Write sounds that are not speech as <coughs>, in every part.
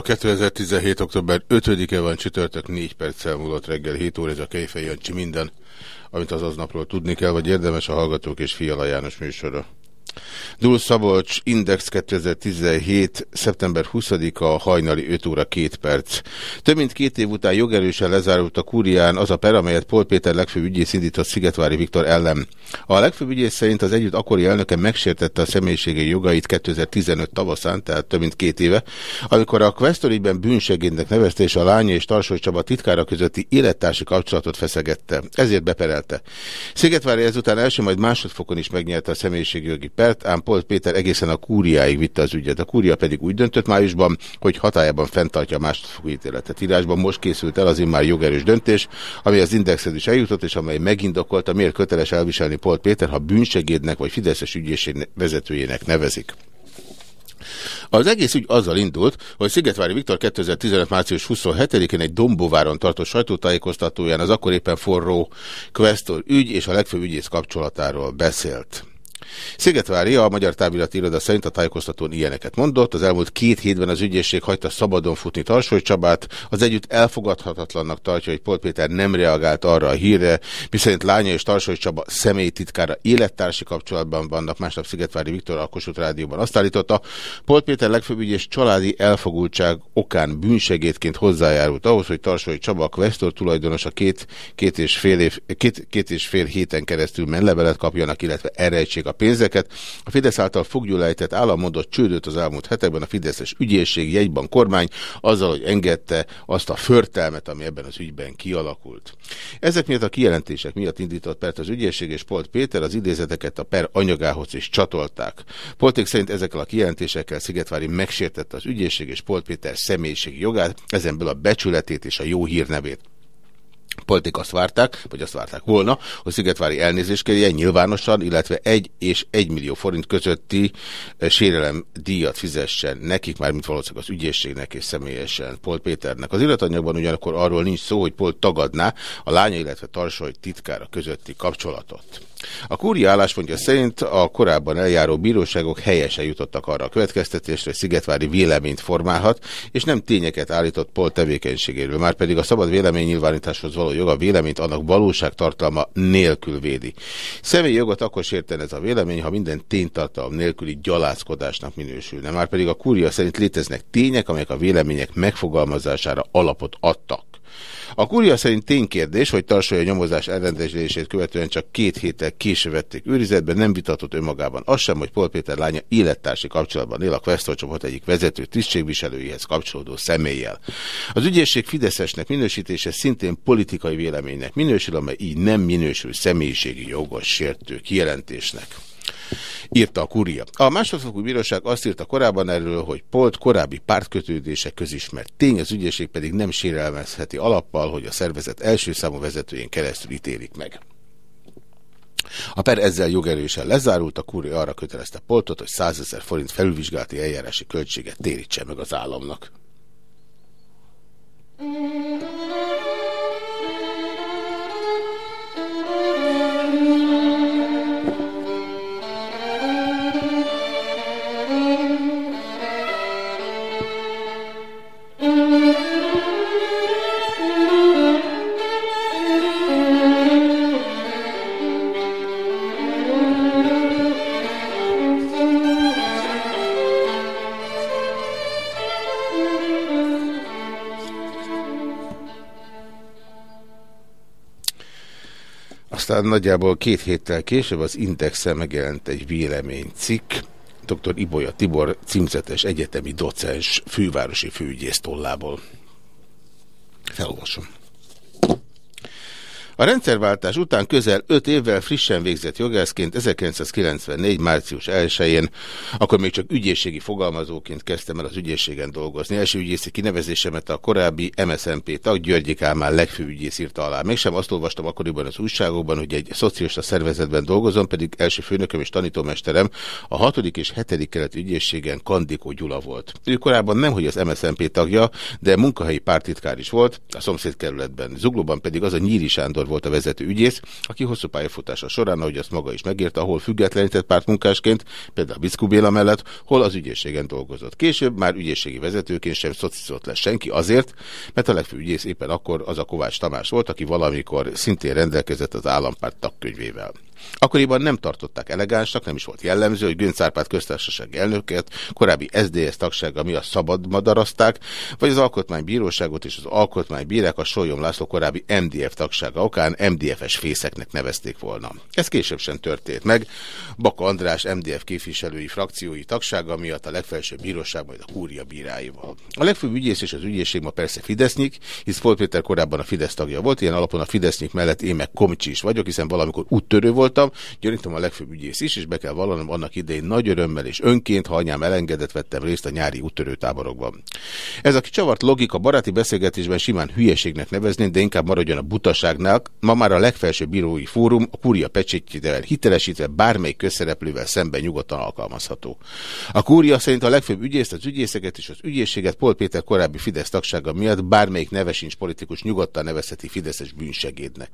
Ma 2017. október 5-e van csütörtök, 4 perccel múlott reggel 7 óra, ez a Kejfej Jancsi minden, amit az aznapról tudni kell, vagy érdemes a Hallgatók és Fiala János műsora. Dúl Szabolcs Index 2017. szeptember 20-a hajnali 5 óra 2 perc. Több mint két év után jogerősen lezárult a Kúrián az a per, amelyet Pol Péter legfőbb ügyész indított Szigetvári Viktor ellen. A legfőbb ügyész szerint az együtt akkori elnöke megsértette a személyiségi jogait 2015 tavaszán, tehát több mint két éve, amikor a Questorikben bűnsegédnek nevezte és a lánya és Tarsói Csaba titkára közötti élettársi kapcsolatot feszegette. Ezért beperelte. Szigetvári ezután első, majd másodfokon is megnyerte a személyiségi jogi pert, ám Polt Péter egészen a kúriáig vitte az ügyet. A kúria pedig úgy döntött májusban, hogy hatájában fenntartja a másodfokú ítéletet. Írásban most készült el az immár jogerős döntés, ami az indexhez is eljutott, és amely megindokolta, miért köteles elviselni Polt Péter, ha bűnsegédnek vagy Fideszes ügyészség vezetőjének nevezik. Az egész ügy azzal indult, hogy Szigetvári Viktor 2015. március 27-én egy Dombóváron tartott sajtótájékoztatóján az akkor éppen forró Questor ügy és a legfőbb ügyész kapcsolatáról beszélt. Szigetvári a Magyar Távirati Iroda szerint a tájékoztatón ilyeneket mondott. Az elmúlt két hétben az ügyészség hagyta szabadon futni Tarsoly Csabát. Az együtt elfogadhatatlannak tartja, hogy Pol Péter nem reagált arra a hírre, miszerint lánya és Tarsoly Csaba személytitkára élettársi kapcsolatban vannak. Másnap Szigetvári Viktor a Kossuth Rádióban azt állította, Pol Péter legfőbb ügyész családi elfogultság okán bűnsegédként hozzájárult ahhoz, hogy Tarsoly Csaba a Questor tulajdonos két, két, és fél év, két, két és fél héten keresztül menlevelet kapjanak, illetve erejtség a pénzeket. A Fidesz által foggyulejtett állammondott csődöt az elmúlt hetekben a Fideszes ügyészség, jegyban kormány azzal, hogy engedte azt a förtelmet, ami ebben az ügyben kialakult. Ezek miatt a kijelentések miatt indított pert az ügyészség és Polt Péter az idézeteket a per anyagához is csatolták. Polték szerint ezekkel a kijelentésekkel Szigetvári megsértette az ügyészség és Polt Péter személyiségi jogát, ezenből a becsületét és a jó hírnevét. Politik azt várták, vagy azt várták volna, hogy Szigetvári elnézést kérje nyilvánosan, illetve egy és egy millió forint közötti sérelem díjat fizessen nekik, már mint valószínűleg az ügyészségnek és személyesen Polt Péternek. Az illetanyagban ugyanakkor arról nincs szó, hogy Polt tagadná a lánya, illetve Tarsoly titkára közötti kapcsolatot. A kúria álláspontja szerint a korábban eljáró bíróságok helyesen jutottak arra a következtetésre, hogy Szigetvári véleményt formálhat, és nem tényeket állított Pol tevékenységéről, már pedig a szabad véleménynyilvánításhoz való joga véleményt annak valóságtartalma nélkül védi. Személyi jogot akkor sérten ez a vélemény, ha minden ténytartalom nélküli gyalázkodásnak minősülne. Már pedig a kúria szerint léteznek tények, amelyek a vélemények megfogalmazására alapot adtak. A kúria szerint ténykérdés, hogy Tarsolya nyomozás elrendezését követően csak két héttel később vették őrizetbe, nem vitatott önmagában az sem, hogy Pol Péter lánya élettársi kapcsolatban él a Questor csoport egyik vezető tisztségviselőihez kapcsolódó személlyel. Az ügyészség Fideszesnek minősítése szintén politikai véleménynek minősül, amely így nem minősül személyiségi jogos sértő kijelentésnek írta a kuria. A másodfokú bíróság azt írta korábban erről, hogy Polt korábbi pártkötődése közismert tény, az ügyészség pedig nem sérelmezheti alappal, hogy a szervezet első számú vezetőjén keresztül ítélik meg. A per ezzel jogerősen lezárult, a kúria arra kötelezte Poltot, hogy 100 ezer forint felülvizsgálati eljárási költséget térítse meg az államnak. Aztán nagyjából két héttel később az Indexen megjelent egy véleménycikk, dr. Ibolya Tibor címzetes egyetemi docens fővárosi főügyész tollából. Felolvasom. A rendszerváltás után közel 5 évvel frissen végzett jogászként 1994. március 1-én, akkor még csak ügyészségi fogalmazóként kezdtem el az ügyészségen dolgozni. Első ügyészi kinevezésemet a korábbi MSZNP tag Györgyi Kálmán legfőbb ügyész írta alá. Mégsem azt olvastam akkoriban az újságokban, hogy egy szocialista szervezetben dolgozom, pedig első főnököm és tanítómesterem a 6. és 7. kelet ügyészségen Kandikó Gyula volt. Ő korábban nem, hogy az MSZNP tagja, de munkahelyi pártitkár is volt, a szomszédkerületben. Zuglóban pedig az a Nyíri Sándor volt a vezető ügyész, aki hosszú pályafutása során, ahogy azt maga is megírta, ahol függetlenített pártmunkásként, például Biszkú Béla mellett, hol az ügyészségen dolgozott. Később már ügyészségi vezetőként sem szocizott lesz senki azért, mert a legfőbb ügyész éppen akkor az a Kovács Tamás volt, aki valamikor szintén rendelkezett az állampárt tagkönyvével. Akkoriban nem tartották elegánsnak, nem is volt jellemző, hogy Gönc Árpád köztársasági elnöket korábbi SDS tagsága miatt szabad madarazták, vagy az Alkotmánybíróságot és az Alkotmánybírák a Solyom László korábbi MDF tagsága okán MDF-es fészeknek nevezték volna. Ez később sem történt meg. Baka András MDF képviselői frakciói tagsága miatt a legfelsőbb bíróság majd a kúria bíráival. A legfőbb ügyész és az ügyészség ma persze Fidesznyik, hisz Folt Péter korábban a Fidesz tagja volt, ilyen alapon a Fidesznyik mellett én meg Komcsi is vagyok, hiszen valamikor úttörő volt voltam, gyanítom a legfőbb ügyész is, és be kell vallanom annak idején nagy örömmel és önként, ha anyám elengedett, vettem részt a nyári úttörő táborokban. Ez a kicsavart logika baráti beszélgetésben simán hülyeségnek nevezném, de inkább maradjon a butaságnak. Ma már a legfelsőbb bírói fórum a kúria pecsétjével hitelesítve bármely közszereplővel szemben nyugodtan alkalmazható. A kúria szerint a legfőbb ügyészt, az ügyészeket és az ügyészséget Pol Péter korábbi Fidesz tagsága miatt bármelyik nevesincs politikus nyugodtan nevezheti Fideszes bűnsegédnek.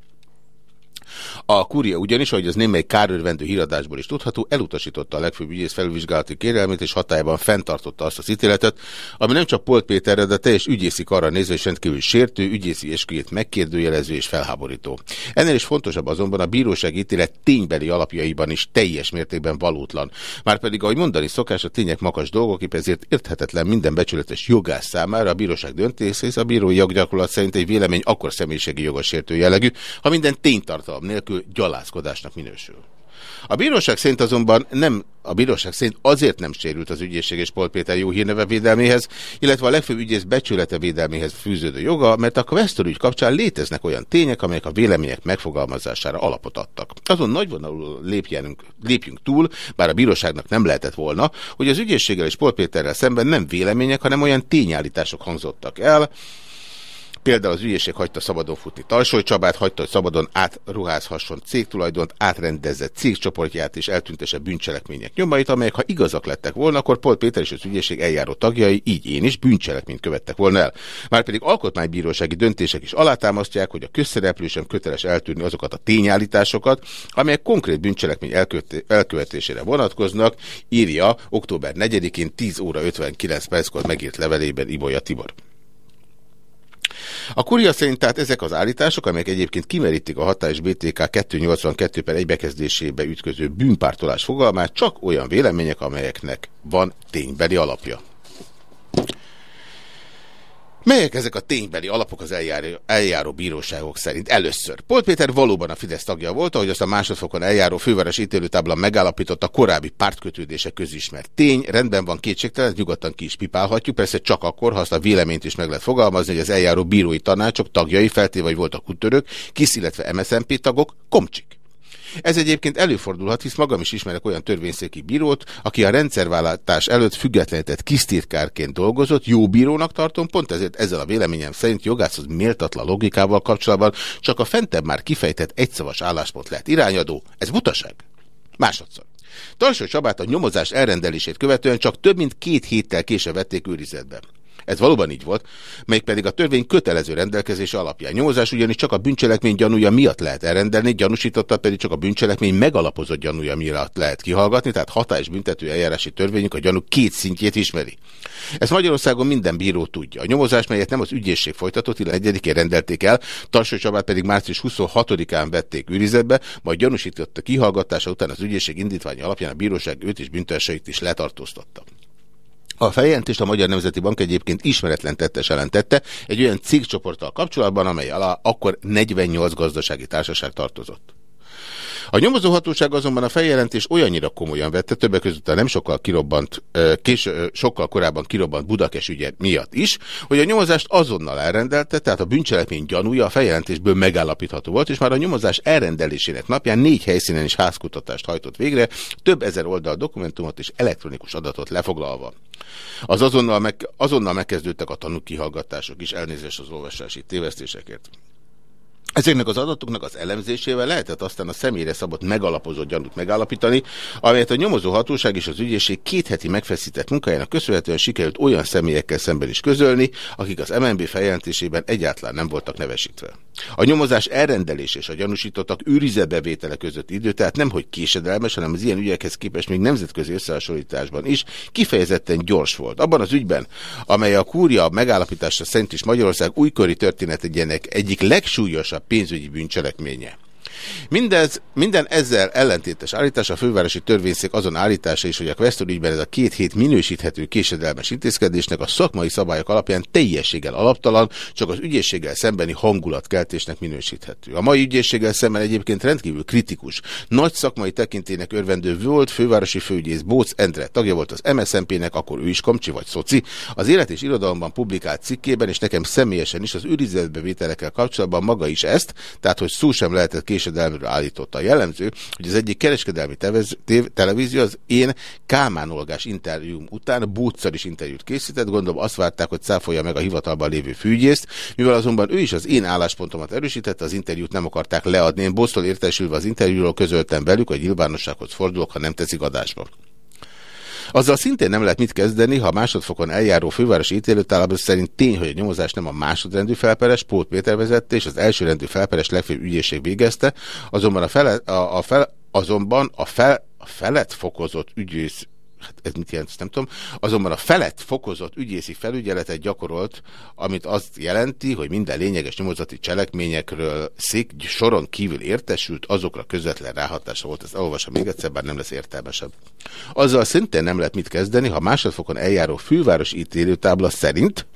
A kúria ugyanis, ahogy az némely kárőrvendő híradásból is tudható, elutasította a legfőbb ügyész felvizsgálati kérelmét, és hatályban fenntartotta azt az ítéletet, ami nem csak Polt Péterre, de teljes ügyészi arra nézve, és rendkívül sértő, ügyészi esküjét megkérdőjelező és felháborító. Ennél is fontosabb azonban a bíróság ítélet ténybeli alapjaiban is teljes mértékben valótlan. Márpedig, ahogy mondani szokás, a tények makas dolgok, ezért érthetetlen minden becsületes jogász számára a bíróság döntés, és a bírói joggyakorlat szerint egy vélemény akkor személyiségi jogos sértő jellegű, ha minden ténytartalom nélkül gyalázkodásnak minősül. A bíróság szerint azonban nem, a bíróság szerint azért nem sérült az ügyészség és Pol Péter jó hírneve védelméhez, illetve a legfőbb ügyész becsülete védelméhez fűződő joga, mert a Questor ügy kapcsán léteznek olyan tények, amelyek a vélemények megfogalmazására alapot adtak. Azon nagyvonalú lépjünk, lépjünk túl, bár a bíróságnak nem lehetett volna, hogy az ügyészséggel és Pol Péterrel szemben nem vélemények, hanem olyan tényállítások hangzottak el, Például az ügyészség hagyta szabadon futni Talsoly Csabát, hagyta, hogy szabadon átruházhasson cégtulajdont, átrendezett cégcsoportját és eltüntese bűncselekmények nyomait, amelyek ha igazak lettek volna, akkor Pol Péter és az ügyészség eljáró tagjai, így én is bűncselekményt követtek volna el. Márpedig alkotmánybírósági döntések is alátámasztják, hogy a közszereplő sem köteles eltűrni azokat a tényállításokat, amelyek konkrét bűncselekmény elkövetésére vonatkoznak, írja október 4-én 10 óra 59 perckor megírt levelében Ibolya Tibor. A kuria szerint tehát ezek az állítások, amelyek egyébként kimerítik a hatályos BTK 282 per egybekezdésébe ütköző bűnpártolás fogalmát, csak olyan vélemények, amelyeknek van ténybeli alapja. Melyek ezek a ténybeli alapok az eljáró, eljáró bíróságok szerint? Először. Polt Péter valóban a Fidesz tagja volt, ahogy azt a másodfokon eljáró főváros ítélőtábla megállapította korábbi pártkötődése közismert. Tény, rendben van kétségtelen, nyugodtan ki is pipálhatjuk, persze csak akkor, ha azt a véleményt is meg lehet fogalmazni, hogy az eljáró bírói tanácsok tagjai feltéve, vagy voltak úttörők, KISZ, illetve MSZNP tagok, komcsik. Ez egyébként előfordulhat, hisz magam is ismerek olyan törvényszéki bírót, aki a rendszervállaltás előtt függetlenített kisztirkárként dolgozott, jó bírónak tartom, pont ezért ezzel a véleményem szerint jogászhoz méltatlan logikával kapcsolatban csak a fentebb már kifejtett egyszavas álláspont lehet irányadó. Ez butaság. Másodszor. Tarsó Csabát a nyomozás elrendelését követően csak több mint két héttel később vették őrizetbe. Ez valóban így volt, mégpedig a törvény kötelező rendelkezése alapján. Nyomozás ugyanis csak a bűncselekmény gyanúja miatt lehet elrendelni, gyanúsította pedig csak a bűncselekmény megalapozott gyanúja miatt lehet kihallgatni, tehát hatályos büntető eljárási törvényünk a gyanú két szintjét ismeri. Ezt Magyarországon minden bíró tudja. A nyomozás, melyet nem az ügyészség folytatott, illetve egyedikén rendelték el, Tarsó Csabát pedig március 26-án vették őrizetbe, majd gyanúsította kihallgatása után az ügyészség indítványa alapján a bíróság őt és büntetéseit is letartóztatta. A feljelentést a Magyar Nemzeti Bank egyébként ismeretlen tettes jelentette egy olyan cégcsoporttal kapcsolatban, amely alá akkor 48 gazdasági társaság tartozott. A nyomozóhatóság azonban a feljelentés olyannyira komolyan vette, többek között a nem sokkal kirobbant, kés, sokkal korábban kirobbant Budakes ügye miatt is, hogy a nyomozást azonnal elrendelte, tehát a bűncselekmény gyanúja a feljelentésből megállapítható volt, és már a nyomozás elrendelésének napján négy helyszínen is házkutatást hajtott végre, több ezer oldal dokumentumot és elektronikus adatot lefoglalva. Az azonnal, meg, azonnal megkezdődtek a tanúkihallgatások is, elnézést az olvasási tévesztésekért. Ezeknek az adatoknak az elemzésével lehetett aztán a személyre szabott megalapozott gyanút megállapítani, amelyet a nyomozó hatóság és az ügyészség két heti megfeszített munkájának köszönhetően sikerült olyan személyekkel szemben is közölni, akik az MNB feljelentésében egyáltalán nem voltak nevesítve. A nyomozás elrendelés és a gyanúsítottak őrizetbevétele között idő, tehát nem hogy késedelmes, hanem az ilyen ügyekhez képest még nemzetközi összehasonlításban is kifejezetten gyors volt. Abban az ügyben, amely a kúria megállapítása szerint is Magyarország újkori történetének egyik legsúlyosabb pénzügyi bűncselekménye. Mindez, minden ezzel ellentétes állítás a fővárosi törvényszék azon állítása is, hogy a Questor ügyben ez a két hét minősíthető késedelmes intézkedésnek a szakmai szabályok alapján teljességgel alaptalan, csak az ügyészséggel szembeni hangulatkeltésnek minősíthető. A mai ügyészséggel szemben egyébként rendkívül kritikus, nagy szakmai tekintének örvendő volt fővárosi főügyész Bóc Endre, tagja volt az MSZNP-nek, akkor ő is Komcsi vagy Szoci, az élet és irodalomban publikált cikkében, és nekem személyesen is az őrizetbevételekkel kapcsolatban maga is ezt, tehát hogy szó sem lehetett késedelmes kereskedelmről állította. A jellemző, hogy az egyik kereskedelmi televízió az én Kálmán Olgás interjúm után búcsar is interjút készített, gondolom azt várták, hogy cáfolja meg a hivatalban lévő fűgyészt, mivel azonban ő is az én álláspontomat erősítette, az interjút nem akarták leadni. Én bosszol értesülve az interjúról közöltem velük, hogy nyilvánossághoz fordulok, ha nem teszik adásba. Azzal szintén nem lehet mit kezdeni, ha másodfokon eljáró fővárosi ítélőtállapot szerint tény, hogy a nyomozás nem a másodrendű felperes, Pót Péter vezette, és az elsőrendű felperes legfőbb ügyészség végezte, azonban a, fele, a, a, fel, azonban a, fel, a felett fokozott ügyész hát ez mit jelent, nem tudom, azonban a felett fokozott ügyészi felügyeletet gyakorolt, amit azt jelenti, hogy minden lényeges nyomozati cselekményekről szik, soron kívül értesült, azokra közvetlen ráhatása volt. Ezt olvasom még egyszer, bár nem lesz értelmesebb. Azzal szintén nem lehet mit kezdeni, ha másodfokon eljáró főváros ítélőtábla szerint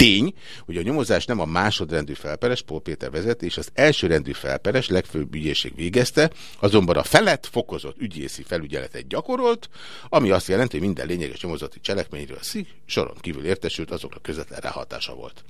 Tény, hogy a nyomozás nem a másodrendű felperes, Pól Péter vezet, és az elsőrendű felperes legfőbb ügyészség végezte, azonban a felett fokozott ügyészi felügyeletet gyakorolt, ami azt jelenti, hogy minden lényeges nyomozati cselekményről szik, soron kívül értesült, azokra közvetlen ráhatása volt.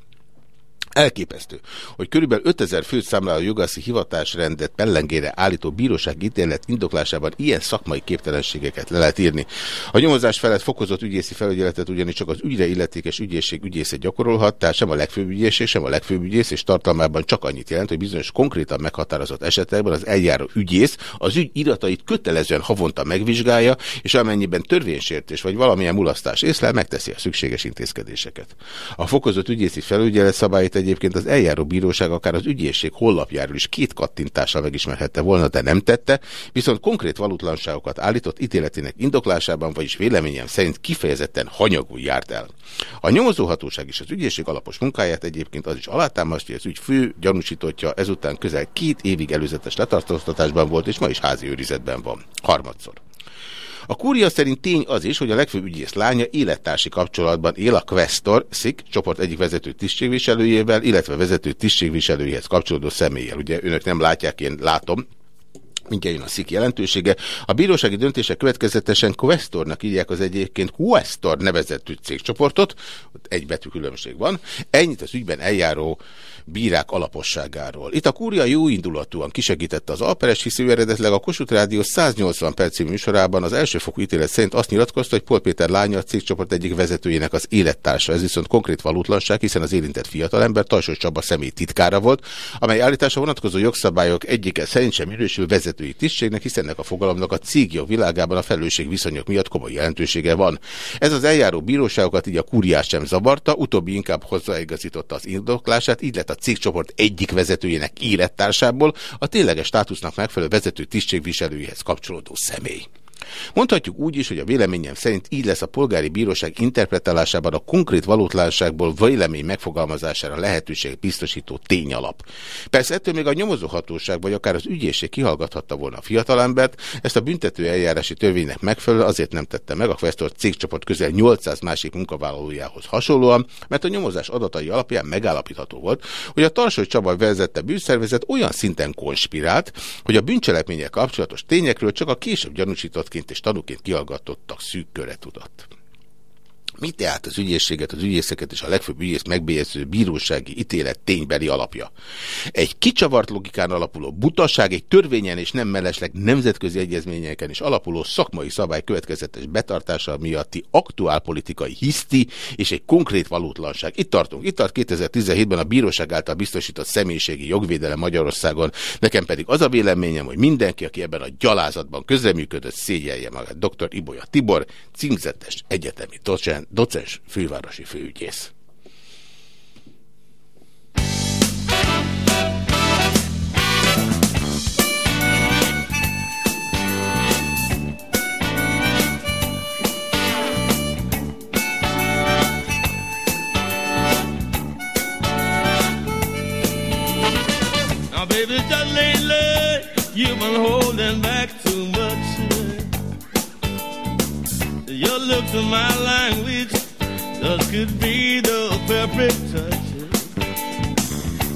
Elképesztő, hogy körülbelül 5000 főt számláló jogászi hivatásrendet pellengére állító bíróság ítélet indoklásában ilyen szakmai képtelenségeket le lehet írni. A nyomozás felett fokozott ügyészi felügyeletet ugyanis csak az ügyre illetékes ügyészség ügyésze gyakorolhat, tehát sem a legfőbb ügyészség, sem a legfőbb ügyész, és tartalmában csak annyit jelent, hogy bizonyos konkrétan meghatározott esetekben az eljáró ügyész az ügy iratait kötelezően havonta megvizsgálja, és amennyiben törvénysértés vagy valamilyen mulasztás észlel, megteszi a szükséges intézkedéseket. A fokozott ügyészi felügyelet szabályt egyébként az eljáró bíróság akár az ügyészség hollapjáról is két kattintással megismerhette volna, de nem tette, viszont konkrét valutlanságokat állított ítéletének indoklásában, vagyis véleményem szerint kifejezetten hanyagul járt el. A nyomozóhatóság és az ügyészség alapos munkáját egyébként az is alátámasztja, az ügy fő gyanúsítottja ezután közel két évig előzetes letartóztatásban volt, és ma is házi őrizetben van. Harmadszor. A kúria szerint tény az is, hogy a legfőbb ügyész lánya élettársi kapcsolatban él a Questor, SZIK csoport egyik vezető tisztségviselőjével, illetve vezető tisztségviselőjéhez kapcsolódó személlyel. Ugye önök nem látják, én látom, mindjárt jön a szik jelentősége. A bírósági döntése következetesen Questornak írják az egyébként Questor nevezetű cégcsoportot, ott egy betű különbség van. Ennyit az ügyben eljáró bírák alaposságáról. Itt a kúria jó indulatúan kisegítette az Alperes, hisző eredetleg a Kossuth Rádió 180 percű műsorában az elsőfokú ítélet szerint azt nyilatkozta, hogy Pol Péter lánya a cégcsoport egyik vezetőjének az élettársa. Ez viszont konkrét valótlanság, hiszen az érintett fiatalember Tajsos Csaba személy titkára volt, amely állítása vonatkozó jogszabályok egyike szerint sem minősül vezetői tisztségnek, hiszen ennek a fogalomnak a cégjog világában a felelősség viszonyok miatt komoly jelentősége van. Ez az eljáró bíróságokat így a kúriás sem zavarta, utóbbi inkább hozzáigazította az indoklását, így lett a cégcsoport egyik vezetőjének élettársából a tényleges státusznak megfelelő vezető tisztségviselőihez kapcsolódó személy. Mondhatjuk úgy is, hogy a véleményem szerint így lesz a polgári bíróság interpretálásában a konkrét valótlanságból vélemény megfogalmazására lehetőség biztosító tényalap. Persze ettől még a nyomozóhatóság vagy akár az ügyészség kihallgathatta volna a fiatalembert, ezt a büntető eljárási törvénynek megfelelő azért nem tette meg a Questor cégcsoport közel 800 másik munkavállalójához hasonlóan, mert a nyomozás adatai alapján megállapítható volt, hogy a Tarsai Csaba vezette bűnszervezet olyan szinten konspirált, hogy a bűncselekmények kapcsolatos tényekről csak a később gyanúsítottként és tanúként kiallgatottak szűk köre tudott. Mi tehát az ügyészséget, az ügyészeket és a legfőbb ügyész megbélyező bírósági ítélet ténybeli alapja? Egy kicsavart logikán alapuló butaság, egy törvényen és nem mellesleg nemzetközi egyezményeken is alapuló szakmai szabály következetes betartása miatti aktuálpolitikai hiszti és egy konkrét valótlanság. Itt tartunk. Itt tart 2017-ben a bíróság által biztosított személyiségi jogvédelem Magyarországon. Nekem pedig az a véleményem, hogy mindenki, aki ebben a gyalázatban közreműködött, szégyelje magát. Dr. Ibolya Tibor, címzetes egyetemi docent, docens fővárosi főügyész. Baby, just lately you've been holding back Your lips and my language just could be the perfect touch.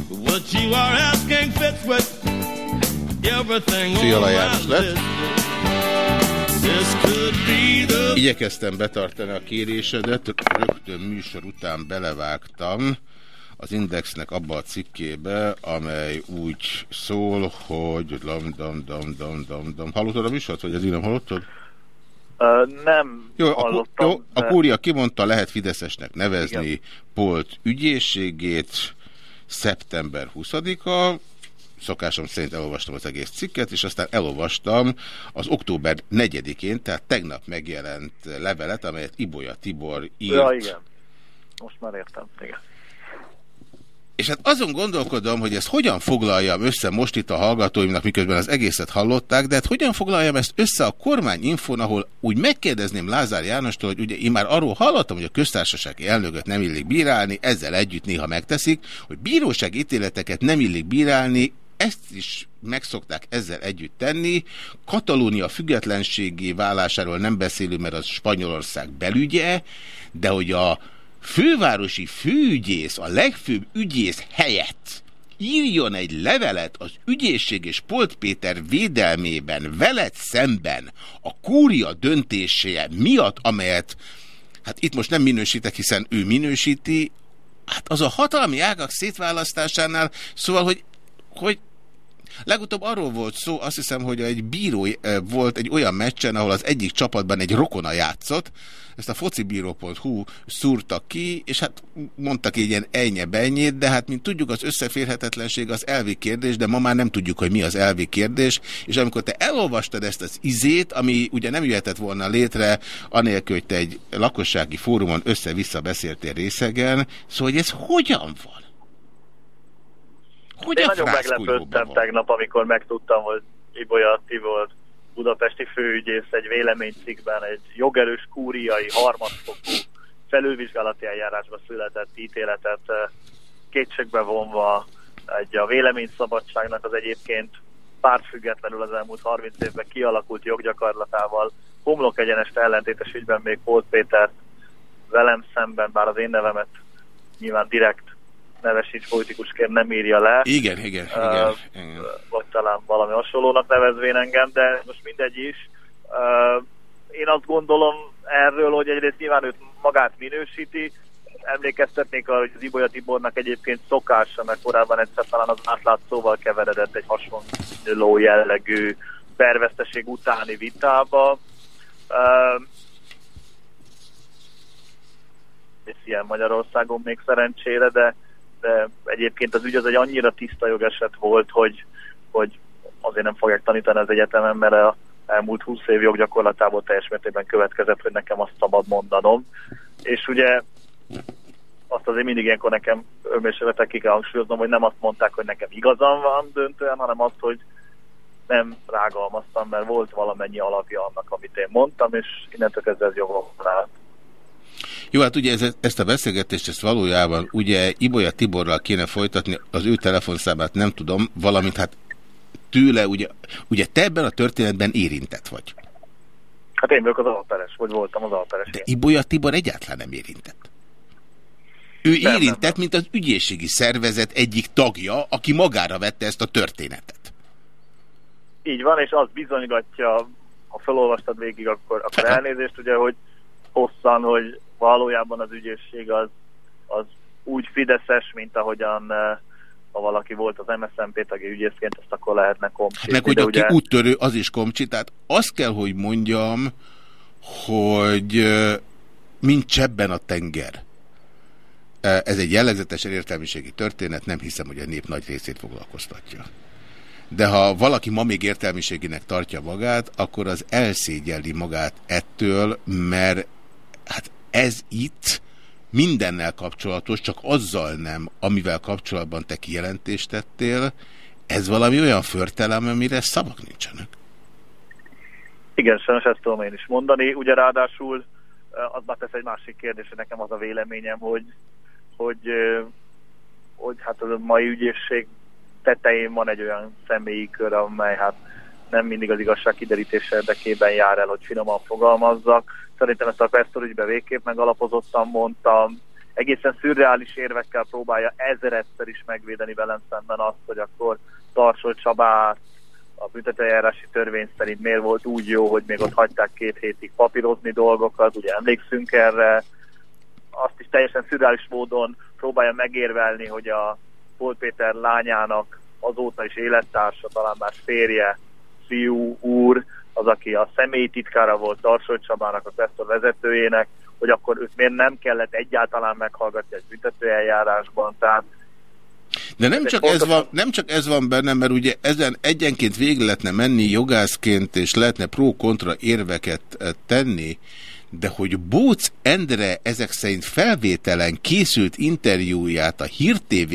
What you are asking fits with everything Fiala János lett. Igyekeztem betartani a kérésedet, rögtön műsor után belevágtam az Indexnek abba a cikkébe, amely úgy szól, hogy dam, dam, dam, dam, dam, dam. Hallottad a műsort, vagy az nem hallottad? Nem Jó, a, jó, a de- kúria kimondta, lehet Fideszesnek nevezni Igen. Polt ügyészségét szeptember 20-a, szokásom szerint elolvastam az egész cikket, és aztán elolvastam az október 4-én, tehát tegnap megjelent levelet, amelyet Ibolya Tibor írt. Ja, igen. Most már értem, igen. És hát azon gondolkodom, hogy ezt hogyan foglaljam össze most itt a hallgatóimnak, miközben az egészet hallották, de hát hogyan foglaljam ezt össze a kormányinfon, ahol úgy megkérdezném Lázár Jánostól, hogy ugye én már arról hallottam, hogy a köztársasági elnököt nem illik bírálni, ezzel együtt néha megteszik, hogy bíróság ítéleteket nem illik bírálni, ezt is megszokták ezzel együtt tenni. Katalónia függetlenségi válásáról nem beszélünk, mert az Spanyolország belügye, de hogy a fővárosi főügyész, a legfőbb ügyész helyett. Írjon egy levelet az ügyészség és Polt Péter védelmében veled szemben a kúria döntése miatt, amelyet hát itt most nem minősítek, hiszen ő minősíti, hát az a hatalmi ágak szétválasztásánál, szóval, hogy, hogy Legutóbb arról volt szó, azt hiszem, hogy egy bíró eh, volt egy olyan meccsen, ahol az egyik csapatban egy rokona játszott, ezt a focibíró.hu szúrta ki, és hát mondtak egy ilyen ennyi benyét, de hát mint tudjuk, az összeférhetetlenség az elvi kérdés, de ma már nem tudjuk, hogy mi az elvi kérdés, és amikor te elolvastad ezt az izét, ami ugye nem jöhetett volna létre, anélkül, hogy te egy lakossági fórumon össze-vissza beszéltél részegen, szóval hogy ez hogyan van? Hogy Én a nagyon meglepődtem van? tegnap, amikor megtudtam, hogy Ibolya Tibor budapesti főügyész egy véleménycikkben egy jogerős kúriai harmadfokú felülvizsgálati eljárásba született ítéletet eh, kétségbe vonva egy a véleményszabadságnak az egyébként pártfüggetlenül az elmúlt 30 évben kialakult joggyakorlatával homlok egyenest ellentétes ügyben még Polt Péter velem szemben, bár az én nevemet nyilván direkt nevesíts politikusként nem írja le, Igen, igen, igen. Ö, igen. vagy talán valami hasonlónak nevezvén engem, de most mindegy is. Ö, Én azt gondolom erről, hogy egyrészt nyilván őt magát minősíti, emlékeztetnék arra, hogy az Ibolya Tibornak egyébként szokása, mert korábban egyszer talán az átlátszóval keveredett egy hasonló jellegű perveszteség utáni vitába. Ö, és ilyen Magyarországon még szerencsére, de, de egyébként az ügy az egy annyira tiszta jogeset volt, hogy, hogy azért nem fogják tanítani az egyetemen, mert a elmúlt 20 év joggyakorlatából teljes mértékben következett, hogy nekem azt szabad mondanom. És ugye azt azért mindig ilyenkor nekem önmérsékletek ki kell hangsúlyoznom, hogy nem azt mondták, hogy nekem igazam van döntően, hanem azt, hogy nem rágalmaztam, mert volt valamennyi alapja annak, amit én mondtam, és innentől kezdve ez jogom rá. Jó, hát ugye ez, ezt a beszélgetést, ezt valójában ugye Ibolya Tiborral kéne folytatni, az ő telefonszámát nem tudom, valamint hát tőle, ugye, ugye te ebben a történetben érintett vagy. Hát én vagyok az alperes, vagy voltam az alperes. De Ibolya Tibor egyáltalán nem érintett. Ő Nem, érintett, nem, mint az ügyészségi szervezet egyik tagja, aki magára vette ezt a történetet. Így van, és az bizonygatja, ha felolvastad végig, akkor, akkor elnézést, ugye, hogy hosszan, hogy valójában az ügyészség az, az úgy fideszes, mint ahogyan eh, ha valaki volt az MSZNP tagja ügyészként, ezt akkor lehetne komcsítani. Meg hogy aki ugye- úttörő, az is komcsi. Tehát azt kell, hogy mondjam, hogy ö, mint csebben a tenger. Ö, Ez egy jellegzetes értelmiségi történet, nem hiszem, hogy a nép nagy részét foglalkoztatja. De ha valaki ma még értelmiséginek tartja magát, akkor az elszégyelli magát ettől, mert hát ez itt mindennel kapcsolatos, csak azzal nem, amivel kapcsolatban te kijelentést tettél, ez valami olyan förtelem, amire szavak nincsenek. Igen, sajnos ezt tudom én is mondani. Ugye ráadásul eh, az már tesz egy másik kérdés, nekem az a véleményem, hogy, hogy, eh, hogy hát a mai ügyészség tetején van egy olyan személyi kör, amely hát nem mindig az igazság kiderítése érdekében jár el, hogy finoman fogalmazzak. Szerintem ezt a Pestor ügybe végképp megalapozottan mondtam. Egészen szürreális érvekkel próbálja ezeredszer is megvédeni velem szemben azt, hogy akkor Tarsol Csabát a büntetőeljárási törvény szerint miért volt úgy jó, hogy még ott hagyták két hétig papírozni dolgokat, ugye emlékszünk erre. Azt is teljesen szürreális módon próbálja megérvelni, hogy a Pol Péter lányának azóta is élettársa, talán már férje, fiú úr, az, aki a személyi titkára volt Tarsol Csabának, a Pestor vezetőjének, hogy akkor őt miért nem kellett egyáltalán meghallgatni egy büntetőeljárásban. Tehát De nem csak, ez van, nem csak ez van benne, mert ugye ezen egyenként végig lehetne menni jogászként, és lehetne pro-kontra érveket eh, tenni, de hogy Bóc Endre ezek szerint felvételen készült interjúját a Hír TV,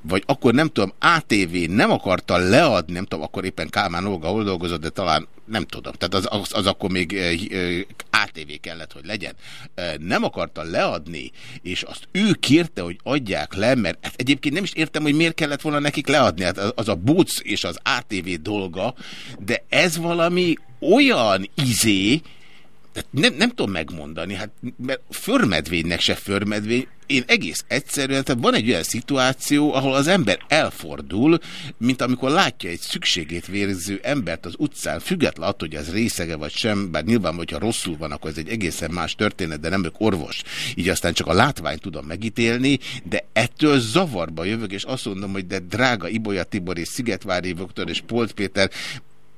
vagy akkor nem tudom, ATV nem akarta leadni, nem tudom, akkor éppen Kálmán Olga hol dolgozott, de talán nem tudom, tehát az, az, az akkor még eh, eh, ATV kellett, hogy legyen. Eh, Nem akarta leadni, és azt ő kérte, hogy adják le, mert hát egyébként nem is értem, hogy miért kellett volna nekik leadni, hát az- a Bóc és az ATV dolga, de ez valami olyan izé, nem, nem tudom megmondani, hát mert förmedvénynek se förmedvény, én egész egyszerűen, tehát van egy olyan szituáció, ahol az ember elfordul, mint amikor látja egy szükségét vérző embert az utcán, független attól, hogy az részege vagy sem, bár nyilván, hogyha rosszul van, akkor ez egy egészen más történet, de nem ők orvos. Így aztán csak a látványt tudom megítélni, de ettől zavarba jövök, és azt mondom, hogy de drága Ibolya Tibor és Szigetvári Viktor és Polt Péter,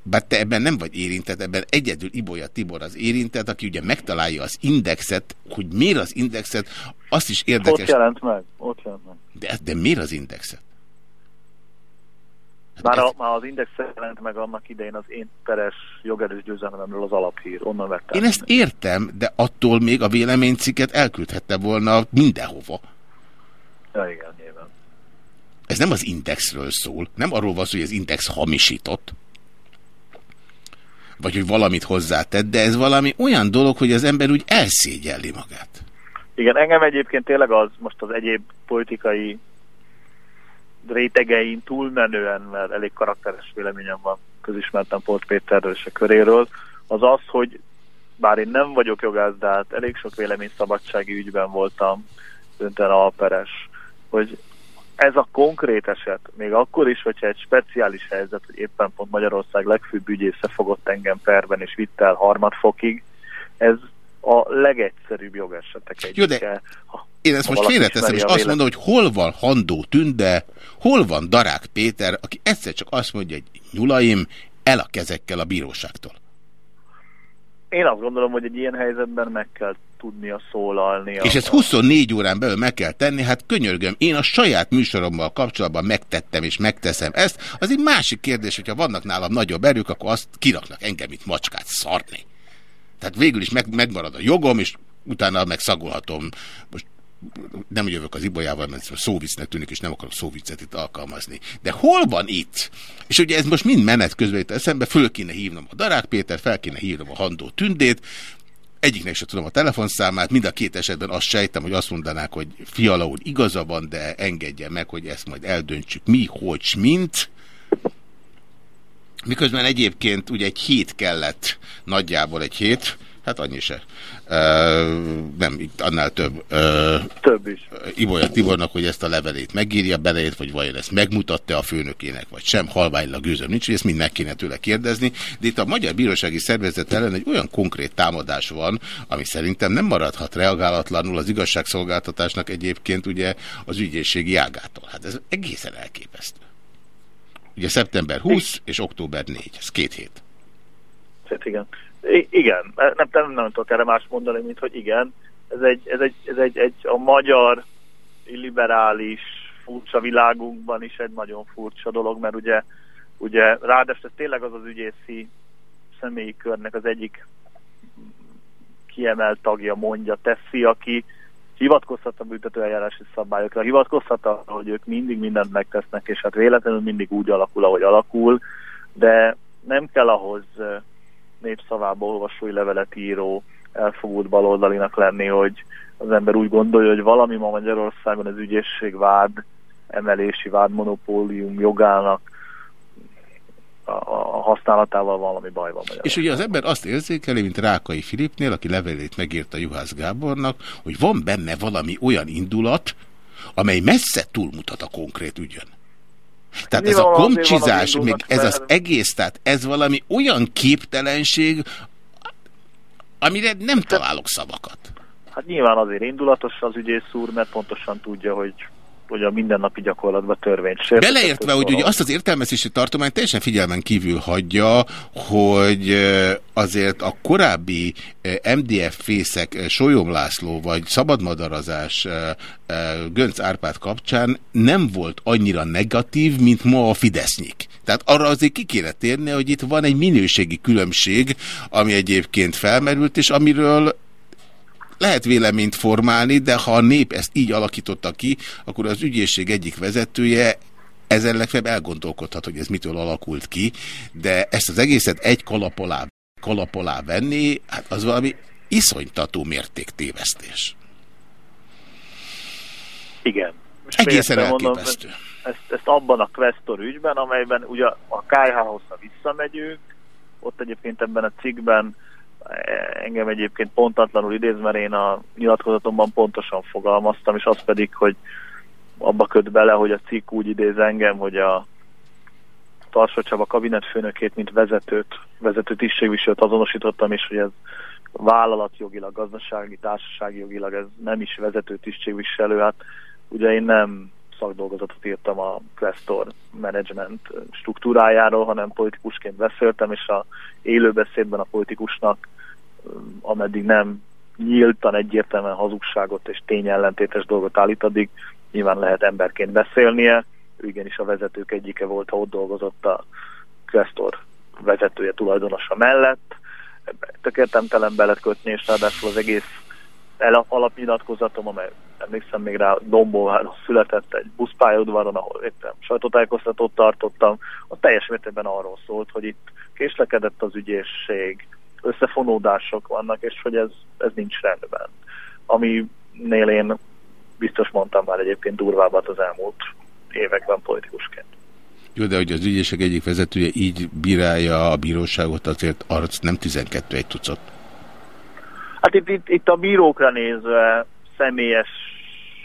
bár te ebben nem vagy érintett, ebben egyedül Ibolya Tibor az érintett, aki ugye megtalálja az indexet, hogy miért az indexet, azt is ott érdekes. jelent meg. Ott jelent meg. De, de miért az indexet? Hát Már, ez- a, már az index jelent meg annak idején az én peres jogerős győzelemről az alaphír, onnan vettem. Én ezt értem, de attól még a véleménycikket elküldhette volna mindenhova. Ja, igen, nyilván. Ez nem az indexről szól, nem arról van szó, hogy az index hamisított, vagy hogy valamit hozzátett, de ez valami olyan dolog, hogy az ember úgy elszégyelli magát. Igen, engem egyébként tényleg az most az egyéb politikai rétegein túlmenően, mert elég karakteres véleményem van közismertem Polt Péterről és a köréről, az az, hogy bár én nem vagyok jogász, de hát elég sok véleményszabadsági ügyben voltam dönten alperes, hogy ez a konkrét eset, még akkor is, hogyha egy speciális helyzet, hogy éppen pont Magyarország legfőbb ügyésze fogott engem perben és vitt el harmadfokig, ez a legegyszerűbb jogesetek Jó, de egyike. Ha- Én ezt most félreteszem, és azt mondom, hogy hol van Handó Tünde, hol van Darák Péter, aki egyszer csak azt mondja, hogy nyulaim, el a kezekkel a bíróságtól. Én azt gondolom, hogy egy ilyen helyzetben meg kell tudnia szólalni. És ezt 24 órán belül meg kell tenni, hát könyörgöm, én a saját műsorommal kapcsolatban megtettem és megteszem ezt. Az egy másik kérdés, hogyha vannak nálam nagyobb erők, akkor azt kiraknak engem itt macskát szarni. Tehát végül is meg, megmarad a jogom, és utána megszagolhatom. Most nem jövök az ibolyával, mert szóviccnek tűnik, és nem akarok szóviccet itt alkalmazni. De hol van itt És ugye ez most mind menet közben jut eszembe, föl kéne hívnom a Darák Péter, fel kéne hívnom a Handó Tündét, egyiknek sem tudom a telefonszámát, mind a két esetben azt sejtem, hogy azt mondanák, hogy Fiala úr igaza van, de engedje meg, hogy ezt majd eldöntsük mi, hogy, mint. Miközben egyébként ugye egy hét kellett, nagyjából egy hét, Hát annyi se. Uh, nem, annál több. Uh, több is. Ibolya Tibornak, hogy ezt a levelét megírja, beleért, vagy vajon ezt megmutatta a főnökének, vagy sem, halványlag gőzöm nincs, hogy ezt mind meg kéne tőle kérdezni. De itt a Magyar Bírósági Szervezet ellen egy olyan konkrét támadás van, ami szerintem nem maradhat reagálatlanul az igazságszolgáltatásnak egyébként ugye az ügyészségi ágától. Hát ez egészen elképesztő. Ugye szeptember 20 és október 4, ez két hét. Hát igen. Igen, nem, nem, nem tudok erre más mondani, mint hogy igen. Ez egy, ez egy, ez egy, egy a magyar liberális furcsa világunkban is egy nagyon furcsa dolog, mert ugye, ugye ráadásul ez tényleg az az ügyészi személyi körnek az egyik kiemelt tagja mondja, teszi, aki hivatkozhat a büntetőeljárási szabályokra, hivatkozhat arra, hogy ők mindig mindent megtesznek, és hát véletlenül mindig úgy alakul, ahogy alakul, de nem kell ahhoz népszavába olvasói levelet író elfogult baloldalinak lenni, hogy az ember úgy gondolja, hogy valami ma Magyarországon az ügyészség vád, emelési vád monopólium jogának a használatával valami baj van. És ugye az ember azt érzékeli, mint Rákai Filipnél, aki levelét megírta Juhász Gábornak, hogy van benne valami olyan indulat, amely messze túlmutat a konkrét ügyön. Tehát ez a komcsizás, még ez az egész, tehát ez valami olyan képtelenség, amire nem találok szavakat. Hát nyilván azért indulatos az ügyész úr, mert pontosan tudja, hogy hogy a mindennapi gyakorlatban törvényt sért. Beleértve, hogy ugye azt az értelmezési tartományt teljesen figyelmen kívül hagyja, hogy azért a korábbi MDF fészek Solyom László vagy szabadmadarazás Gönc Árpád kapcsán nem volt annyira negatív, mint ma a Fidesznyik. Tehát arra azért ki kéne térni, hogy itt van egy minőségi különbség, ami egyébként felmerült, és amiről lehet véleményt formálni, de ha a nép ezt így alakította ki, akkor az ügyészség egyik vezetője ezen legfeljebb elgondolkodhat, hogy ez mitől alakult ki, de ezt az egészet egy kalap alá, kalap alá venni, hát az valami iszonytató mértéktévesztés. Igen. És Egészen elképesztő. Mondom, ezt, ezt abban a Questor ügyben, amelyben ugye a KH-hoz visszamegyünk, ott egyébként ebben a cikkben engem egyébként pontatlanul idéz, mert én a nyilatkozatomban pontosan fogalmaztam, és az pedig, hogy abba köt bele, hogy a cikk úgy idéz engem, hogy a Tarsó Csaba kabinetfőnökét, mint vezetőt, vezető tisztségviselőt azonosítottam, és hogy ez vállalatjogilag, gazdasági, társasági jogilag ez nem is vezető tisztségviselő. Hát ugye én nem szakdolgozatot írtam a Questor management struktúrájáról, hanem politikusként beszéltem, és a élőbeszédben a politikusnak, ameddig nem nyíltan egyértelműen hazugságot és tényellentétes dolgot állít, addig nyilván lehet emberként beszélnie. Ő igenis a vezetők egyike volt, ha ott dolgozott a Questor vezetője tulajdonosa mellett. Tökéletemtelen be lehet kötni, és ráadásul az egész alapnyilatkozatom, amely emlékszem még rá Dombóváron született egy buszpályaudvaron, ahol éppen sajtótájékoztatót tartottam, a teljes mértékben arról szólt, hogy itt késlekedett az ügyészség, összefonódások vannak, és hogy ez, ez nincs rendben. Aminél én biztos mondtam már egyébként durvábbat az elmúlt években politikusként. Jó, de hogy az ügyészség egyik vezetője így bírálja a bíróságot, azért arc nem 12 egy tucat. Hát itt, itt, itt a bírókra nézve személyes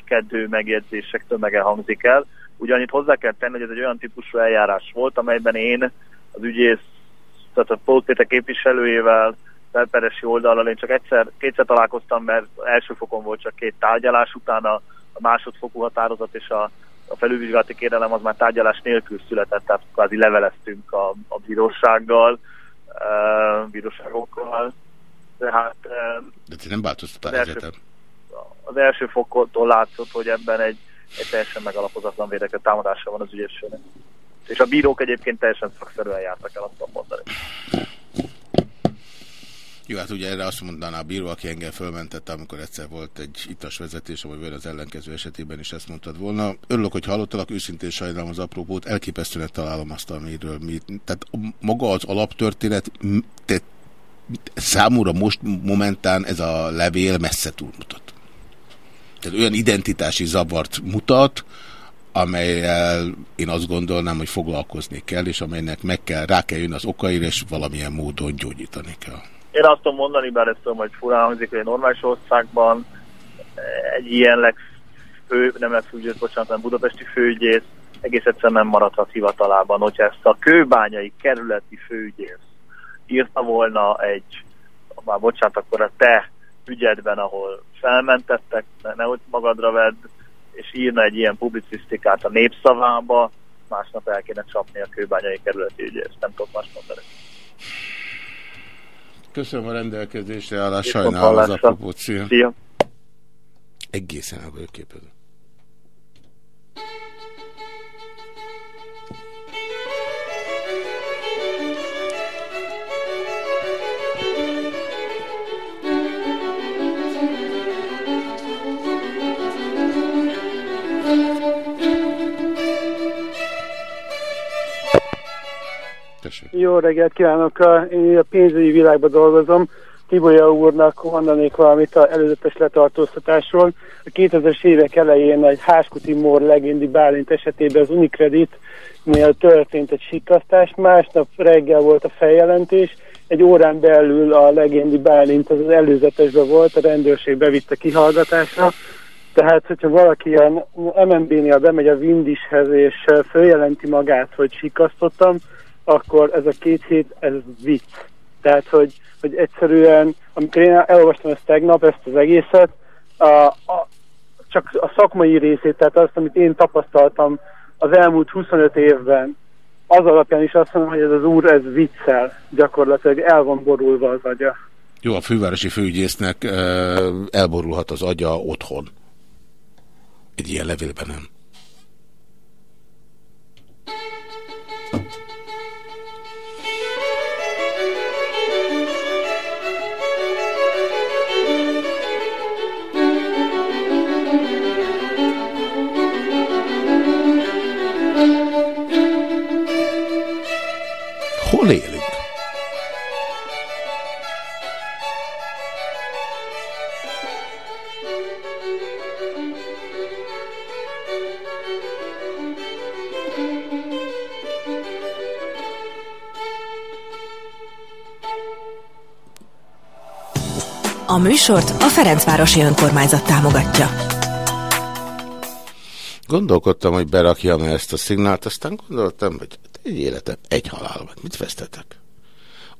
kedő megjegyzések tömege hangzik el. Ugyanitt hozzá kell tenni, hogy ez egy olyan típusú eljárás volt, amelyben én az ügyész, tehát a Pólt Péter képviselőjével, felperesi oldalal én csak egyszer, kétszer találkoztam, mert első fokon volt csak két tárgyalás, utána a másodfokú határozat és a, a felülvizsgálati kérelem az már tárgyalás nélkül született, tehát kvázi leveleztünk a, a bírósággal, uh, bíróságokkal. Tehát, De te nem változtattál a helyzetet? az első fokottól látszott, hogy ebben egy, egy teljesen megalapozatlan védeket támadása van az ügyészségnek. És a bírók egyébként teljesen szakszerűen jártak el, azt mondani. Jó, hát ugye erre azt mondaná a bíró, aki engem fölmentette, amikor egyszer volt egy itas vezetés, vagy az ellenkező esetében is ezt mondtad volna. Örülök, hogy hallottalak, őszintén sajnálom az apróbót, elképesztően találom azt, amiről mi... Tehát maga az alaptörténet, te, számúra most momentán ez a levél messze túlmutat. Tehát olyan identitási zavart mutat, amelyel én azt gondolnám, hogy foglalkozni kell, és amelynek meg kell, rá kell jönni az okaira, és valamilyen módon gyógyítani kell. Én azt tudom mondani, bár ezt tudom, hogy furán hangzik, hogy egy normális országban egy ilyen legfő, nem legfőügyész, bocsánat, nem budapesti főügyész egész egyszerűen nem maradhat hivatalában. Hogyha ezt a kőbányai kerületi főügyész írta volna egy, már bocsánat, akkor a te ügyedben, ahol felmentettek, nehogy magadra vedd, és írna egy ilyen publicisztikát a népszavába, másnap el kéne csapni a kőbányai kerületi ügyészt. Nem tudok más mondani. Köszönöm a rendelkezésre állás, sajnálom az apropót. Szia. Egészen el Tessék. Jó reggelt kívánok! Én a pénzügyi világban dolgozom. Tibolya úrnak mondanék valamit az előzetes letartóztatásról. A 2000-es évek elején egy Háskuti Mór legendi Bálint esetében az Unicredit-nél történt egy sikasztás, másnap reggel volt a feljelentés, egy órán belül a legendi Bálint az, előzetesben volt, a rendőrség bevitte kihallgatásra, tehát, hogyha valaki ilyen MNB-nél bemegy a Windishez és följelenti magát, hogy sikasztottam, akkor ez a két hét, ez vicc. Tehát, hogy, hogy egyszerűen, amikor én elolvastam ezt tegnap, ezt az egészet, a, a, csak a szakmai részét, tehát azt, amit én tapasztaltam az elmúlt 25 évben, az alapján is azt mondom, hogy ez az úr, ez viccel, gyakorlatilag el van borulva az agya. Jó, a fővárosi főügyésznek elborulhat az agya otthon. Egy ilyen levélben nem. A műsort a Ferencvárosi Önkormányzat támogatja. Gondolkodtam, hogy berakjam -e ezt a szignált, aztán gondoltam, hogy egy életem, egy halál, vagy mit vesztetek?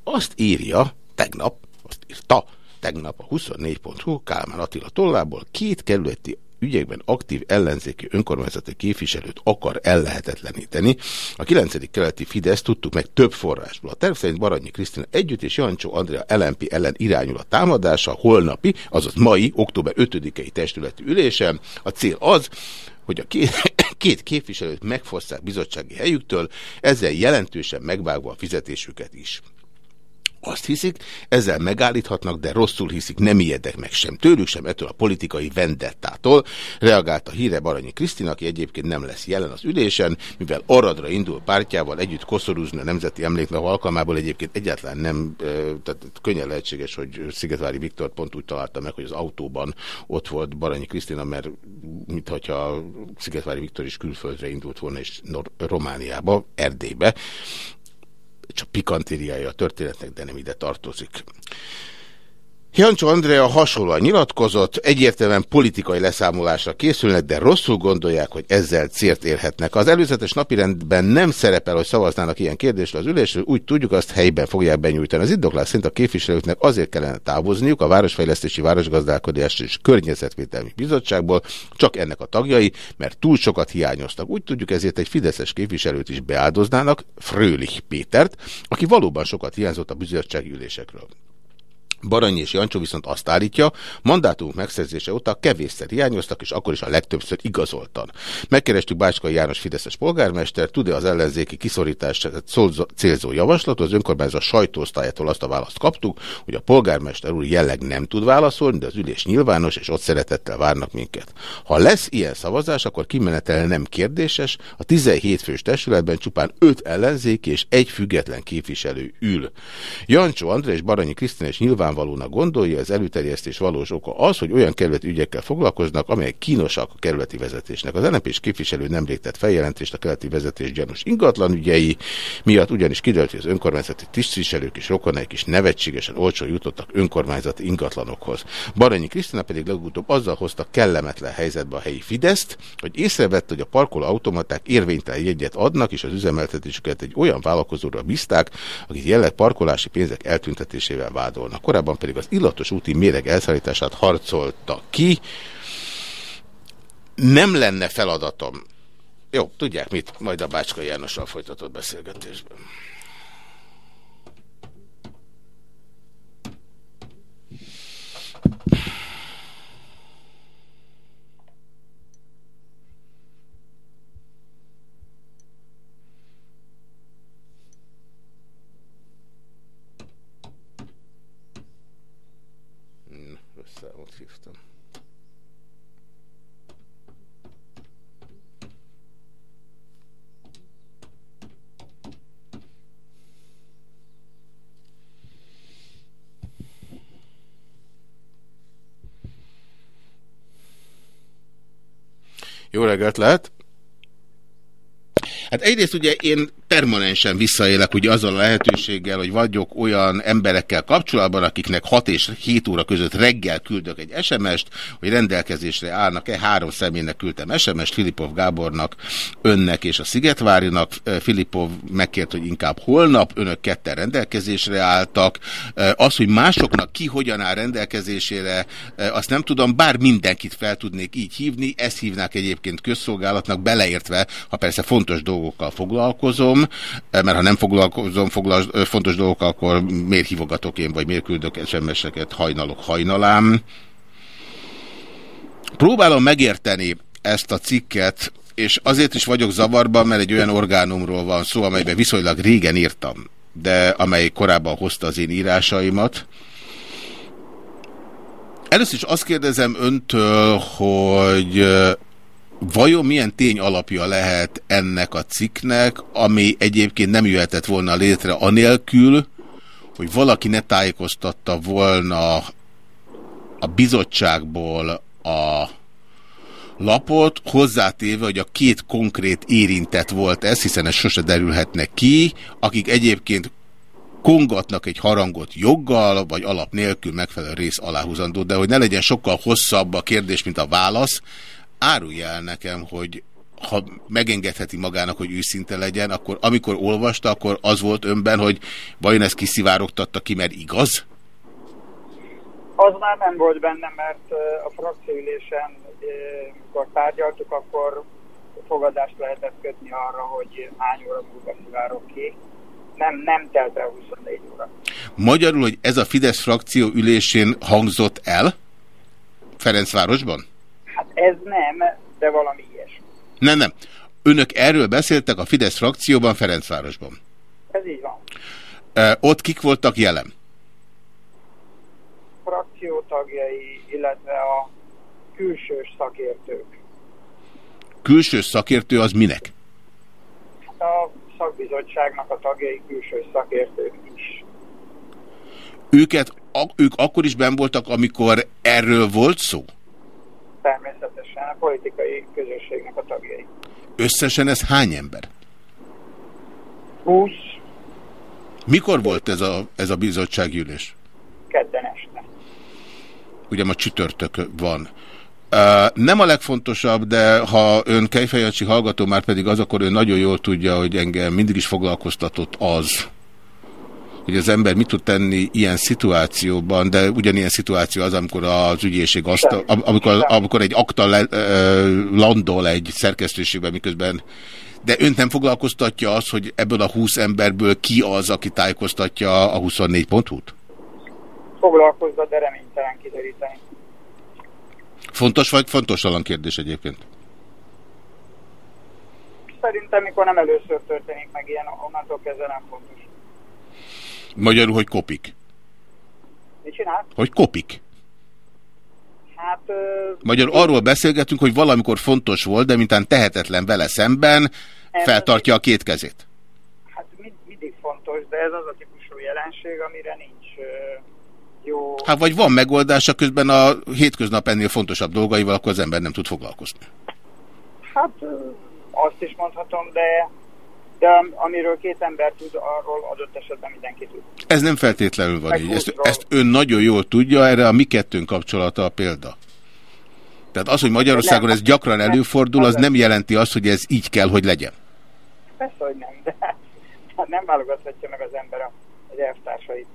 Azt írja, tegnap, azt írta, tegnap a 24.hu Kálmán Attila tollából két kerületi ügyekben aktív ellenzéki önkormányzati képviselőt akar ellehetetleníteni. A 9. keleti Fidesz tudtuk meg több forrásból. A terv szerint Baranyi Krisztina együtt és Jancsó Andrea LNP ellen irányul a támadása holnapi, azaz mai, október 5-i testületi ülésen. A cél az, hogy a két, <coughs> két képviselőt megfosszák bizottsági helyüktől, ezzel jelentősen megvágva a fizetésüket is. Azt hiszik, ezzel megállíthatnak, de rosszul hiszik, nem ijedek meg sem tőlük, sem ettől a politikai vendettától. Reagált a híre Baranyi Krisztina, aki egyébként nem lesz jelen az ülésen, mivel Aradra indul pártjával együtt koszorúzni a Nemzeti Emléknap alkalmából egyébként egyáltalán nem, tehát könnyen lehetséges, hogy Szigetvári Viktor pont úgy találta meg, hogy az autóban ott volt Baranyi Krisztina, mert mintha Szigetvári Viktor is külföldre indult volna, és Romániába, Erdélybe csak pikantériája a történetnek, de nem ide tartozik. Jancsó Andrea hasonlóan nyilatkozott, egyértelműen politikai leszámolásra készülnek, de rosszul gondolják, hogy ezzel célt érhetnek. Az előzetes napirendben nem szerepel, hogy szavaznának ilyen kérdésre az ülésről, úgy tudjuk, azt helyben fogják benyújtani. Az indoklás szerint a képviselőknek azért kellene távozniuk a Városfejlesztési Városgazdálkodás és Környezetvédelmi Bizottságból, csak ennek a tagjai, mert túl sokat hiányoztak. Úgy tudjuk, ezért egy fideszes képviselőt is beáldoznának, Frölich Pétert, aki valóban sokat hiányzott a bizottsági ülésekről. Baranyi és Jancsó viszont azt állítja, mandátumunk megszerzése óta kevésszer hiányoztak, és akkor is a legtöbbször igazoltan. Megkerestük Bácskai János Fideszes polgármester, tud-e az ellenzéki kiszorítás célzó javaslat, az önkormányzat sajtóosztályától azt a választ kaptuk, hogy a polgármester úr jelleg nem tud válaszolni, de az ülés nyilvános, és ott szeretettel várnak minket. Ha lesz ilyen szavazás, akkor kimenetel nem kérdéses, a 17 fős testületben csupán 5 ellenzéki és egy független képviselő ül. Jancsó András és Baranyi Krisztina is nyilván nyilvánvalónak gondolja, az előterjesztés valós oka az, hogy olyan kerületi ügyekkel foglalkoznak, amelyek kínosak a kerületi vezetésnek. Az NLP képviselő nemrég tett feljelentést a keleti vezetés gyanús ingatlan ügyei miatt, ugyanis kiderült, hogy az önkormányzati tisztviselők és rokonaik is nevetségesen olcsó jutottak önkormányzati ingatlanokhoz. Baranyi Krisztina pedig legutóbb azzal hozta kellemetlen helyzetbe a helyi Fideszt, hogy észrevette, hogy a parkoló automaták érvénytelen jegyet adnak, és az üzemeltetésüket egy olyan vállalkozóra bízták, akit jelleg parkolási pénzek eltüntetésével vádolnak. Korábban pedig az illatos úti méreg elszállítását harcolta ki. Nem lenne feladatom. Jó, tudják mit, majd a Bácska Jánossal folytatott beszélgetésben. Jó reggelt lehet! Hát egyrészt ugye én permanensen visszaélek ugye azzal a lehetőséggel, hogy vagyok olyan emberekkel kapcsolatban, akiknek 6 és 7 óra között reggel küldök egy SMS-t, hogy rendelkezésre állnak-e. Három személynek küldtem SMS-t, Filipov Gábornak, önnek és a Szigetvárinak. Filipov megkért, hogy inkább holnap, önök ketten rendelkezésre álltak. Az, hogy másoknak ki hogyan áll rendelkezésére, azt nem tudom, bár mindenkit fel tudnék így hívni, ezt hívnák egyébként közszolgálatnak, beleértve, ha persze fontos dolgokkal foglalkozom, mert ha nem foglalkozom foglal, fontos dolgokkal, akkor miért hívogatok én, vagy miért küldök SMS-eket hajnalok hajnalám. Próbálom megérteni ezt a cikket, és azért is vagyok zavarban, mert egy olyan orgánumról van szó, amelyben viszonylag régen írtam, de amely korábban hozta az én írásaimat. Először is azt kérdezem öntől, hogy Vajon milyen tény alapja lehet ennek a cikknek, ami egyébként nem jöhetett volna létre anélkül, hogy valaki ne tájékoztatta volna a bizottságból a lapot, hozzátéve, hogy a két konkrét érintett volt ez, hiszen ez sose derülhetne ki, akik egyébként kongatnak egy harangot joggal, vagy alap nélkül megfelelő rész aláhúzandó, de hogy ne legyen sokkal hosszabb a kérdés, mint a válasz, árulja el nekem, hogy ha megengedheti magának, hogy őszinte legyen, akkor amikor olvasta, akkor az volt önben, hogy vajon ezt kiszivárogtatta ki, mert igaz? Az már nem volt benne, mert a frakcióülésen, amikor tárgyaltuk, akkor fogadást lehetett kötni arra, hogy hány óra múlva szivárok ki. Nem, nem telt el 24 óra. Magyarul, hogy ez a Fidesz frakció ülésén hangzott el? Ferencvárosban? Ez nem, de valami ilyesmi. Nem, nem. Önök erről beszéltek a Fidesz frakcióban Ferencvárosban. Ez így van. E, ott kik voltak jelen? Frakció tagjai, illetve a külsős szakértők. Külsős szakértő az minek? A szakbizottságnak a tagjai külsős szakértők is. Őket, ők akkor is ben voltak, amikor erről volt szó? természetesen a politikai közösségnek a tagjai. Összesen ez hány ember? 20. Mikor volt ez a, ez a bizottsággyűlés? Kedden este. Ugye ma csütörtök van. Uh, nem a legfontosabb, de ha ön Kejfejancsi hallgató már pedig az, akkor ő nagyon jól tudja, hogy engem mindig is foglalkoztatott az, hogy az ember mit tud tenni ilyen szituációban, de ugyanilyen szituáció az, amikor az ügyészség azt, amikor, amikor egy akta le, landol egy szerkesztőségben, miközben de önt nem foglalkoztatja az, hogy ebből a 20 emberből ki az, aki tájékoztatja a 24 hu foglalkozza, de reménytelen kideríteni. Fontos vagy fontosalan kérdés egyébként? Szerintem, mikor nem először történik meg ilyen, onnantól kezdve nem fontos. Magyarul, hogy kopik? Mit csinál? Hogy kopik. Hát... Uh, Magyarul arról beszélgetünk, hogy valamikor fontos volt, de mintán tehetetlen vele szemben, feltartja a két kezét. Hát mind, mindig fontos, de ez az a típusú jelenség, amire nincs jó... Hát vagy van megoldása közben a hétköznap ennél fontosabb dolgaival, akkor az ember nem tud foglalkozni. Hát azt is mondhatom, de de amiről két ember tud, arról adott esetben mindenki tud. Ez nem feltétlenül van így. Ezt, ezt ön nagyon jól tudja, erre a mi kettőnk kapcsolata a példa. Tehát az, hogy Magyarországon ez gyakran előfordul, az nem jelenti azt, hogy ez így kell, hogy legyen. Persze, hogy nem, de hát nem válogathatja meg az ember az elvtársait.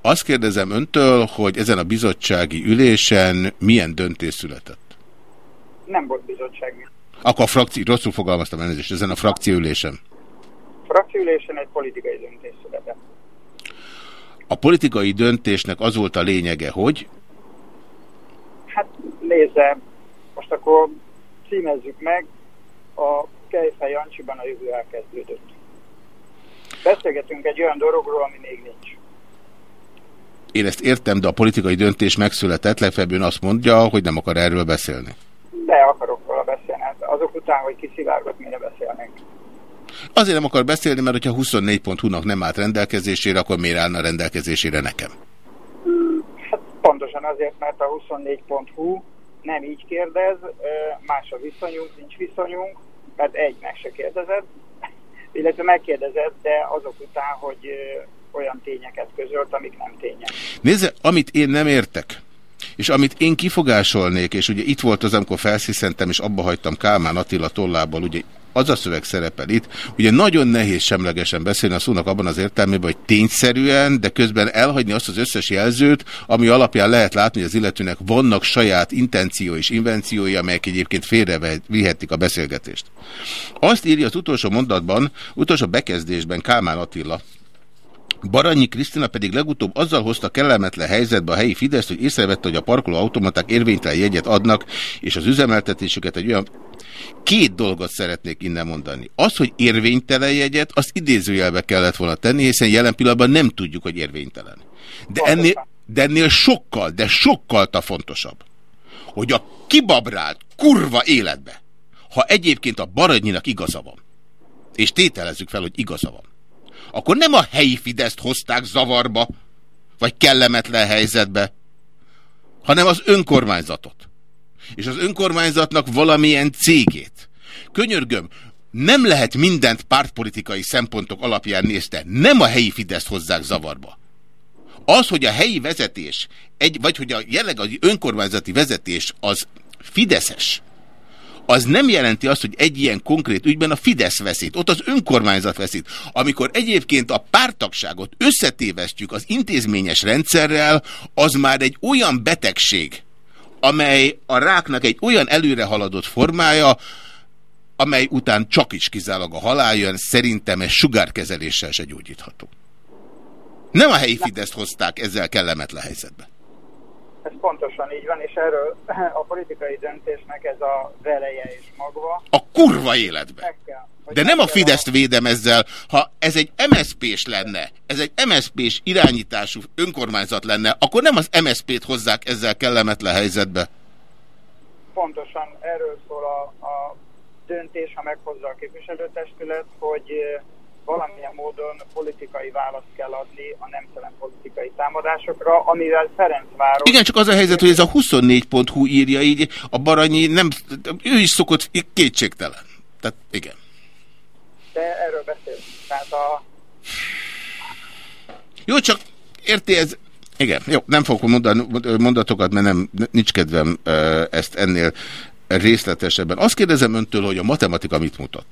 Azt kérdezem öntől, hogy ezen a bizottsági ülésen milyen döntés született? Nem volt bizottsági. Akkor a frakció, rosszul fogalmaztam elnézést, ezen a frakcióülésen frakciülésen egy politikai döntés született. A politikai döntésnek az volt a lényege, hogy? Hát nézze, most akkor címezzük meg, a Kejfej Jancsiban a jövő elkezdődött. Beszélgetünk egy olyan dologról, ami még nincs. Én ezt értem, de a politikai döntés megszületett, legfeljebb ön azt mondja, hogy nem akar erről beszélni. De akarok róla beszélni. Hát azok után, hogy kiszivárgott, mire beszélnénk. Azért nem akar beszélni, mert hogyha 24.hu-nak nem állt rendelkezésére, akkor miért állna rendelkezésére nekem? Hát pontosan azért, mert a 24.hu nem így kérdez, más a viszonyunk, nincs viszonyunk, mert egy meg se kérdezett, <laughs> illetve megkérdezett, de azok után, hogy olyan tényeket közölt, amik nem tények. Nézze, amit én nem értek, és amit én kifogásolnék, és ugye itt volt az, amikor felsziszentem, és abba hagytam Kálmán Attila tollából, ugye az a szöveg szerepel itt, ugye nagyon nehéz semlegesen beszélni a szónak abban az értelmében, hogy tényszerűen, de közben elhagyni azt az összes jelzőt, ami alapján lehet látni, hogy az illetőnek vannak saját intenció és invenciói, amelyek egyébként félre vihetik a beszélgetést. Azt írja az utolsó mondatban, utolsó bekezdésben Kálmán Attila, Baranyi Krisztina pedig legutóbb azzal hozta kellemetlen helyzetbe a helyi Fidesz, hogy észrevette, hogy a parkoló automaták érvénytelen jegyet adnak, és az üzemeltetésüket egy olyan... Két dolgot szeretnék innen mondani. Az, hogy érvénytelen jegyet, azt idézőjelbe kellett volna tenni, hiszen jelen pillanatban nem tudjuk, hogy érvénytelen. De ennél, de ennél sokkal, de sokkal a fontosabb, hogy a kibabrált kurva életbe, ha egyébként a Baranyinak igaza van, és tételezzük fel, hogy igaza van, akkor nem a helyi Fideszt hozták zavarba, vagy kellemetlen helyzetbe, hanem az önkormányzatot. És az önkormányzatnak valamilyen cégét. Könyörgöm, nem lehet mindent pártpolitikai szempontok alapján nézte. Nem a helyi Fideszt hozzák zavarba. Az, hogy a helyi vezetés, egy, vagy hogy a jelenleg az önkormányzati vezetés az fideszes, az nem jelenti azt, hogy egy ilyen konkrét ügyben a Fidesz veszít, ott az önkormányzat veszít. Amikor egyébként a pártagságot összetévesztjük az intézményes rendszerrel, az már egy olyan betegség, amely a ráknak egy olyan előre haladott formája, amely után csak is kizárólag a halál jön, szerintem ez sugárkezeléssel se gyógyítható. Nem a helyi Fideszt hozták ezzel kellemetlen helyzetbe. Ez pontosan így van, és erről a politikai döntésnek ez a veleje és magva. A kurva életbe! Kell, De nem a Fideszt védem ezzel, ha ez egy MSZP-s lenne, ez egy MSZP-s irányítású önkormányzat lenne, akkor nem az MSZP-t hozzák ezzel kellemetlen helyzetbe. Pontosan erről szól a, a döntés, ha meghozza a képviselőtestület, hogy valamilyen módon politikai választ kell adni a nemtelen politikai támadásokra, amivel Ferencváros... Igen, csak az a helyzet, hogy ez a 24.hu írja így, a Baranyi nem, ő is szokott kétségtelen. Tehát igen. De erről beszélünk. Tehát a... Jó, csak érti ez... Igen, jó, nem fogok mondani mondatokat, mert nem, nincs kedvem ezt ennél részletesebben. Azt kérdezem öntől, hogy a matematika mit mutat?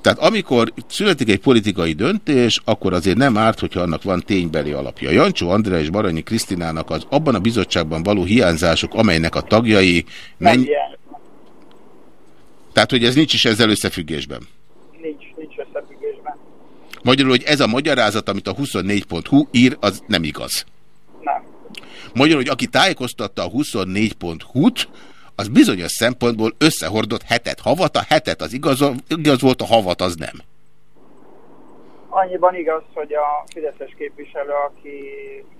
Tehát amikor születik egy politikai döntés, akkor azért nem árt, hogyha annak van ténybeli alapja. Jancsó Andrea és Baranyi Krisztinának az abban a bizottságban való hiányzások, amelynek a tagjai... Menny... Tehát, hogy ez nincs is ezzel összefüggésben? Magyarul, hogy ez a magyarázat, amit a 24.hu ír, az nem igaz. Nem, Magyarul, hogy aki tájékoztatta a 24.hu-t, az bizonyos szempontból összehordott hetet havat, a hetet az igaz, igaz volt, a havat az nem. Annyiban igaz, hogy a Fideszes képviselő, aki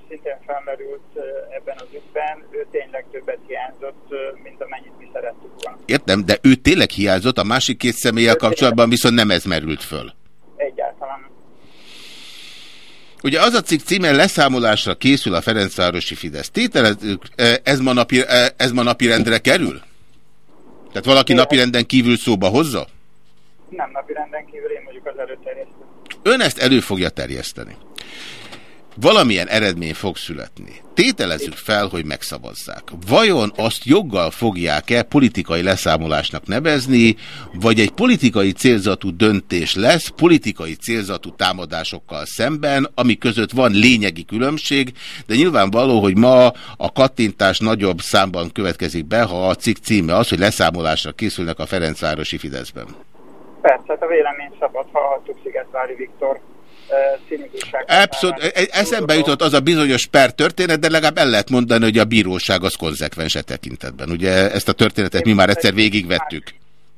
szintén felmerült ebben az ügyben, ő tényleg többet hiányzott, mint amennyit mi szerettük volna. Értem, de ő tényleg hiányzott, a másik két személlyel kapcsolatban viszont nem ez merült föl. Egyáltalán. Ugye az a cikk címe leszámolásra készül a Ferencvárosi Fidesz. Tételezzük, ez ma, napi, ez ma napirendre kerül? Tehát valaki én napirenden kívül szóba hozza? Nem napirenden kívül, én mondjuk az előterjesztő. Ön ezt elő fogja terjeszteni valamilyen eredmény fog születni. Tételezzük fel, hogy megszavazzák. Vajon azt joggal fogják-e politikai leszámolásnak nevezni, vagy egy politikai célzatú döntés lesz, politikai célzatú támadásokkal szemben, ami között van lényegi különbség, de nyilvánvaló, hogy ma a kattintás nagyobb számban következik be, ha a cikk címe az, hogy leszámolásra készülnek a Ferencvárosi Fideszben. Persze, hát a vélemény szabad, hallhattuk Szigetvári Viktor Abszolút, e, e, eszembe jutott az a bizonyos per történet, de legalább el lehet mondani, hogy a bíróság az konzekvens e tekintetben. Ugye ezt a történetet mi már egyszer végigvettük.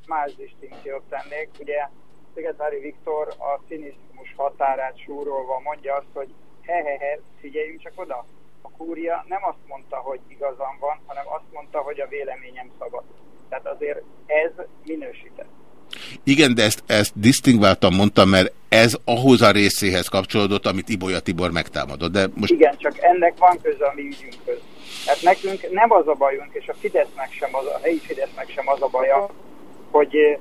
Más, más distinkciót tennék. Ugye Szigetvári Viktor a cinizmus határát súrolva mondja azt, hogy he-he-he, figyeljünk csak oda. A kúria nem azt mondta, hogy igazam van, hanem azt mondta, hogy a véleményem szabad. Tehát azért ez minősített. Igen, de ezt, ezt disztingváltan mondtam, mert ez ahhoz a részéhez kapcsolódott, amit Ibolya Tibor megtámadott. De most... Igen, csak ennek van köze a mi ügyünkhöz. Hát nekünk nem az a bajunk, és a Fidesznek sem az, a helyi Fidesznek sem az a baja, hogy eh,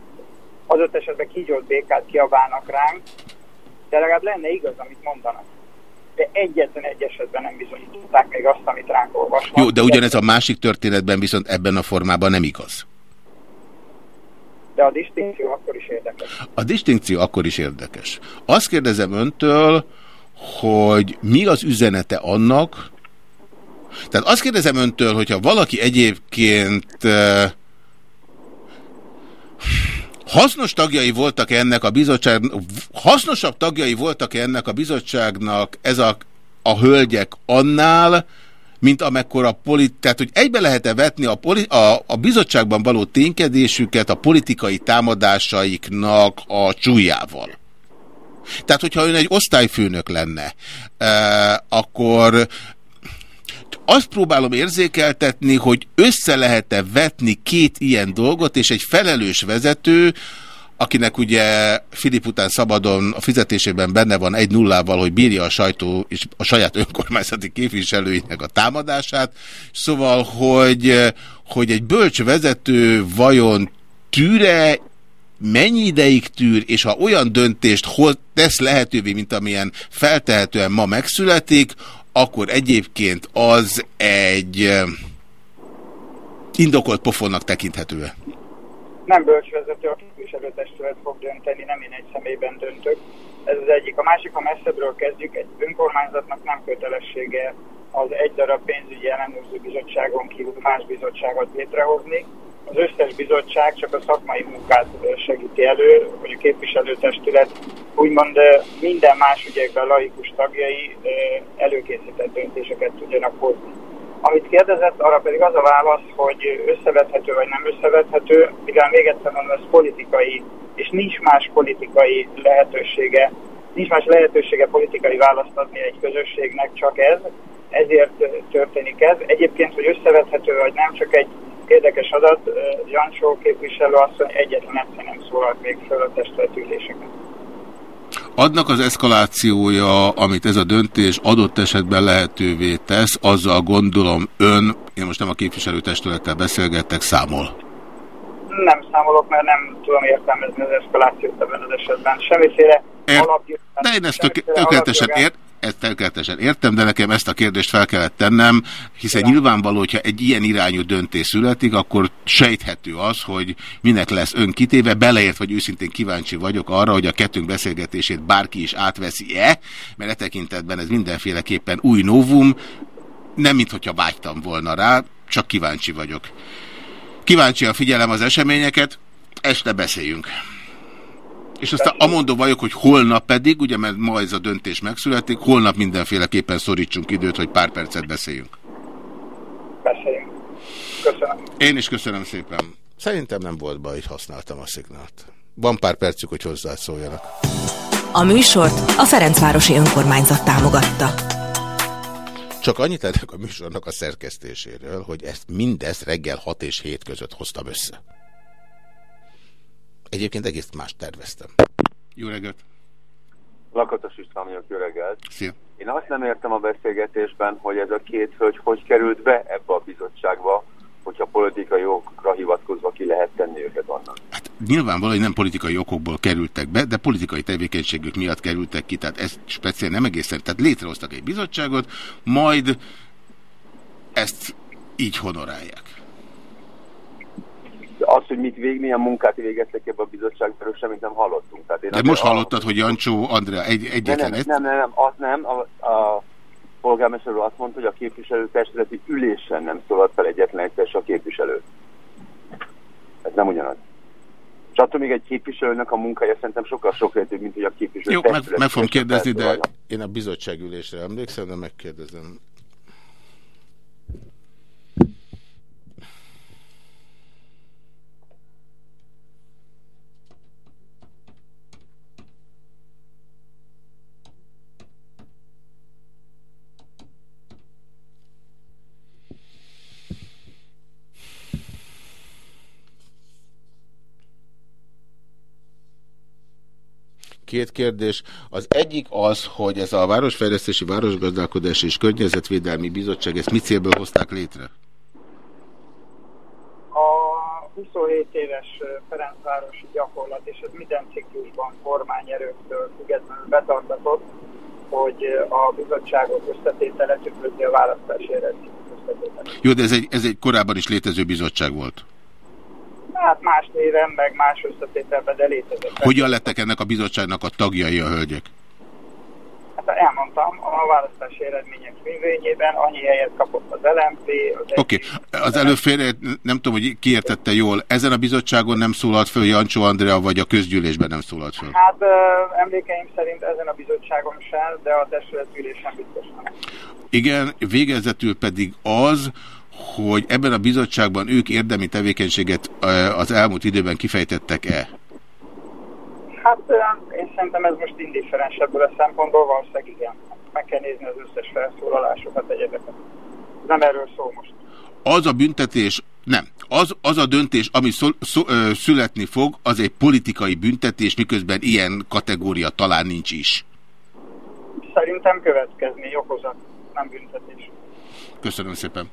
az öt esetben kígyót békát kiabálnak ránk, de legalább lenne igaz, amit mondanak. De egyetlen egy esetben nem bizonyították még azt, amit ránk olvasnak. Jó, de ugyanez a másik történetben viszont ebben a formában nem igaz de a distinkció akkor is érdekes. A distinkció akkor is érdekes. Azt kérdezem öntől, hogy mi az üzenete annak, tehát azt kérdezem öntől, hogyha valaki egyébként hasznos tagjai voltak -e ennek a bizottság, hasznosabb tagjai voltak -e ennek a bizottságnak ez a, a hölgyek annál, mint amekkora polit, tehát hogy egybe lehet-e vetni a, poli, a, a bizottságban való ténykedésüket a politikai támadásaiknak a csúlyával. Tehát, hogyha ön egy osztályfőnök lenne, e, akkor azt próbálom érzékeltetni, hogy össze lehet-e vetni két ilyen dolgot, és egy felelős vezető, akinek ugye Filip után szabadon a fizetésében benne van egy nullával, hogy bírja a sajtó és a saját önkormányzati képviselőinek a támadását. Szóval, hogy, hogy egy bölcs vezető vajon tűre, mennyi ideig tűr, és ha olyan döntést hol tesz lehetővé, mint amilyen feltehetően ma megszületik, akkor egyébként az egy indokolt pofonnak tekinthető? Nem bölcsvezető, a képviselőtestület fog dönteni, nem én egy személyben döntök. Ez az egyik. A másik, ha messzebbről kezdjük, egy önkormányzatnak nem kötelessége az egy darab pénzügyi ellenőrző bizottságon kívül más bizottságot létrehozni. Az összes bizottság csak a szakmai munkát segíti elő, hogy a képviselőtestület úgymond minden más ügyekben laikus tagjai előkészített döntéseket tudjanak hozni. Amit kérdezett, arra pedig az a válasz, hogy összevethető vagy nem összevethető, mivel még egyszer mondom, ez politikai, és nincs más politikai lehetősége, nincs más lehetősége politikai választ adni egy közösségnek, csak ez, ezért történik ez. Egyébként, hogy összevethető vagy nem, csak egy érdekes adat, Jancsó képviselő asszony egyetlen egyszer nem szólalt még föl a testületüléseket. Adnak az eszkalációja, amit ez a döntés adott esetben lehetővé tesz, azzal gondolom ön, én most nem a képviselőtestülettel beszélgettek, számol. Nem számolok, mert nem tudom értelmezni az eszkalációt ebben az esetben. Semmiféle alapján. De én ezt tökéletesen ért, ezt tökéletesen értem, de nekem ezt a kérdést fel kellett tennem, hiszen ja. nyilvánvaló, hogyha egy ilyen irányú döntés születik, akkor sejthető az, hogy minek lesz ön kitéve, beleért, vagy őszintén kíváncsi vagyok arra, hogy a kettőnk beszélgetését bárki is átveszi-e, mert e tekintetben ez mindenféleképpen új novum, nem mint hogyha vágytam volna rá, csak kíváncsi vagyok. Kíváncsi a figyelem az eseményeket, este beszéljünk. És aztán amondó vagyok, hogy holnap pedig, ugye mert ma ez a döntés megszületik, holnap mindenféleképpen szorítsunk időt, hogy pár percet beszéljünk. beszéljünk. Köszönöm. Én is köszönöm szépen. Szerintem nem volt baj, hogy használtam a szignált. Van pár percük, hogy hozzászóljanak. A műsort a Ferencvárosi Önkormányzat támogatta. Csak annyit ennek a műsornak a szerkesztéséről, hogy ezt mindezt reggel 6 és 7 között hoztam össze. Egyébként egész más terveztem. Jó reggelt! Lakatos István vagyok, jó reggelt! Szia! Én azt nem értem a beszélgetésben, hogy ez a két hölgy hogy került be ebbe a bizottságba, hogyha politikai okokra hivatkozva ki lehet tenni őket onnan. Hát nyilvánvalóan nem politikai okokból kerültek be, de politikai tevékenységük miatt kerültek ki, tehát ez speciál nem egészen. Tehát létrehoztak egy bizottságot, majd ezt így honorálják. Az, hogy mit vég, milyen munkát végeztek ebbe a bizottságban, semmit nem hallottunk. Tehát én de most hallottad, hogy Jancsó Andrea egy, egyetlen... Nem, nem, nem, nem, az nem, a, a polgármester azt mondta, hogy a képviselőtestületi ülésen nem szólalt fel egyetlen egyszer a képviselő. Ez nem ugyanaz. És attól még egy képviselőnek a munkája szerintem sokkal sokrétűbb, mint hogy a képviselő Jó, meg, meg fogom kérdezni, de én a bizottságülésre emlékszem, de megkérdezem. Két kérdés. Az egyik az, hogy ez a Városfejlesztési, Városgazdálkodási és Környezetvédelmi Bizottság, ezt mit célból hozták létre? A 27 éves Ferencvárosi gyakorlat, és ez minden ciklusban kormányerőktől függetlenül betartatott, hogy a bizottságok összetétele tükrözi a választási eredményt. Jó, de ez egy, ez egy korábban is létező bizottság volt. Hát más néven, meg más összetételben, de létezett. Hogyan lettek ennek a bizottságnak a tagjai a hölgyek? Hát elmondtam, a választási eredmények függvényében annyi helyet kapott az LMP. Oké, okay. az előféle, nem tudom, hogy kiértette jól, ezen a bizottságon nem szólalt föl Jancsó Andrea, vagy a közgyűlésben nem szólalt föl? Hát emlékeim szerint ezen a bizottságon sem, de a testületülésen biztos nem. Igen, végezetül pedig az, hogy ebben a bizottságban ők érdemi tevékenységet az elmúlt időben kifejtettek-e? Hát én szerintem ez most indifferens ebből a szempontból, valószínűleg igen. Meg kell nézni az összes felszólalásokat, egyebeket. Nem erről szól most. Az a büntetés, nem. Az, az a döntés, ami szó, szó, ö, születni fog, az egy politikai büntetés, miközben ilyen kategória talán nincs is. Szerintem következni, okozat, nem büntetés. Köszönöm szépen.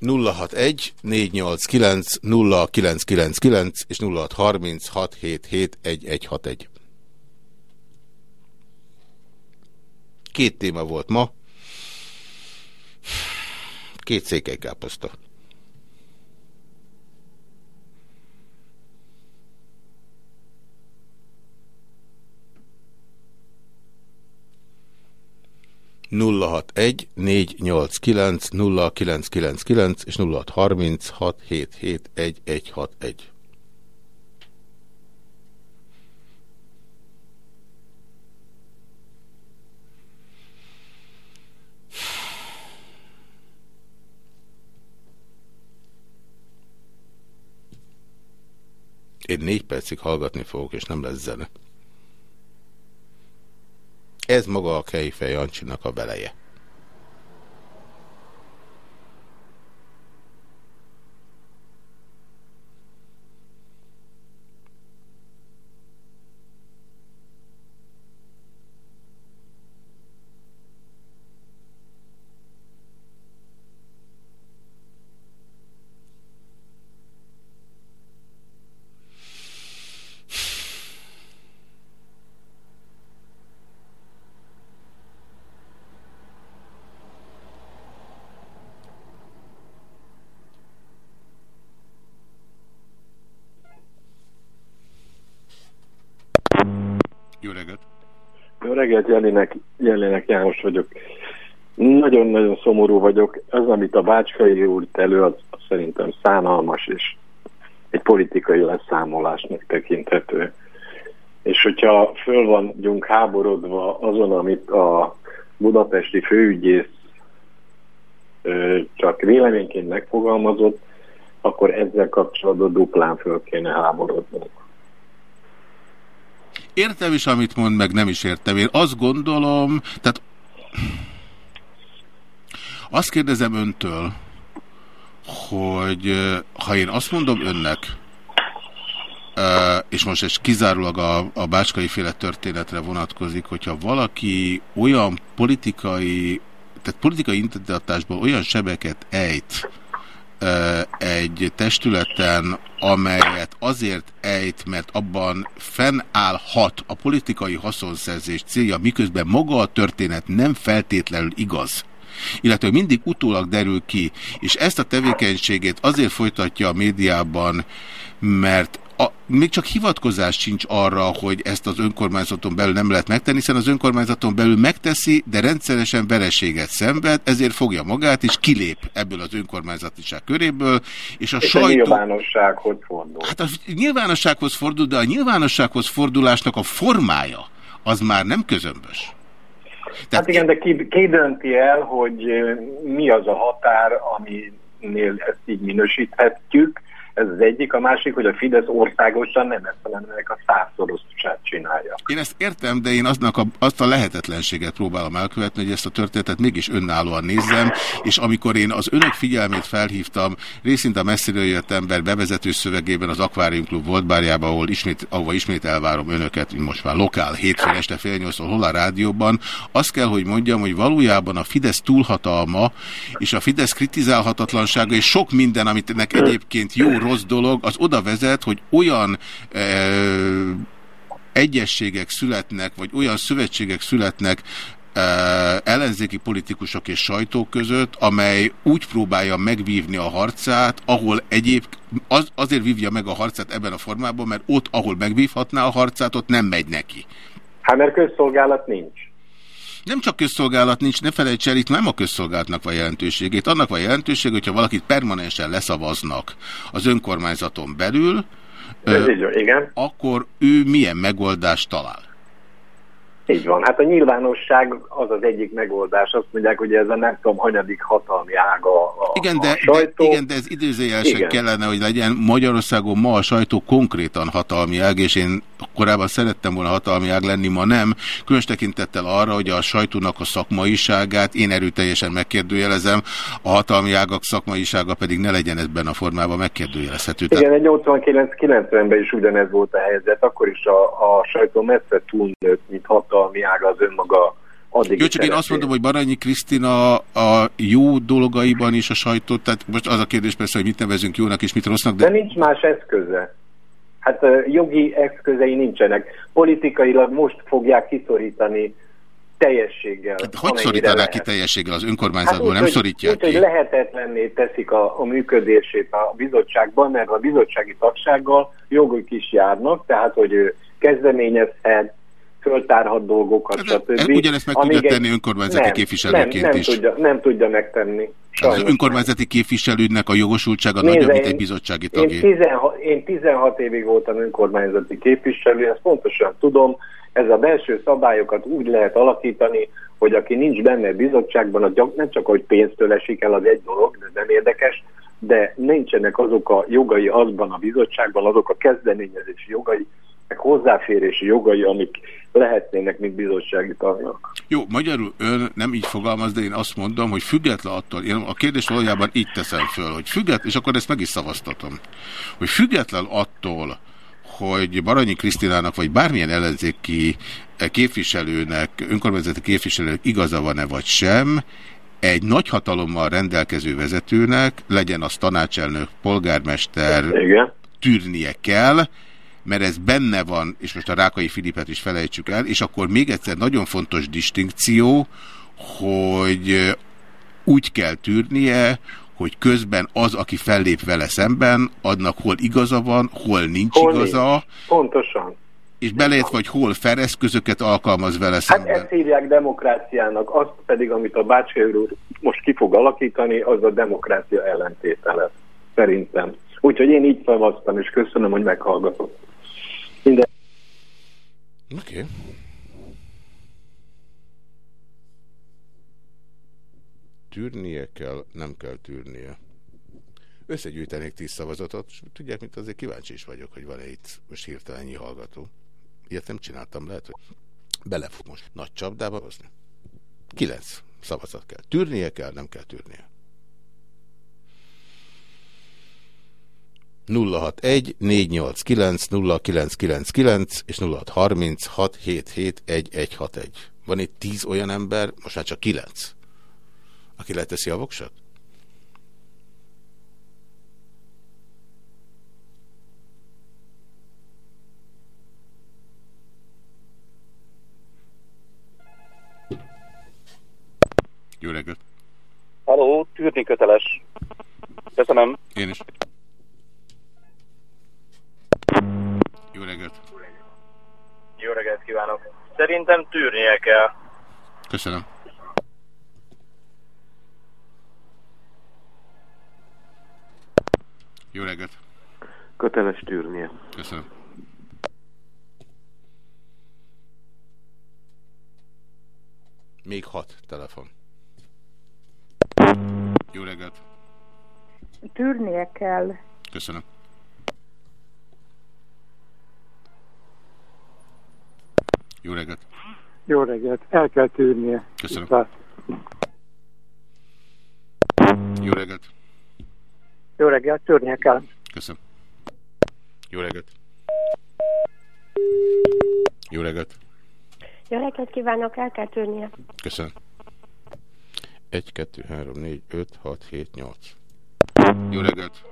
061 489 0999 és 0630 677 1161. Két téma volt ma. Két székelykáposzta. 061 489 0999 és 0636 1161. Én négy percig hallgatni fogok, és nem lesz zene. Ez maga a Kejfej Jancsinak a beleje. Reggelt, Jelinek, Jelinek János vagyok. Nagyon-nagyon szomorú vagyok. Az, amit a Bácskai úr elő, az, az szerintem szánalmas, és egy politikai leszámolásnak tekinthető. És hogyha föl vagyunk háborodva azon, amit a budapesti főügyész csak véleményként megfogalmazott, akkor ezzel kapcsolatban duplán föl kéne háborodnunk. Értem is, amit mond, meg nem is értem. Én azt gondolom, tehát azt kérdezem öntől, hogy ha én azt mondom önnek, és most ez kizárólag a, a bácskai féle történetre vonatkozik, hogyha valaki olyan politikai, tehát politikai intentatásban olyan sebeket ejt egy testületen, amelyet azért ejt, mert abban fennállhat a politikai haszonszerzés célja, miközben maga a történet nem feltétlenül igaz, illetve mindig utólag derül ki, és ezt a tevékenységét azért folytatja a médiában, mert a, még csak hivatkozás sincs arra, hogy ezt az önkormányzaton belül nem lehet megtenni, hiszen az önkormányzaton belül megteszi, de rendszeresen vereséget szenved, ezért fogja magát, és kilép ebből az önkormányzatiság köréből, és a és sajtó... a nyilvánossághoz fordul. Hát a nyilvánossághoz fordul, de a nyilvánossághoz fordulásnak a formája az már nem közömbös. Tehát hát igen, de ki, ki dönti el, hogy mi az a határ, aminél ezt így minősíthetjük, ez az egyik, a másik, hogy a Fidesz országosan nem ezt, hanem ennek a százszorosát csinálja. Én ezt értem, de én aznak a, azt a lehetetlenséget próbálom elkövetni, hogy ezt a történetet mégis önállóan nézzem, és amikor én az önök figyelmét felhívtam, részint a messziről jött ember bevezető szövegében az Aquarium Club volt bárjában, ahol ismét, ahova ismét elvárom önöket, most már lokál, hétfőn este fél nyolc, hol a rádióban, azt kell, hogy mondjam, hogy valójában a Fidesz túlhatalma és a Fidesz kritizálhatatlansága és sok minden, amit ennek egyébként jó rossz dolog, az oda vezet, hogy olyan e, egyességek születnek, vagy olyan szövetségek születnek e, ellenzéki politikusok és sajtók között, amely úgy próbálja megvívni a harcát, ahol egyéb az, azért vívja meg a harcát ebben a formában, mert ott, ahol megvívhatná a harcát, ott nem megy neki. Hát mert közszolgálat nincs. Nem csak közszolgálat nincs, ne felejts el, itt nem a közszolgálatnak van jelentőségét. Annak van jelentőség, hogyha valakit permanensen leszavaznak az önkormányzaton belül, így, igen. akkor ő milyen megoldást talál? Így van. Hát a nyilvánosság az az egyik megoldás. Azt mondják, hogy ez a nem tudom, hanyadik hatalmi ága a, igen, de, a sajtó. De, igen, de ez időzőjelesen kellene, hogy legyen. Magyarországon ma a sajtó konkrétan hatalmi ág, és én korábban szerettem volna hatalmi ág lenni, ma nem. Különös tekintettel arra, hogy a sajtónak a szakmaiságát én erőteljesen megkérdőjelezem, a hatalmi ágak szakmaisága pedig ne legyen ebben a formában megkérdőjelezhető. Igen, egy 89-90-ben is ugyanez volt a helyzet, akkor is a, a sajtó messze túlnőtt, mint hatalmi hatalmi ága az önmaga addig Jó, csak én azt mondom, hogy Baranyi Krisztina a jó dolgaiban is a sajtót, tehát most az a kérdés persze, hogy mit nevezünk jónak és mit rossznak, de... De nincs más eszköze. Hát jogi eszközei nincsenek. Politikailag most fogják kiszorítani teljességgel. Hát, hogy szorítanák ki teljességgel az önkormányzatból? Hát, nem szorítják úgy, ki? Hogy lehetetlenné teszik a, a működését a bizottságban, mert a bizottsági tagsággal jogok is járnak, tehát hogy ő kezdeményezhet, föltárhat dolgokat, hát, stb. Ugyanezt meg tudja tenni önkormányzati nem, képviselőként nem, nem is. Tudja, nem tudja megtenni. Az önkormányzati képviselőnek a jogosultsága Nézze, nagyobb, mint egy bizottsági tagé. Én 16, én 16 évig voltam önkormányzati képviselő, ezt pontosan tudom. Ez a belső szabályokat úgy lehet alakítani, hogy aki nincs benne bizottságban, az nem csak, hogy pénztől esik el, az egy dolog, de nem érdekes, de nincsenek azok a jogai azban a bizottságban, azok a kezdeményezési jogai, hozzáférési jogai, amik lehetnének, mint bizottsági tagnak. Jó, magyarul ön nem így fogalmaz, de én azt mondom, hogy független attól, én a kérdés valójában így teszem föl, hogy független, és akkor ezt meg is szavaztatom, hogy független attól, hogy Baranyi Krisztinának, vagy bármilyen ellenzéki képviselőnek, önkormányzati képviselőnek igaza van-e vagy sem, egy nagy hatalommal rendelkező vezetőnek, legyen az tanácselnök, polgármester, Igen. tűrnie kell, mert ez benne van, és most a Rákai Filipet is felejtsük el, és akkor még egyszer nagyon fontos distinkció, hogy úgy kell tűrnie, hogy közben az, aki fellép vele szemben, adnak hol igaza van, hol nincs hol igaza. Nincs. Pontosan. És belejött, vagy hol feleszközöket alkalmaz vele szemben. Hát ezt hívják demokráciának, azt pedig, amit a Bácsi úr most ki fog alakítani, az a demokrácia ellentétele, szerintem. Úgyhogy én így szavaztam, és köszönöm, hogy meghallgatott. Minden. Oké. Okay. tűrnie kell, nem kell tűrnie. Összegyűjtenék tíz szavazatot, és tudják, mint azért kíváncsi is vagyok, hogy van-e itt most hirtelennyi hallgató. Ilyet nem csináltam, lehet, hogy belefut most nagy csapdába hozni. Kilenc szavazat kell. Tűrnie kell, nem kell tűrnie. 061 489 0999 és 0630 677 1161. Van itt tíz olyan ember, most már csak kilenc, aki leteszi a voksat? Jó reggelt! Haló, tűrni köteles. Köszönöm. Én is. Jó reggelt! Jó reggelt kívánok! Szerintem tűrnie kell. Köszönöm. Jó reggelt! Köteles tűrnie. Köszönöm. Még hat telefon. Jó reggelt! Tűrnie kell. Köszönöm. Jó reggelt! Jó reggelt, el kell tűrnie. Köszönöm. Jó reggelt! Jó reggelt, tűrnie kell. Köszönöm. Jó reggelt! Jó reggelt! Jó reggelt kívánok, el kell tűrnie. Köszönöm. 1, 2, 3, 4, 5, 6, 7, 8. Jó reggelt!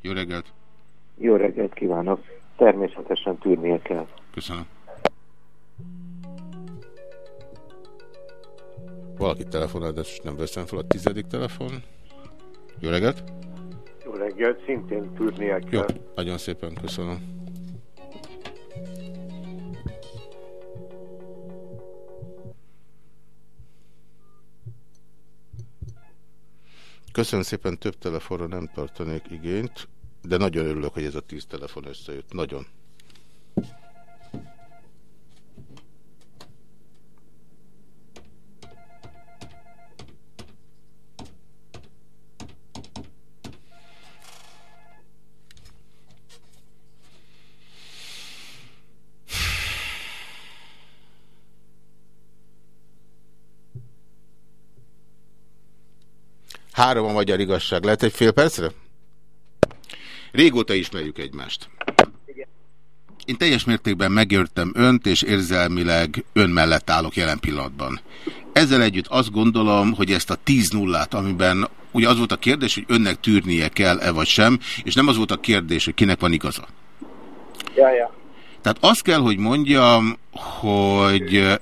Jó reggelt! Jó reggelt kívánok. Természetesen tűrnie kell. Köszönöm. Valaki telefonál, de nem veszem fel a tizedik telefon. Jó reggelt! Jó reggelt, szintén tűrnie Jó, nagyon szépen köszönöm. Köszönöm szépen, több telefonra nem tartanék igényt, de nagyon örülök, hogy ez a tíz telefon összejött. Nagyon. Három a magyar igazság. Lehet egy fél percre? Régóta ismerjük egymást. Én teljes mértékben megértem önt, és érzelmileg ön mellett állok jelen pillanatban. Ezzel együtt azt gondolom, hogy ezt a 10 nullát, amiben ugye az volt a kérdés, hogy önnek tűrnie kell-e vagy sem, és nem az volt a kérdés, hogy kinek van igaza. Ja, ja. Tehát azt kell, hogy mondjam, hogy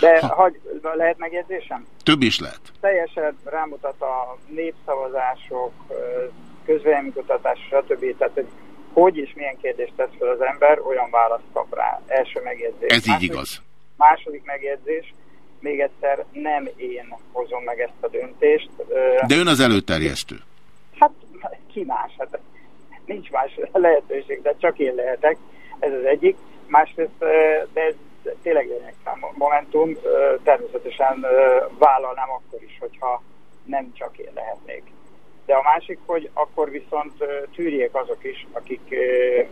De hagy, lehet megjegyzésem? több is lehet. Teljesen rámutat a népszavazások, közvéleménykutatás, stb. Tehát, hogy hogy és milyen kérdést tesz fel az ember, olyan választ kap rá. Első megjegyzés. Ez így Második- igaz. Második megjegyzés, még egyszer nem én hozom meg ezt a döntést. De ön az előterjesztő. Hát ki más? Hát, nincs más lehetőség, de csak én lehetek. Ez az egyik. Másrészt, de ez tényleg lényegtelen momentum. Természetesen vállalnám akkor is, hogyha nem csak én lehetnék. De a másik, hogy akkor viszont tűrjék azok is, akik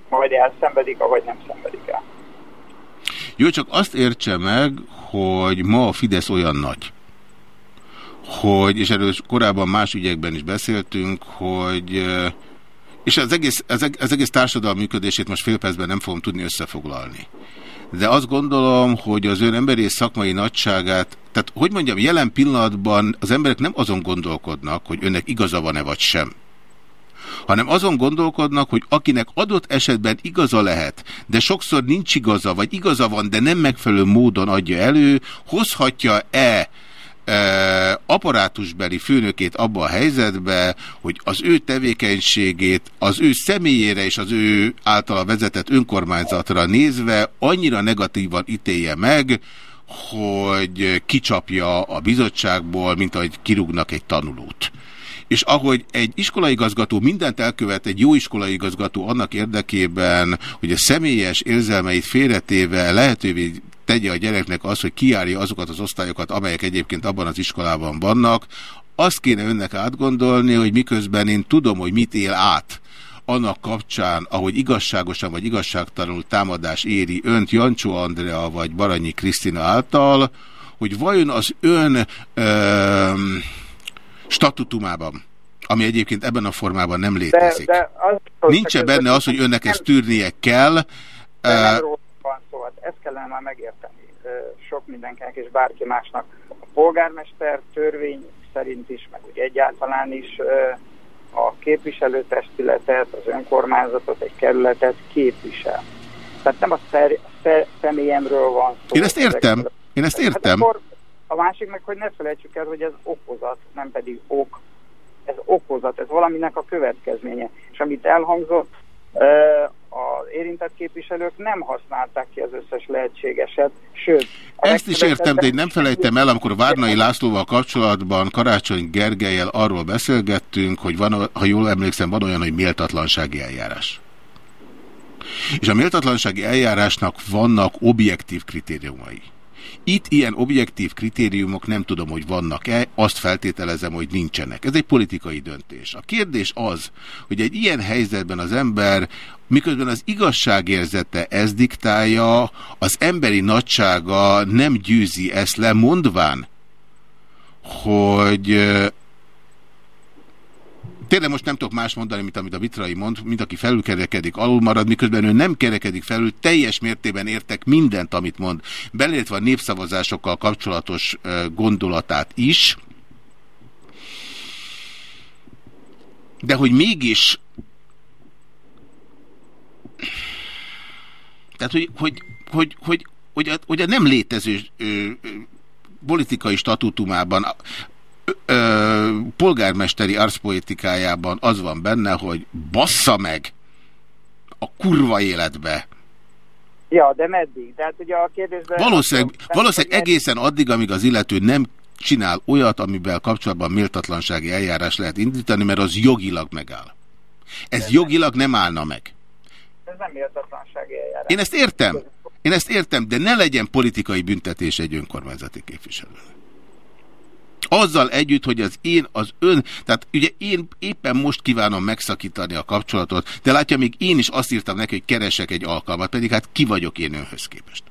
majd elszenvedik, vagy nem szenvedik el. Jó, csak azt értse meg, hogy ma a Fidesz olyan nagy, hogy, és erről korábban más ügyekben is beszéltünk, hogy és az egész, az, eg- az egész társadalom működését most fél percben nem fogom tudni összefoglalni. De azt gondolom, hogy az ön emberi és szakmai nagyságát, tehát hogy mondjam, jelen pillanatban az emberek nem azon gondolkodnak, hogy önnek igaza van-e vagy sem. Hanem azon gondolkodnak, hogy akinek adott esetben igaza lehet, de sokszor nincs igaza, vagy igaza van, de nem megfelelő módon adja elő, hozhatja-e apparátusbeli főnökét abba a helyzetbe, hogy az ő tevékenységét az ő személyére és az ő általa vezetett önkormányzatra nézve annyira negatívan ítélje meg, hogy kicsapja a bizottságból, mint ahogy kirúgnak egy tanulót. És ahogy egy iskolaigazgató mindent elkövet, egy jó iskolaigazgató annak érdekében, hogy a személyes érzelmeit félretéve lehetővé tegye a gyereknek az, hogy kiárja azokat az osztályokat, amelyek egyébként abban az iskolában vannak. Azt kéne önnek átgondolni, hogy miközben én tudom, hogy mit él át, annak kapcsán, ahogy igazságosan vagy igazságtalanul támadás éri önt Jancsó Andrea vagy Baranyi Krisztina által, hogy vajon az ön ö, statutumában, ami egyébként ebben a formában nem létezik. De, de az, Nincs-e benne az, hogy önnek ezt tűrnie kell? De nem ezt kellene már megérteni sok mindenkinek és bárki másnak. A polgármester törvény szerint is, meg úgy egyáltalán is a képviselőtestületet, az önkormányzatot, egy kerületet képvisel. Tehát nem a szer, szer, személyemről van szó. Én ezt értem. Én ezt hát értem. Hát akkor a másik meg, hogy ne felejtsük el, hogy ez okozat, nem pedig ok. Ez okozat, ez valaminek a következménye. És amit elhangzott, az érintett képviselők nem használták ki az összes lehetségeset, sőt... Ezt is értem, de én nem felejtem el, amikor Várnai Lászlóval kapcsolatban Karácsony Gergelyel arról beszélgettünk, hogy van, ha jól emlékszem, van olyan, hogy méltatlansági eljárás. És a méltatlansági eljárásnak vannak objektív kritériumai. Itt ilyen objektív kritériumok nem tudom, hogy vannak-e, azt feltételezem, hogy nincsenek. Ez egy politikai döntés. A kérdés az, hogy egy ilyen helyzetben az ember, miközben az igazságérzete ez diktálja, az emberi nagysága nem győzi ezt le, mondván, hogy tényleg most nem tudok más mondani, mint amit a Vitrai mond, mint aki felülkerekedik, alul marad, miközben ő nem kerekedik felül, teljes mértében értek mindent, amit mond, belértve a népszavazásokkal kapcsolatos gondolatát is, de hogy mégis tehát, hogy, hogy, hogy, hogy, hogy, a, hogy a nem létező ö, ö, politikai statútumában ö, polgármesteri arszpoetikájában az van benne, hogy bassza meg a kurva életbe. Ja, de meddig? Tehát ugye a kérdésben... Valószínűleg, valószínűleg egészen addig, amíg az illető nem csinál olyat, amivel kapcsolatban méltatlansági eljárás lehet indítani, mert az jogilag megáll. Ez jogilag nem állna meg. Ez nem méltatlansági eljárás. Én ezt értem. Én ezt értem, de ne legyen politikai büntetés egy önkormányzati képviselőnek. Azzal együtt, hogy az én, az ön, tehát ugye én éppen most kívánom megszakítani a kapcsolatot, de látja, még én is azt írtam neki, hogy keresek egy alkalmat, pedig hát ki vagyok én önhöz képest.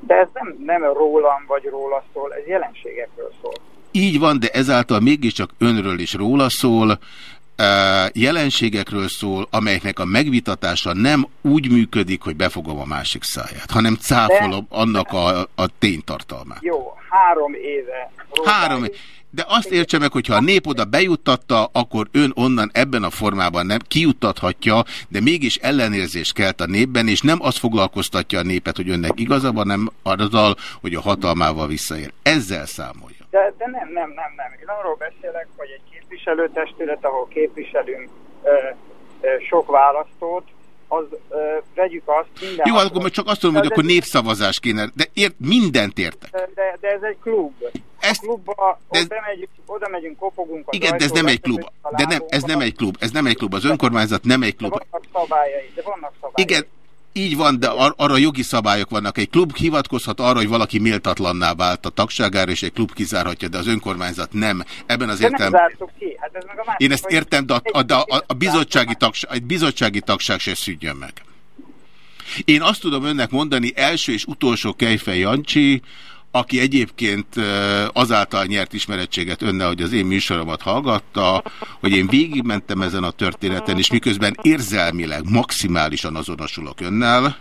De ez nem, nem rólam vagy róla szól, ez jelenségekről szól. Így van, de ezáltal mégiscsak önről is róla szól, jelenségekről szól, amelyeknek a megvitatása nem úgy működik, hogy befogom a másik száját, hanem cáfolom de, annak a, a ténytartalmát. Jó, három éve. Három éve. De azt értse meg, hogyha a nép oda bejuttatta, akkor ön onnan ebben a formában nem kijuttathatja, de mégis ellenérzést kelt a népben, és nem azt foglalkoztatja a népet, hogy önnek igaza van, nem azzal, hogy a hatalmával visszaér. Ezzel számolja. De, de nem, nem, nem, nem. Én arról beszélek, hogy egy képviselőtestület, ahol képviselünk sok választót, az ö, vegyük azt minden... Jó, akkor csak azt mondom, hogy akkor népszavazás kéne, de ért, mindent értek. De, de, ez egy klub. Ezt, a klubba de, oda, megyünk, oda megyünk, kopogunk az Igen, de ez nem egy klub. De nem, ez nem egy klub. Ez nem egy klub. Az önkormányzat nem egy klub. De vannak szabályai. De vannak szabályai. Igen, így van, de ar arra jogi szabályok vannak. Egy klub hivatkozhat arra, hogy valaki méltatlanná vált a tagságára, és egy klub kizárhatja, de az önkormányzat nem. Ebben az értelemben... Hát ez meg a másik, Én ezt értem, de a, a, a, a bizottsági, tagság, egy bizottsági tagság se szűnjön meg. Én azt tudom önnek mondani, első és utolsó Kejfej Jancsi, aki egyébként azáltal nyert ismerettséget önne, hogy az én műsoromat hallgatta, hogy én végigmentem ezen a történeten, és miközben érzelmileg maximálisan azonosulok önnel.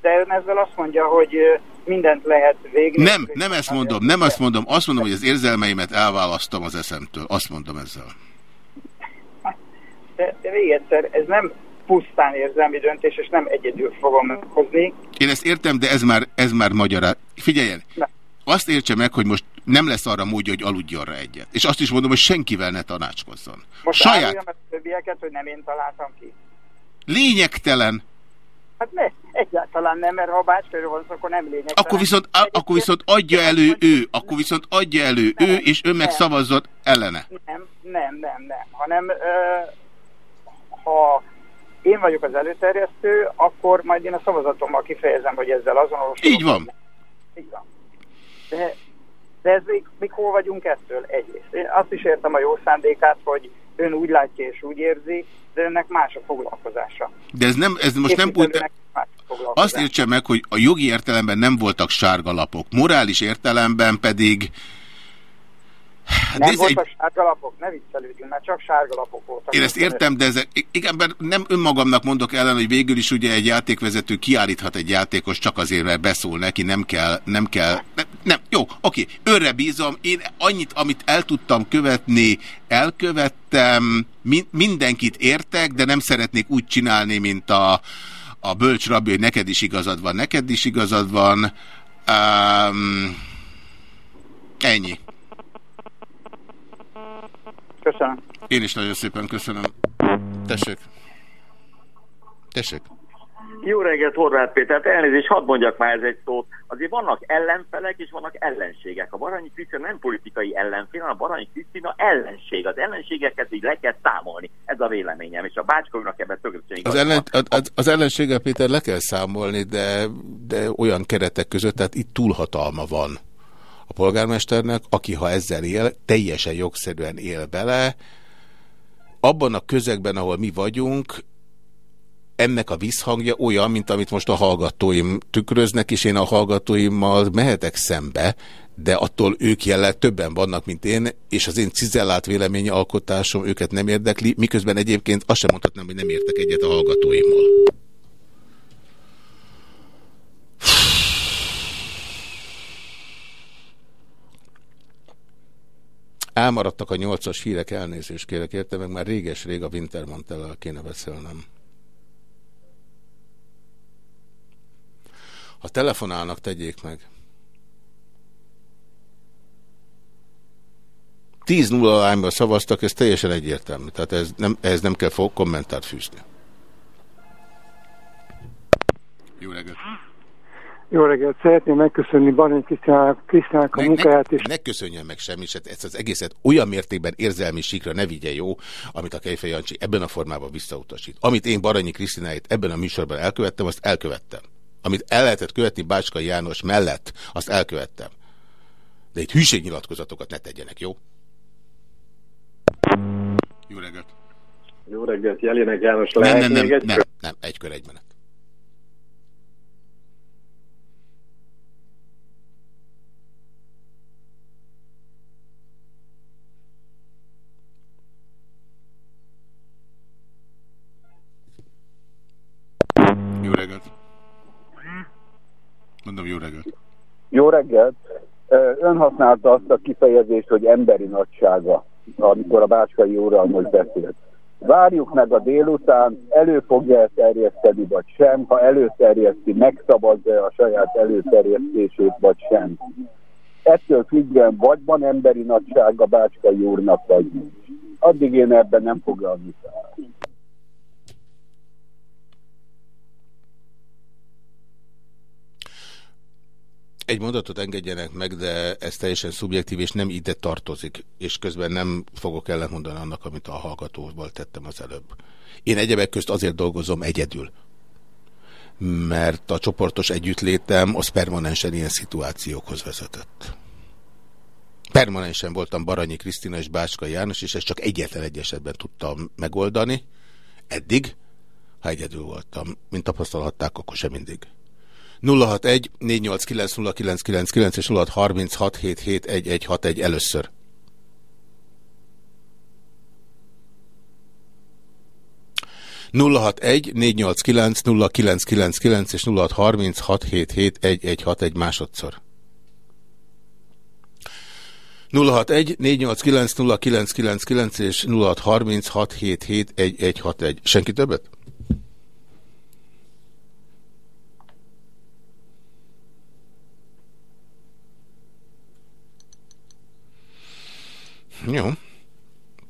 De ön ezzel azt mondja, hogy mindent lehet végig. Nem, nem ezt mondom, nem azt mondom, azt mondom, hogy az érzelmeimet elválasztom az eszemtől. Azt mondom ezzel. De, de még egyszer, ez nem pusztán érzelmi döntés, és nem egyedül fogom meghozni. Én ezt értem, de ez már, ez már magyarát. Figyeljen, ne. azt értse meg, hogy most nem lesz arra módja, hogy aludjon rá egyet. És azt is mondom, hogy senkivel ne tanácskozzon. Most Saját... a többieket, hogy nem én találtam ki. Lényegtelen. Hát ne, egyáltalán nem, mert ha a bácskörül van, akkor nem lényegtelen. Akkor viszont, a, akkor viszont adja elő ő, akkor viszont adja elő nem, ő, és ő meg szavazott ellene. Nem, nem, nem, nem, hanem ö, ha én vagyok az előterjesztő, akkor majd én a szavazatommal kifejezem, hogy ezzel azonosulok. Így van. Így van. De, de ez még, még hol vagyunk ettől egyrészt. Én azt is értem a jó szándékát, hogy ön úgy látja és úgy érzi, de önnek más a foglalkozása. De ez, nem, ez most nem úgy... Azt értse meg, hogy a jogi értelemben nem voltak sárga lapok, morális értelemben pedig Nem voltak egy... sárga lapok, ne viccelődjünk, mert csak sárga lapok voltak. Én ezt értem, de ezek, igen, nem önmagamnak mondok ellen, hogy végül is ugye egy játékvezető kiállíthat egy játékos csak azért, mert beszól neki, nem kell, nem kell, nem, nem jó, oké, őre bízom, én annyit, amit el tudtam követni, elkövettem, min, mindenkit értek, de nem szeretnék úgy csinálni, mint a, a bölcs rabbi, hogy neked is igazad van, neked is igazad van. Um, ennyi. Köszönöm. Én is nagyon szépen köszönöm. Tessék. Tessék. Jó reggelt, Horváth Péter. Hát elnézést, hadd mondjak már ez egy szót. Azért vannak ellenfelek és vannak ellenségek. A Baranyi Krisztina nem politikai ellenfél, hanem a Baranyi Krisztina ellenség. Az ellenségeket így le kell számolni. Ez a véleményem. És a bácskónak ebben tökéletesen az, ellen, az, az ellenséggel, Péter, le kell számolni, de, de olyan keretek között, tehát itt túlhatalma van a polgármesternek, aki ha ezzel él, teljesen jogszerűen él bele. Abban a közegben, ahol mi vagyunk, ennek a visszhangja olyan, mint amit most a hallgatóim tükröznek, és én a hallgatóimmal mehetek szembe, de attól ők jelen többen vannak, mint én, és az én cizellált véleményalkotásom őket nem érdekli, miközben egyébként azt sem mondhatnám, hogy nem értek egyet a hallgatóimmal. Elmaradtak a nyolcas hírek, elnézést kérek érte, meg már réges-rég a Wintermantellel kéne beszélnem. Ha telefonálnak, tegyék meg. 10-0 arányban szavaztak, ez teljesen egyértelmű. Tehát ez nem, ehhez nem kell kommentárt fűzni. Jó reggelt! Jó reggelt! Szeretném megköszönni Barany Krisztának a ne, munkáját. És... Ne köszönjön meg semmit, ezt az egészet olyan mértékben érzelmi sikra ne vigye jó, amit a Kejfej Jancsi ebben a formában visszautasít. Amit én Baranyi Krisztináit ebben a műsorban elkövettem, azt elkövettem. Amit el lehetett követni Bácskai János mellett, azt elkövettem. De itt hűségnyilatkozatokat ne tegyenek, jó? Jó reggelt! Jó reggelt, Jelinek János. Nem, nem, nem, nem, nem, egy kör, egy menet. Reggelt! Mondom, jó reggelt! Jó reggelt! Ön használta azt a kifejezést, hogy emberi nagysága, amikor a Bácskai úrral most beszélt. Várjuk meg a délután, elő fogja -e terjeszteni, vagy sem, ha előterjeszti, megszabadja a saját előterjesztését, vagy sem. Ettől függően vagy van emberi nagysága Bácskai úrnak, vagy nincs. Addig én ebben nem foglalni Egy mondatot engedjenek meg, de ez teljesen szubjektív, és nem ide tartozik, és közben nem fogok ellentmondani annak, amit a hallgatóval tettem az előbb. Én egyebek közt azért dolgozom egyedül, mert a csoportos együttlétem az permanensen ilyen szituációkhoz vezetett. Permanensen voltam Baranyi Krisztina és Bácska János, és ezt csak egyetlen egy esetben tudtam megoldani. Eddig, ha egyedül voltam, mint tapasztalhatták, akkor sem mindig. 061 489 és 0636771161 először. nulla hat egy négy nyolc kilenc nulla kilenc kilenc kilenc és nulla harminc hat hét hét egy egy hat egy másodszor. nulla hat egy négy nyolc kilenc nulla kilenc kilenc kilenc és nulla harminc hat hét hét egy egy hat egy. Senki többet? Jó.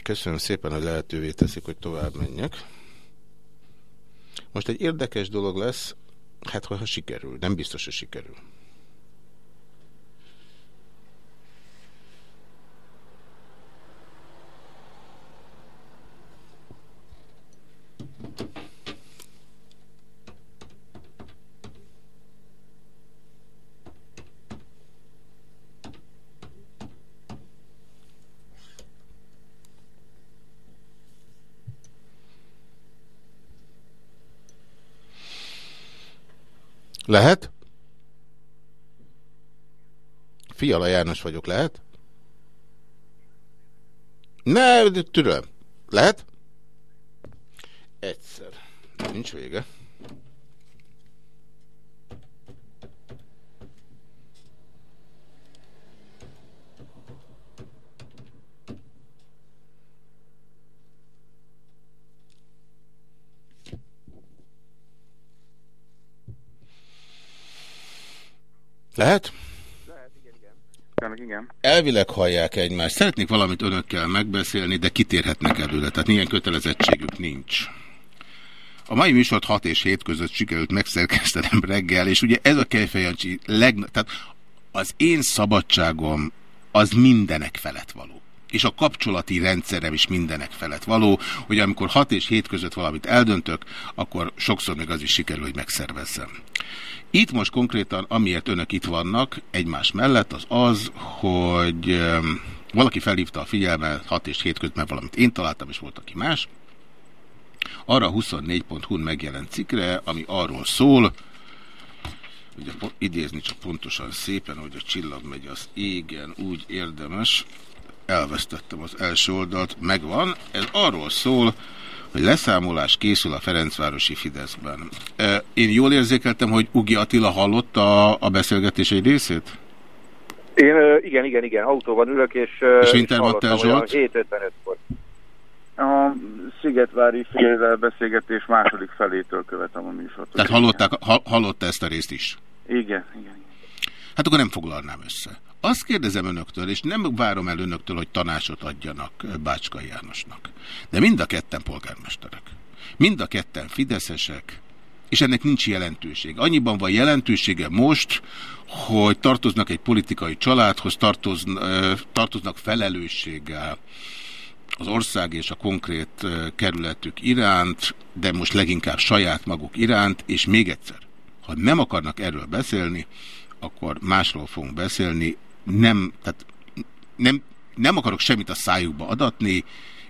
Köszönöm szépen, hogy lehetővé teszik, hogy tovább menjek. Most egy érdekes dolog lesz, hát ha sikerül, nem biztos, hogy sikerül. Lehet? Fiala János vagyok, lehet? Ne, türelem. Lehet? Egyszer. Nincs vége. Lehet? igen. Elvileg hallják egymást. Szeretnék valamit önökkel megbeszélni, de kitérhetnek előle, tehát milyen kötelezettségük nincs. A mai műsort 6 és 7 között sikerült megszerkesztenem reggel, és ugye ez a Kejfejancsi leg... Tehát az én szabadságom az mindenek felett való. És a kapcsolati rendszerem is mindenek felett való, hogy amikor 6 és 7 között valamit eldöntök, akkor sokszor még az is sikerül, hogy megszervezzem. Itt most konkrétan, amiért önök itt vannak egymás mellett, az az, hogy valaki felhívta a figyelmet 6 és 7 között, mert valamit én találtam, és volt aki más, arra 24.hu-n megjelent cikkre, ami arról szól, ugye idézni csak pontosan szépen, hogy a csillag megy az égen, úgy érdemes, elvesztettem az első oldalt, megvan, ez arról szól, hogy leszámolás készül a Ferencvárosi Fideszben. Én jól érzékeltem, hogy Ugi Attila hallotta a beszélgetés egy részét? Én igen, igen, igen, autóban ülök, és, és Wintermattel Zsolt? 7.55-kor. A Szigetvári féle beszélgetés második felétől követem a műsort. Tehát hallották, hallotta ezt a részt is? Igen, igen. Hát akkor nem foglalnám össze. Azt kérdezem önöktől, és nem várom el önöktől, hogy tanácsot adjanak Bácskai Jánosnak. De mind a ketten polgármesterek. Mind a ketten fideszesek, és ennek nincs jelentőség. Annyiban van jelentősége most, hogy tartoznak egy politikai családhoz, tartozn, tartoznak felelősséggel az ország és a konkrét kerületük iránt, de most leginkább saját maguk iránt, és még egyszer, ha nem akarnak erről beszélni, akkor másról fogunk beszélni, nem, tehát nem, nem akarok semmit a szájukba adatni,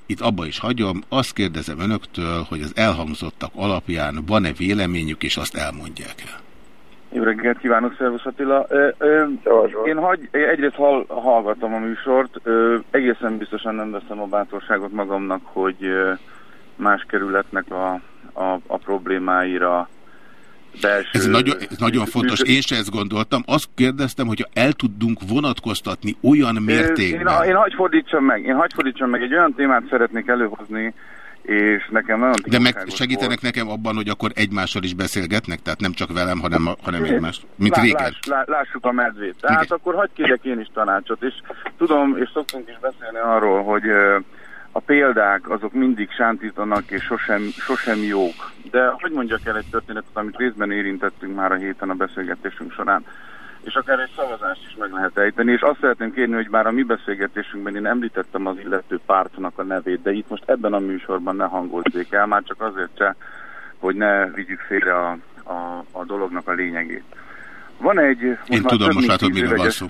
itt abba is hagyom, azt kérdezem önöktől, hogy az elhangzottak alapján van-e véleményük, és azt elmondják el. Jó reggelt kívánok, Szervusz Attila. Ö, ö, én hagy, egyrészt hall, hallgatom a műsort, ö, egészen biztosan nem veszem a bátorságot magamnak, hogy ö, más kerületnek a, a, a problémáira belső... Ez nagyon, ez nagyon fontos, én se ezt gondoltam. Azt kérdeztem, hogy el tudunk vonatkoztatni olyan mértékben... Én, én, én hagy fordítsam meg, én hagy fordítsam meg, egy olyan témát szeretnék előhozni, és nekem nagyon... De meg segítenek volt. nekem abban, hogy akkor egymással is beszélgetnek? Tehát nem csak velem, hanem, hanem egymás, mint lá, régen. Láss, lássuk a medvét. Tehát Igen. akkor hagyd kérjek én is tanácsot, és tudom, és szoktunk is beszélni arról, hogy a példák azok mindig sántítanak és sosem, sosem jók. De hogy mondjak el egy történetet, amit részben érintettünk már a héten a beszélgetésünk során, és akár egy szavazást is meg lehet ejteni, és azt szeretném kérni, hogy már a mi beszélgetésünkben én említettem az illető pártnak a nevét, de itt most ebben a műsorban ne hangozzék el, már csak azért se, hogy ne vigyük félre a, a, a dolognak a lényegét. Van egy... Én tudom most látod, miről van szó.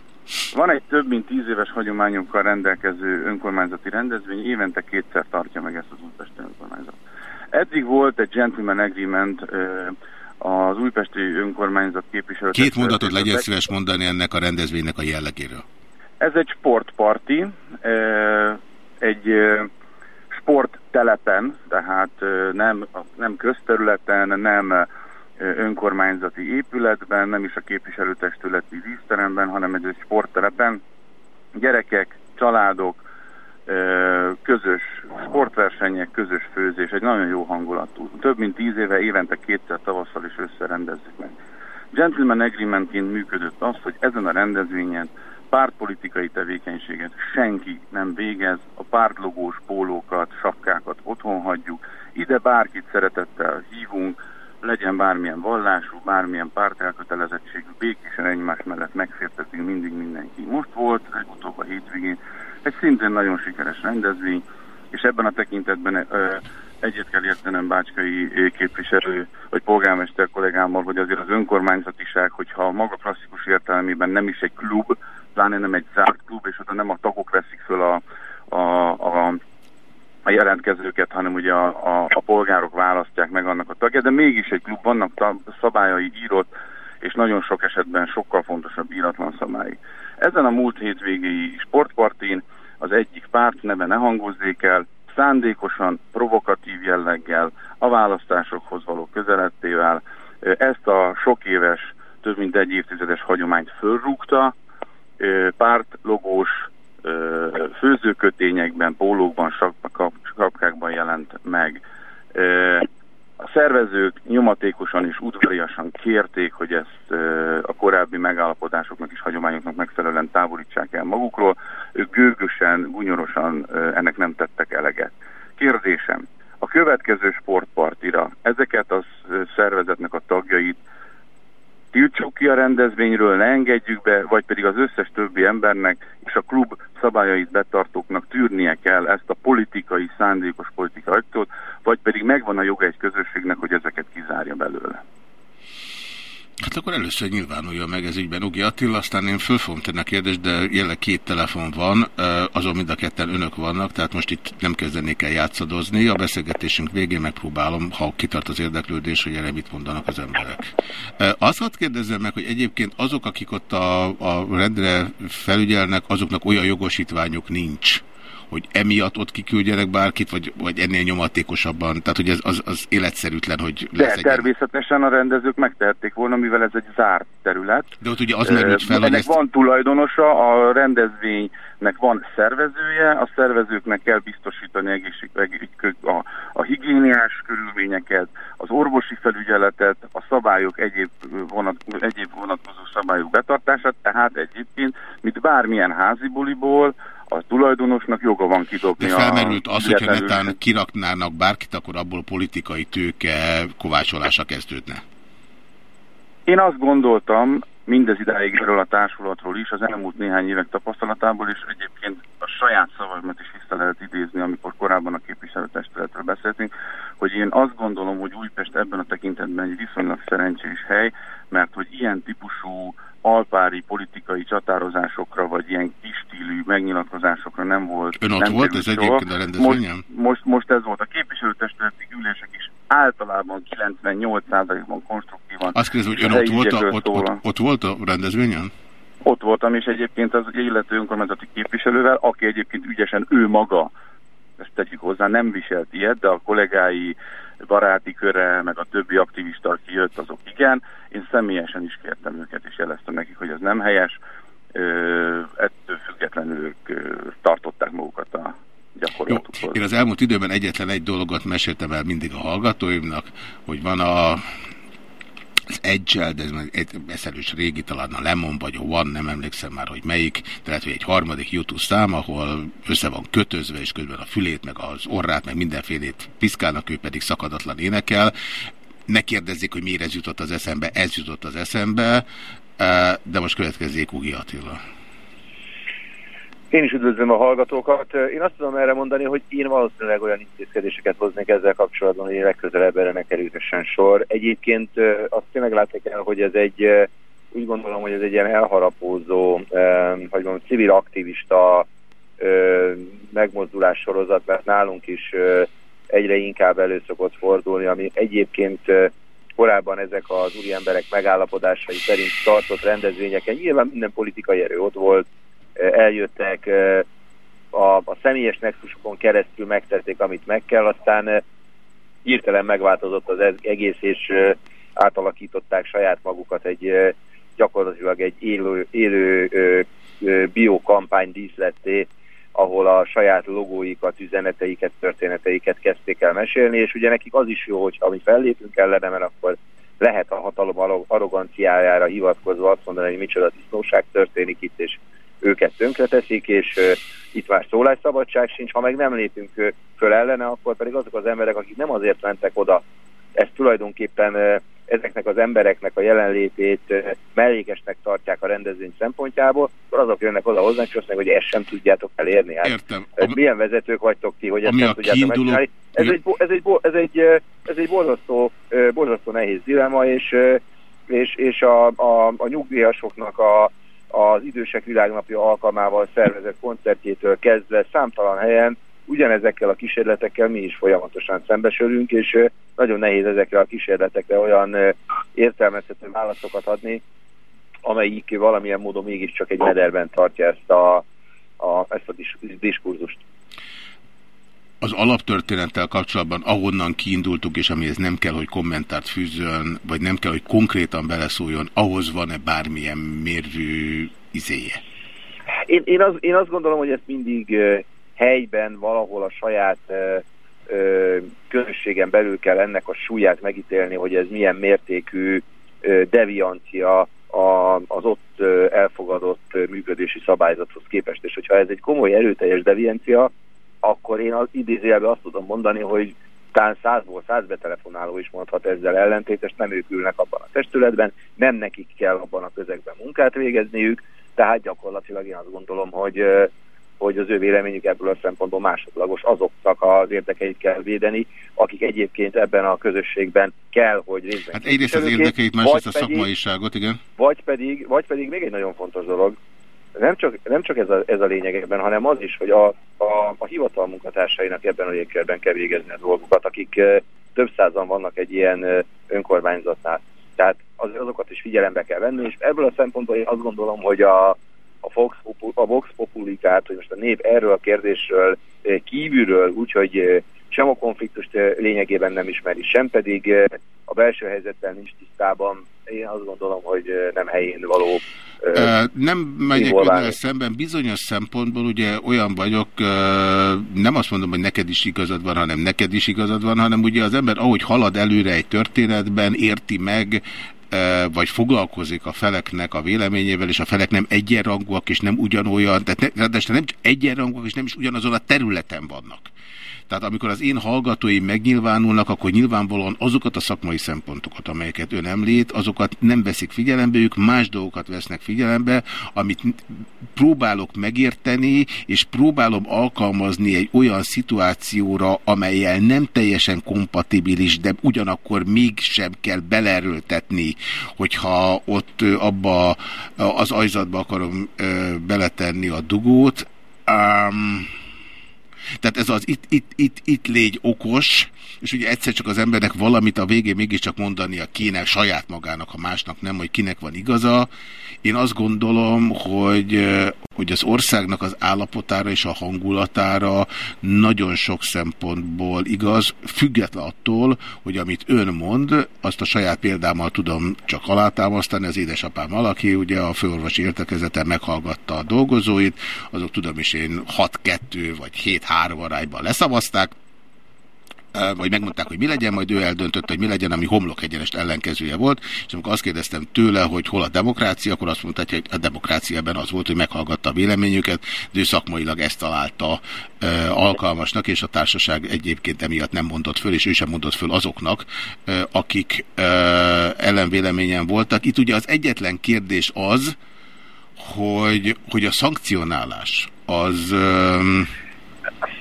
Van egy több mint tíz éves hagyományokkal rendelkező önkormányzati rendezvény, évente kétszer tartja meg ezt az újpesti önkormányzat. Eddig volt egy gentleman agreement az újpesti önkormányzat képviselő. Két mondatot legyen szíves mondani ennek a rendezvénynek a jellegéről. Ez egy sportparti, egy sporttelepen, tehát nem, nem közterületen, nem önkormányzati épületben, nem is a képviselőtestületi vízteremben, hanem egy sporttelepen. Gyerekek, családok, közös sportversenyek, közös főzés, egy nagyon jó hangulatú. Több mint tíz éve évente kétszer tavasszal is összerendezzük meg. Gentleman Agreementként működött az, hogy ezen a rendezvényen pártpolitikai tevékenységet senki nem végez, a pártlogós pólókat, sapkákat otthon hagyjuk, ide bárkit szeretettel hívunk, legyen bármilyen vallású, bármilyen pártelkötelezettségű, békésen egymás mellett megfértetünk mindig mindenki. Most volt, legutóbb a hétvégén, egy szintén nagyon sikeres rendezvény, és ebben a tekintetben ö, egyet kell értenem Bácskai képviselő, vagy polgármester kollégámmal, hogy azért az önkormányzatiság, hogyha maga klasszikus értelmében nem is egy klub, pláne nem egy zárt klub, és oda nem a tagok veszik föl a, a, a a jelentkezőket, hanem ugye a, a, a polgárok választják meg annak a tagja, de mégis egy klub, vannak szabályai írott, és nagyon sok esetben sokkal fontosabb íratlan szabály. Ezen a múlt hétvégéi sportpartin az egyik párt neve ne hangozzék el, szándékosan, provokatív jelleggel, a választásokhoz való közelettével ezt a sok éves, több mint egy évtizedes hagyományt fölrúgta, pártlogós főzőkötényekben, pólókban, sapkákban jelent meg. A szervezők nyomatékosan és udvariasan kérték, hogy ezt a korábbi megállapodásoknak és hagyományoknak megfelelően távolítsák el magukról. Ők gőgösen, gunyorosan ennek nem tettek eleget. Kérdésem, a következő sportpartira ezeket a szervezetnek a tagjait tiltsuk ki a rendezvényről, ne engedjük be, vagy pedig az összes többi embernek és a klub szabályait betartóknak tűrnie kell ezt a politikai, szándékos politikai aktót, vagy pedig megvan a joga egy közösségnek, hogy ezeket kizárja belőle. Hát akkor először nyilvánulja meg ez ügyben Ugi Attila, aztán én föl fogom tenni a kérdést, de jelenleg két telefon van, azon mind a ketten önök vannak, tehát most itt nem kezdenék el játszadozni. A beszélgetésünk végén megpróbálom, ha kitart az érdeklődés, hogy erre mit mondanak az emberek. Azt hadd kérdezzem meg, hogy egyébként azok, akik ott a, a rendre felügyelnek, azoknak olyan jogosítványuk nincs, hogy emiatt ott kiküldjenek bárkit, vagy, vagy ennél nyomatékosabban? Tehát, hogy ez az, az életszerűtlen, hogy lesz De egy... természetesen a rendezők megtehették volna, mivel ez egy zárt terület. De ott ugye az merült fel, hogy ezt... van tulajdonosa, a rendezvénynek van szervezője, a szervezőknek kell biztosítani egészség, a, a higiéniás körülményeket, az orvosi felügyeletet, a szabályok egyéb, vonat, egyéb vonatkozó szabályok betartását, tehát egyébként, mint bármilyen házibuliból, a tulajdonosnak joga van kidobni De felmerült az, hogyha netán kiraknának bárkit, akkor abból politikai tőke kovácsolása kezdődne. Én azt gondoltam, mindez idáig erről a társulatról is, az elmúlt néhány évek tapasztalatából, és egyébként a saját szavamat is vissza lehet idézni, amikor korábban a képviselőtestületről beszéltünk, hogy én azt gondolom, hogy Újpest ebben a tekintetben egy viszonylag szerencsés hely, mert hogy ilyen típusú alpári politikai csatározásokra, vagy ilyen kistílű megnyilatkozásokra nem volt. Ön ott nem volt ez egyébként a rendezvényen? Most, most, most ez volt. A képviselőtestületi ülések is általában 98%-ban konstruktívan. Azt kérdezem, hogy ön ott volt, a, ott, ott, ott volt a rendezvényen? Ott voltam, és egyébként az illető önkormányzati képviselővel, aki egyébként ügyesen ő maga, ezt tegyük hozzá, nem viselt ilyet, de a kollégái baráti köre, meg a többi aktivista, aki jött, azok igen. Én személyesen is kértem őket, és jeleztem nekik, hogy ez nem helyes. Ettől függetlenül ők tartották magukat a gyakorlatukhoz. Én az elmúlt időben egyetlen egy dolgot meséltem el mindig a hallgatóimnak, hogy van a az edge de ez egy eszelős régi, talán a Lemon vagy a One, nem emlékszem már, hogy melyik, de lehet, hogy egy harmadik YouTube szám, ahol össze van kötözve, és közben a fülét, meg az orrát, meg mindenfélét piszkálnak, ő pedig szakadatlan énekel. Ne kérdezzék, hogy miért ez jutott az eszembe, ez jutott az eszembe, de most következzék Ugi Attila. Én is üdvözlöm a hallgatókat. Én azt tudom erre mondani, hogy én valószínűleg olyan intézkedéseket hoznék ezzel kapcsolatban, hogy legközelebb erre ne kerülhessen sor. Egyébként azt tényleg látni kell, hogy ez egy, úgy gondolom, hogy ez egy ilyen elharapózó, hogy mondjam, civil aktivista megmozdulás sorozat, mert nálunk is egyre inkább elő szokott fordulni, ami egyébként korábban ezek az úri emberek megállapodásai szerint tartott rendezvényeken. Nyilván minden politikai erő ott volt, eljöttek, a, a személyes nexusokon keresztül megtették, amit meg kell, aztán hirtelen megváltozott az egész, és átalakították saját magukat egy gyakorlatilag egy élő, élő biokampány díszletté, ahol a saját logóikat, üzeneteiket, történeteiket kezdték el mesélni, és ugye nekik az is jó, hogy ami fellépünk ellene, mert akkor lehet a hatalom arroganciájára hivatkozva azt mondani, hogy micsoda disznóság történik itt, és őket tönkreteszik, és itt már szólásszabadság sincs. Ha meg nem lépünk föl ellene, akkor pedig azok az emberek, akik nem azért mentek oda, ezt tulajdonképpen ezeknek az embereknek a jelenlétét mellékesnek tartják a rendezvény szempontjából, akkor azok jönnek oda hozzánk, és azt mondják, hogy ezt sem tudjátok elérni. Hát, Értem. Am milyen vezetők vagytok ti, hogy ezt nem tudjátok kiinduló... megcsinálni. Ez egy, ez, egy, ez, egy, ez egy borzasztó, borzasztó nehéz dilemma, és, és, és a, a, a nyugdíjasoknak a, az Idősek Világnapja alkalmával szervezett koncertjétől kezdve számtalan helyen ugyanezekkel a kísérletekkel mi is folyamatosan szembesülünk, és nagyon nehéz ezekre a kísérletekre olyan értelmezhető válaszokat adni, amelyik valamilyen módon mégiscsak egy mederben tartja ezt a, a, ezt a dis, diskurzust. Az alaptörténettel kapcsolatban ahonnan kiindultuk, és amihez nem kell, hogy kommentárt fűzön, vagy nem kell, hogy konkrétan beleszóljon, ahhoz van-e bármilyen mérvű izéje? Én, én, az, én azt gondolom, hogy ezt mindig helyben, valahol a saját közösségen belül kell ennek a súlyát megítélni, hogy ez milyen mértékű deviancia az ott elfogadott működési szabályzathoz képest. És hogyha ez egy komoly, erőteljes deviancia, akkor én az idézőjelben azt tudom mondani, hogy talán százból száz betelefonáló is mondhat ezzel ellentétes, nem ők ülnek abban a testületben, nem nekik kell abban a közegben munkát végezniük, tehát gyakorlatilag én azt gondolom, hogy, hogy az ő véleményük ebből a szempontból másodlagos, azoknak az érdekeit kell védeni, akik egyébként ebben a közösségben kell, hogy részben... Hát egyrészt az érdekeit, másrészt a szakmaiságot, igen. Vagy pedig, vagy pedig még egy nagyon fontos dolog, nem csak, nem csak ez, a, ez a lényeg ebben, hanem az is, hogy a, a, a hivatal munkatársainak ebben a légkörben kell végezni a dolgokat, akik több százan vannak egy ilyen önkormányzatnál. Tehát az, azokat is figyelembe kell venni, és ebből a szempontból én azt gondolom, hogy a, a, Fox, a Vox Populikát, hogy most a nép erről a kérdésről kívülről, úgyhogy sem a konfliktust lényegében nem ismeri, sem pedig a belső helyzettel nincs tisztában. Én azt gondolom, hogy nem helyén való nem megyek önnel szemben, bizonyos szempontból ugye olyan vagyok, nem azt mondom, hogy neked is igazad van, hanem neked is igazad van, hanem ugye az ember ahogy halad előre egy történetben, érti meg, vagy foglalkozik a feleknek a véleményével, és a felek nem egyenrangúak, és nem ugyanolyan, tehát ne, nem egyenrangúak, és nem is ugyanazon a területen vannak. Tehát amikor az én hallgatóim megnyilvánulnak, akkor nyilvánvalóan azokat a szakmai szempontokat, amelyeket ön említ, azokat nem veszik figyelembe, ők más dolgokat vesznek figyelembe, amit próbálok megérteni, és próbálom alkalmazni egy olyan szituációra, amelyel nem teljesen kompatibilis, de ugyanakkor mégsem kell belerőltetni, hogyha ott abba az ajzatba akarom beletenni a dugót. Um, tehát ez az itt, itt, itt, itt légy okos, és ugye egyszer csak az embernek valamit a végén mégiscsak mondania kéne saját magának, ha másnak nem, hogy kinek van igaza. Én azt gondolom, hogy, hogy az országnak az állapotára és a hangulatára nagyon sok szempontból igaz, független attól, hogy amit ön mond, azt a saját példámmal tudom csak alátámasztani, az édesapám alaki, ugye a főorvosi értekezeten meghallgatta a dolgozóit, azok tudom is én 6-2 vagy 7-3 arányban leszavazták, vagy megmondták, hogy mi legyen, majd ő eldöntött, hogy mi legyen, ami homlok egyenest ellenkezője volt, és amikor azt kérdeztem tőle, hogy hol a demokrácia, akkor azt mondta, hogy a demokráciában az volt, hogy meghallgatta a véleményüket, de ő szakmailag ezt találta e, alkalmasnak, és a társaság egyébként emiatt nem mondott föl, és ő sem mondott föl azoknak, e, akik e, ellenvéleményen voltak. Itt ugye az egyetlen kérdés az, hogy, hogy a szankcionálás az... E,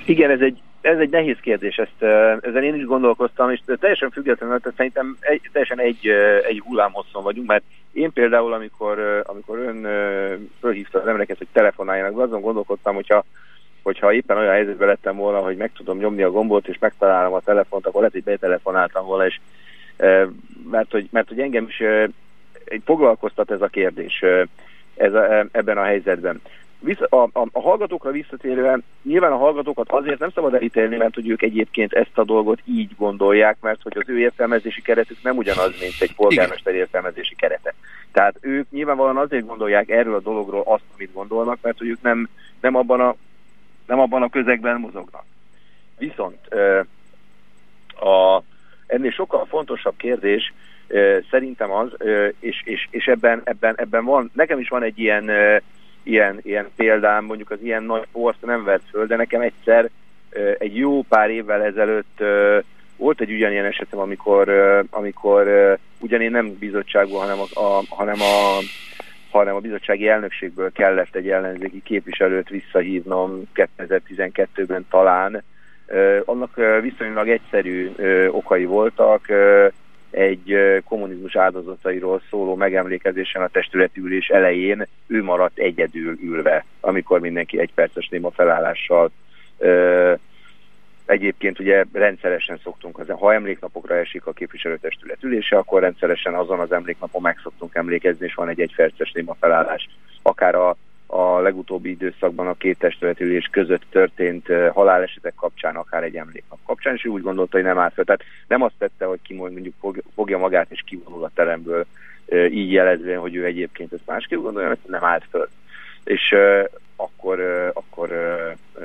igen, ez egy ez egy nehéz kérdés, ezt, ezen én is gondolkoztam, és teljesen függetlenül, tehát szerintem egy, teljesen egy, egy hullámhosszon vagyunk, mert én például, amikor, amikor ön fölhívta az embereket, hogy telefonáljanak, azon gondolkodtam, hogyha, hogyha éppen olyan helyzetben lettem volna, hogy meg tudom nyomni a gombot, és megtalálom a telefont, akkor lehet, hogy betelefonáltam volna, és mert hogy, mert hogy engem is foglalkoztat ez a kérdés ez a, ebben a helyzetben vissza, a, a, a hallgatókra visszatérően nyilván a hallgatókat azért nem szabad elítélni, mert hogy ők egyébként ezt a dolgot így gondolják, mert hogy az ő értelmezési keretük nem ugyanaz, mint egy polgármester értelmezési kerete. Tehát ők nyilvánvalóan azért gondolják erről a dologról azt, amit gondolnak, mert hogy ők nem, nem, abban, a, nem abban a közegben mozognak. Viszont a, ennél sokkal fontosabb kérdés szerintem az, és, és, és ebben, ebben, ebben van, nekem is van egy ilyen ilyen, ilyen példám, mondjuk az ilyen nagy porzt nem vett föl, de nekem egyszer egy jó pár évvel ezelőtt volt egy ugyanilyen esetem, amikor, amikor ugyanén nem bizottságból, hanem a, a, hanem a hanem a bizottsági elnökségből kellett egy ellenzéki képviselőt visszahívnom 2012-ben talán. Annak viszonylag egyszerű okai voltak egy kommunizmus áldozatairól szóló megemlékezésen a testületi ülés elején ő maradt egyedül ülve, amikor mindenki egy perces néma felállással Egyébként ugye rendszeresen szoktunk, ha emléknapokra esik a képviselőtestület ülése, akkor rendszeresen azon az emléknapon meg szoktunk emlékezni, és van egy egyperces felállás, akár a, a legutóbbi időszakban a két testületülés között történt halálesetek kapcsán, akár egy emléknap kapcsán, és úgy gondolta, hogy nem állt fel. Tehát nem azt tette, hogy ki mondjuk fogja magát és kivonul a teremből, így jelezve, hogy ő egyébként ezt másképp gondolja, mert nem állt föl. És akkor, akkor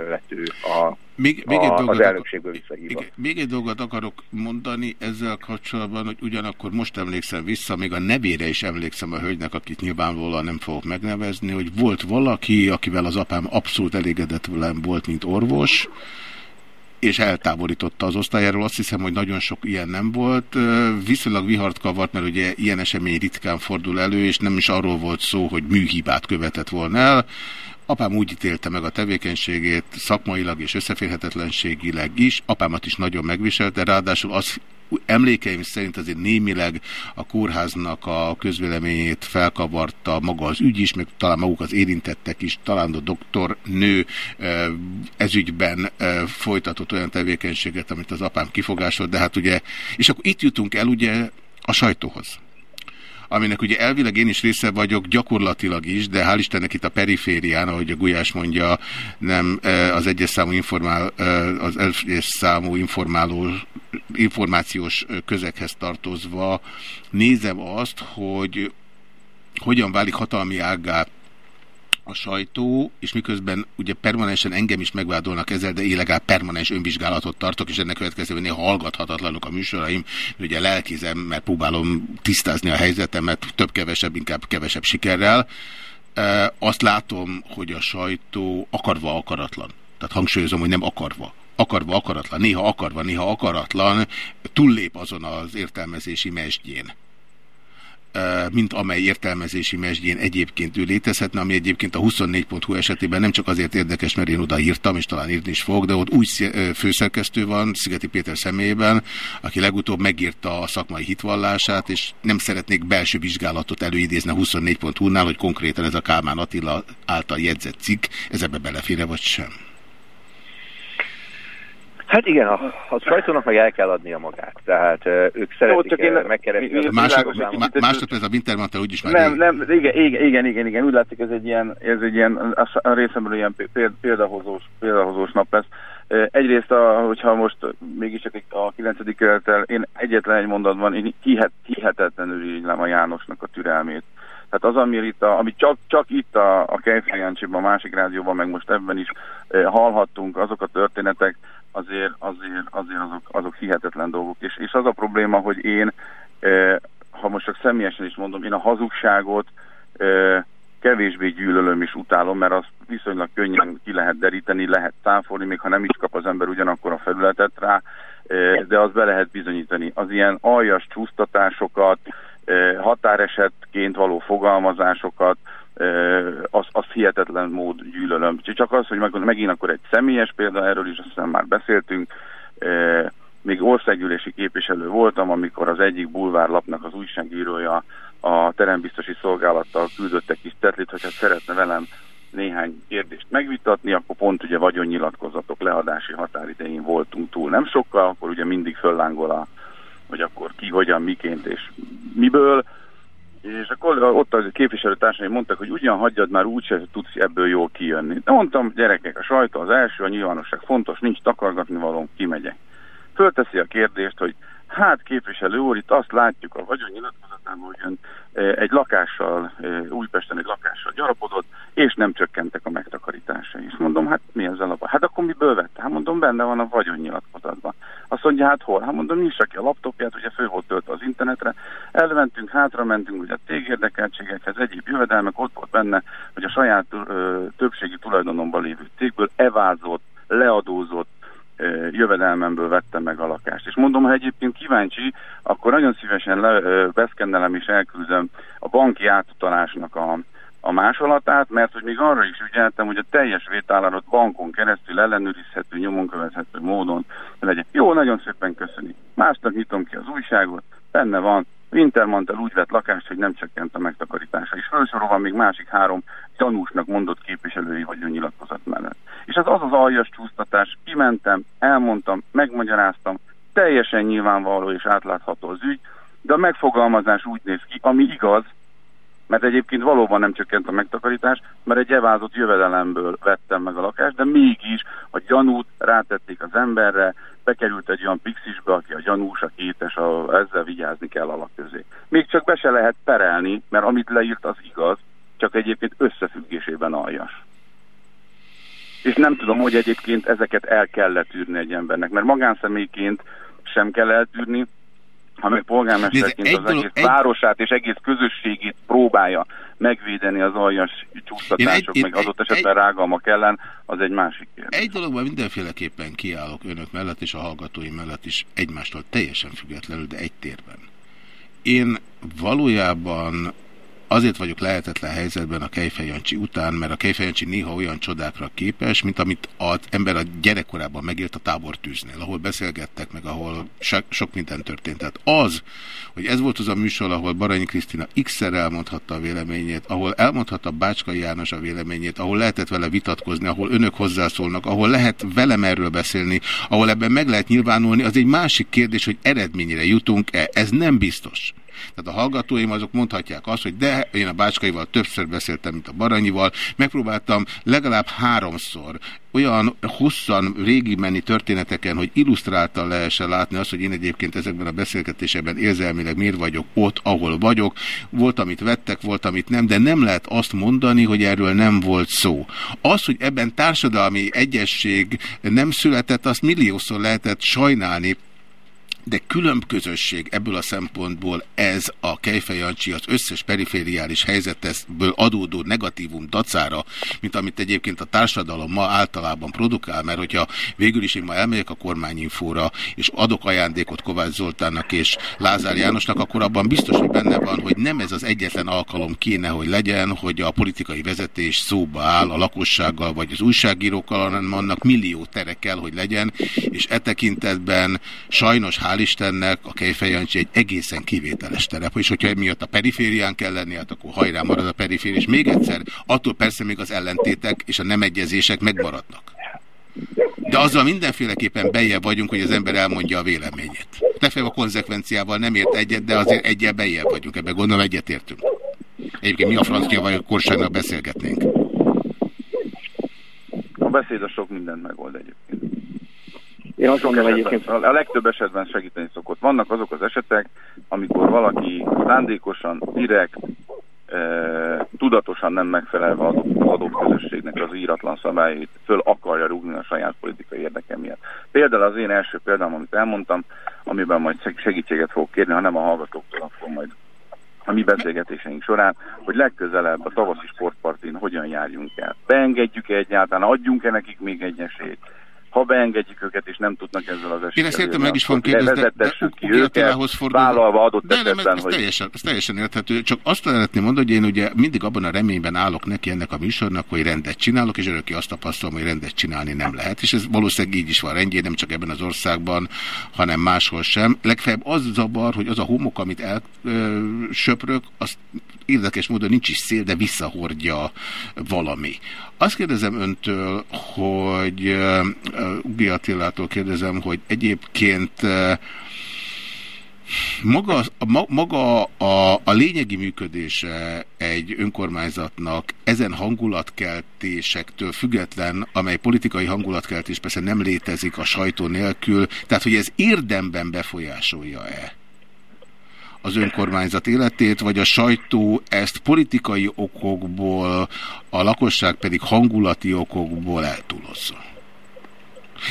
lett ő a, még, még a, az elnökségből visszahívva. Igen, még egy dolgot akarok mondani ezzel kapcsolatban, hogy ugyanakkor most emlékszem vissza, még a nevére is emlékszem a hölgynek, akit nyilvánvalóan nem fogok megnevezni, hogy volt valaki, akivel az apám abszolút elégedetlen volt, mint orvos, és eltávolította az osztályáról. Azt hiszem, hogy nagyon sok ilyen nem volt. Viszonylag vihart kavart, mert ugye ilyen esemény ritkán fordul elő, és nem is arról volt szó, hogy műhibát követett volna el. Apám úgy ítélte meg a tevékenységét szakmailag és összeférhetetlenségileg is. Apámat is nagyon megviselte, ráadásul az emlékeim szerint azért némileg a kórháznak a közvéleményét felkavarta maga az ügy is, meg talán maguk az érintettek is, talán a doktor nő ezügyben folytatott olyan tevékenységet, amit az apám kifogásolt, de hát ugye, és akkor itt jutunk el ugye a sajtóhoz aminek ugye elvileg én is része vagyok, gyakorlatilag is, de hál' Istennek itt a periférián, ahogy a Gulyás mondja, nem e, az egyes számú, informál, e, az egyes számú informáló, információs közeghez tartozva nézem azt, hogy hogyan válik hatalmi ággá a sajtó, és miközben ugye permanensen engem is megvádolnak ezzel, de illegál permanens önvizsgálatot tartok, és ennek következően néha hallgathatatlanok a műsoraim, ugye lelkizem, mert próbálom tisztázni a helyzetemet, több-kevesebb, inkább kevesebb sikerrel. E, azt látom, hogy a sajtó akarva akaratlan. Tehát hangsúlyozom, hogy nem akarva akarva, akaratlan, néha akarva, néha akaratlan, túllép azon az értelmezési mesdjén mint amely értelmezési mesdjén egyébként ő létezhetne, ami egyébként a 24.hu esetében nem csak azért érdekes, mert én oda írtam, és talán írni is fog, de ott új főszerkesztő van, Szigeti Péter személyében, aki legutóbb megírta a szakmai hitvallását, és nem szeretnék belső vizsgálatot előidézni a 24.hu-nál, hogy konkrétan ez a Kálmán Attila által jegyzett cikk, ez ebbe belefére vagy sem. Hát igen, a, a sajtónak meg el kell adnia magát. Tehát ők szeretik Jó, én, megkeresni. Másod ez a Wintermantel úgyis már Nem, nem, igen, igen, igen, igen, igen, úgy látszik ez egy ilyen, ez egy ilyen, a részemről ilyen példahozós, példahozós nap lesz. Egyrészt, a, hogyha most mégiscsak a 9. kerettel, én egyetlen egy mondatban, én hihet, hihetetlenül irigylem a Jánosnak a türelmét. Tehát az, ami, itt a, ami csak, csak itt a, a Kejfejancsiban, a másik rádióban, meg most ebben is eh, hallhattunk, azok a történetek, azért, azért, azért azok, azok hihetetlen dolgok. És, és az a probléma, hogy én, ha most csak személyesen is mondom, én a hazugságot kevésbé gyűlölöm és utálom, mert azt viszonylag könnyen ki lehet deríteni, lehet táfolni, még ha nem is kap az ember ugyanakkor a felületet rá, de azt be lehet bizonyítani. Az ilyen aljas csúsztatásokat, határesetként való fogalmazásokat, az, az hihetetlen mód gyűlölöm. Csak az, hogy megint akkor egy személyes példa, erről is azt hiszem már beszéltünk, még országgyűlési képviselő voltam, amikor az egyik bulvárlapnak az újságírója a terembiztosi szolgálattal küldött egy kis tetlit, hogyha szeretne velem néhány kérdést megvitatni, akkor pont ugye vagyonnyilatkozatok leadási határidején voltunk túl nem sokkal, akkor ugye mindig föllángol a hogy akkor ki, hogyan, miként és miből. És akkor ott a képviselőtársaim mondtak, hogy ugyan hagyjad már úgy, hogy tudsz ebből jól kijönni. De mondtam, gyerekek, a sajtó az első, a nyilvánosság fontos, nincs takargatni való, kimegyek. Fölteszi a kérdést, hogy Hát képviselő úr, itt azt látjuk a vagyonnyilatkozatában, hogy ön e, egy lakással, e, Újpesten egy lakással gyarapodott, és nem csökkentek a megtakarításai. És mondom, hát mi ezzel a Hát akkor miből vette? Hát mondom, benne van a vagyonnyilatkozatban. Azt mondja, hát hol? Hát mondom, nyissa ki a laptopját, ugye fő volt töltve az internetre. Elmentünk, hátra mentünk, ugye a tégérdekeltségekhez, egyéb jövedelmek, ott volt benne, hogy a saját többségi tulajdonomban lévő cégből evázott, leadózott, jövedelmemből vettem meg a lakást. És mondom, ha egyébként kíváncsi, akkor nagyon szívesen beszkennelem és elküldöm a banki átutalásnak a, a másolatát, mert hogy még arra is ügyeltem, hogy a teljes vétállarat bankon keresztül ellenőrizhető, nyomon követhető módon legyen. Jó, nagyon szépen köszönik. Másnap nyitom ki az újságot, benne van, Wintermantel úgy vett lakást, hogy nem csökkent a megtakarítása. És felsorolva még másik három gyanúsnak mondott képviselői vagyonnyilatkozat mellett. És az az az aljas csúsztatás, kimentem, elmondtam, megmagyaráztam, teljesen nyilvánvaló és átlátható az ügy, de a megfogalmazás úgy néz ki, ami igaz, mert egyébként valóban nem csökkent a megtakarítás, mert egy evázott jövedelemből vettem meg a lakást, de mégis a gyanút rátették az emberre, bekerült egy olyan pixisbe, aki a gyanús, a kétes, a, ezzel vigyázni kell alak közé. Még csak be se lehet perelni, mert amit leírt az igaz, csak egyébként összefüggésében aljas. És nem tudom, hogy egyébként ezeket el kellett űrni egy embernek, mert magánszemélyként sem kell eltűrni, meg polgármesterként az dolog, egész egy... városát és egész közösségét próbálja megvédeni az aljas csúsztatások, egy, meg adott esetben egy, rágalmak ellen, az egy másik kérdés. Egy dologban mindenféleképpen kiállok önök mellett és a hallgatói mellett is egymástól teljesen függetlenül, de egy térben. Én valójában azért vagyok lehetetlen helyzetben a Kejfejancsi után, mert a Kejfejancsi néha olyan csodákra képes, mint amit az ember a gyerekkorában megélt a tábortűznél, ahol beszélgettek meg, ahol so sok minden történt. Tehát az, hogy ez volt az a műsor, ahol Baranyi Krisztina x-szer elmondhatta a véleményét, ahol elmondhatta Bácskai János a véleményét, ahol lehetett vele vitatkozni, ahol önök hozzászólnak, ahol lehet velem erről beszélni, ahol ebben meg lehet nyilvánulni, az egy másik kérdés, hogy eredményre jutunk-e. Ez nem biztos. Tehát a hallgatóim azok mondhatják azt, hogy de én a Bácskaival többször beszéltem, mint a Baranyival, megpróbáltam legalább háromszor olyan hosszan régi menni történeteken, hogy illusztráltan lehessen látni azt, hogy én egyébként ezekben a beszélgetésekben érzelmileg miért vagyok ott, ahol vagyok. Volt, amit vettek, volt, amit nem, de nem lehet azt mondani, hogy erről nem volt szó. Az, hogy ebben társadalmi egyesség nem született, azt milliószor lehetett sajnálni, de külön közösség ebből a szempontból ez a Kejfejancsi az összes perifériális helyzetből adódó negatívum dacára, mint amit egyébként a társadalom ma általában produkál, mert hogyha végül is én ma elmegyek a kormányinfóra, és adok ajándékot Kovács Zoltánnak és Lázár Jánosnak, akkor abban biztos, hogy benne van, hogy nem ez az egyetlen alkalom kéne, hogy legyen, hogy a politikai vezetés szóba áll a lakossággal vagy az újságírókkal, hanem annak millió tere kell, hogy legyen, és e tekintetben sajnos hál' Istennek a Kejfejancsi egy egészen kivételes terep, és hogyha miatt a periférián kell lenni, hát akkor hajrá marad a perifér, és még egyszer, attól persze még az ellentétek és a nem egyezések megmaradnak. De azzal mindenféleképpen bejebb vagyunk, hogy az ember elmondja a véleményét. Legfeljebb a konzekvenciával nem ért egyet, de azért egyel bejebb vagyunk, ebben gondolom egyetértünk. Egyébként mi a francia vagy a beszélgetnénk? A beszéd a sok mindent megold egyébként. Én azt gondolom egyébként... A legtöbb esetben segíteni szokott. Vannak azok az esetek, amikor valaki szándékosan, direkt, e, tudatosan nem megfelelve az adóközösségnek az íratlan szabályait föl akarja rúgni a saját politikai érdeke miatt. Például az én első példám, amit elmondtam, amiben majd segítséget fogok kérni, ha nem a hallgatóktól, akkor majd a mi beszélgetéseink során, hogy legközelebb a tavaszi sportpartin hogyan járjunk el. Beengedjük-e egyáltalán, adjunk-e nekik még egy esélyt, ha beengedjük őket, és nem tudnak ezzel az esetben. Én ezt értem, meg is fogom kérdezni, de, de ki őket, vállalva adott de, esetben, nem, ez, hogy... Teljesen, ez teljesen érthető, csak azt szeretném mondani, hogy én ugye mindig abban a reményben állok neki ennek a műsornak, hogy rendet csinálok, és örökké azt tapasztalom, hogy rendet csinálni nem lehet. És ez valószínűleg így is van rendjén, nem csak ebben az országban, hanem máshol sem. Legfeljebb az zavar, hogy az a homok, amit elsöprök, azt érdekes módon nincs is szél, de visszahordja valami. Azt kérdezem öntől, hogy Ugi Attilától kérdezem, hogy egyébként maga, maga a, a lényegi működése egy önkormányzatnak ezen hangulatkeltésektől független, amely politikai hangulatkeltés persze nem létezik a sajtó nélkül, tehát hogy ez érdemben befolyásolja-e? Az önkormányzat életét, vagy a sajtó ezt politikai okokból, a lakosság pedig hangulati okokból eltúlozza.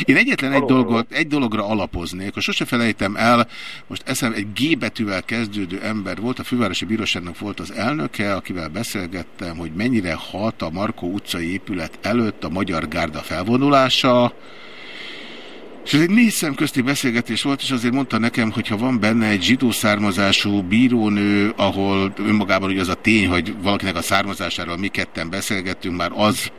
Én egyetlen egy, dolgot, egy dologra alapoznék, hogy sose felejtem el, most eszem egy G betűvel kezdődő ember volt, a Fővárosi Bíróságnak volt az elnöke, akivel beszélgettem, hogy mennyire hat a Markó utcai épület előtt a Magyar Gárda felvonulása, és ez egy négy szemközti beszélgetés volt, és azért mondta nekem, hogy ha van benne egy zsidó származású bírónő, ahol önmagában ugye az a tény, hogy valakinek a származásáról mi ketten beszélgettünk, már az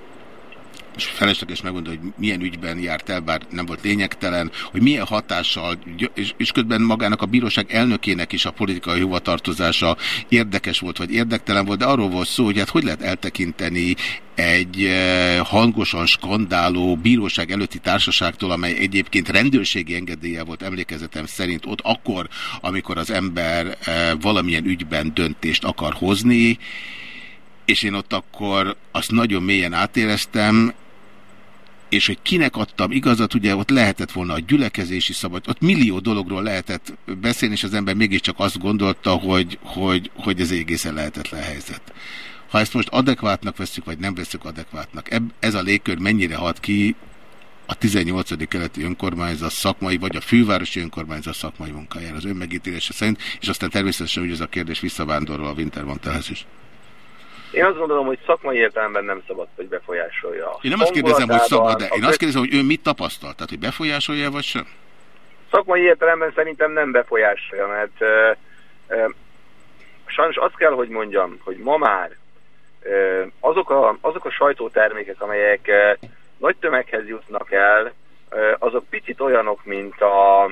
és felesleges megmondani, hogy milyen ügyben járt el, bár nem volt lényegtelen, hogy milyen hatással, és, és közben magának a bíróság elnökének is a politikai hovatartozása érdekes volt, vagy érdektelen volt, de arról volt szó, hogy hát hogy lehet eltekinteni egy eh, hangosan skandáló bíróság előtti társaságtól, amely egyébként rendőrségi engedélye volt emlékezetem szerint ott akkor, amikor az ember eh, valamilyen ügyben döntést akar hozni, és én ott akkor azt nagyon mélyen átéreztem, és hogy kinek adtam igazat, ugye ott lehetett volna a gyülekezési szabad, ott millió dologról lehetett beszélni, és az ember mégiscsak azt gondolta, hogy, hogy, hogy ez egészen lehetetlen helyzet. Ha ezt most adekvátnak veszük, vagy nem veszük adekvátnak, ez a légkör mennyire hat ki a 18. keleti önkormányzat szakmai, vagy a fővárosi önkormányzat szakmai munkájára az önmegítélése szerint, és aztán természetesen hogy ez a kérdés visszavándorol a Wintermantelhez is. Én azt gondolom, hogy szakmai értelemben nem szabad, hogy befolyásolja. Én nem azt kérdezem, hogy szabad, de én azt kérdezem, hogy ő mit tapasztalt, tehát hogy befolyásolja, vagy sem? Szakmai értelemben szerintem nem befolyásolja, mert uh, uh, sajnos azt kell, hogy mondjam, hogy ma már azok, a, azok a sajtótermékek, amelyek nagy tömeghez jutnak el, azok picit olyanok, mint a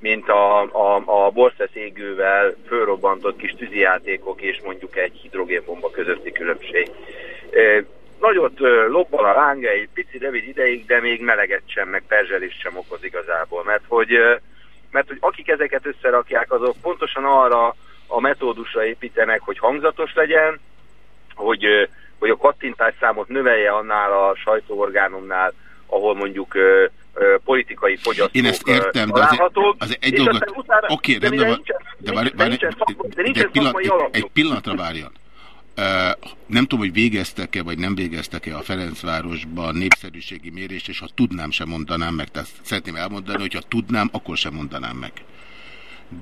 mint a, a, a borszesz égővel fölrobbantott kis tűzijátékok és mondjuk egy hidrogénbomba közötti különbség. Nagyot lobban a lánga egy pici rövid ideig, de még meleget sem, meg perzselést sem okoz igazából, mert hogy, mert hogy akik ezeket összerakják, azok pontosan arra a metódusra építenek, hogy hangzatos legyen, hogy, hogy a kattintás számot növelje annál a sajtóorgánumnál, ahol mondjuk politikai fogyasztók Én ezt értem, de az, az egy dolgot... Oké, okay, rendben van, de, várj, várj, de, de, de egy, pillanat, egy, egy pillanatra várjon. Nem tudom, hogy végeztek-e, vagy nem végeztek-e a Ferencvárosban népszerűségi mérést, és ha tudnám, sem mondanám meg. Tehát szeretném elmondani, hogy ha tudnám, akkor sem mondanám meg.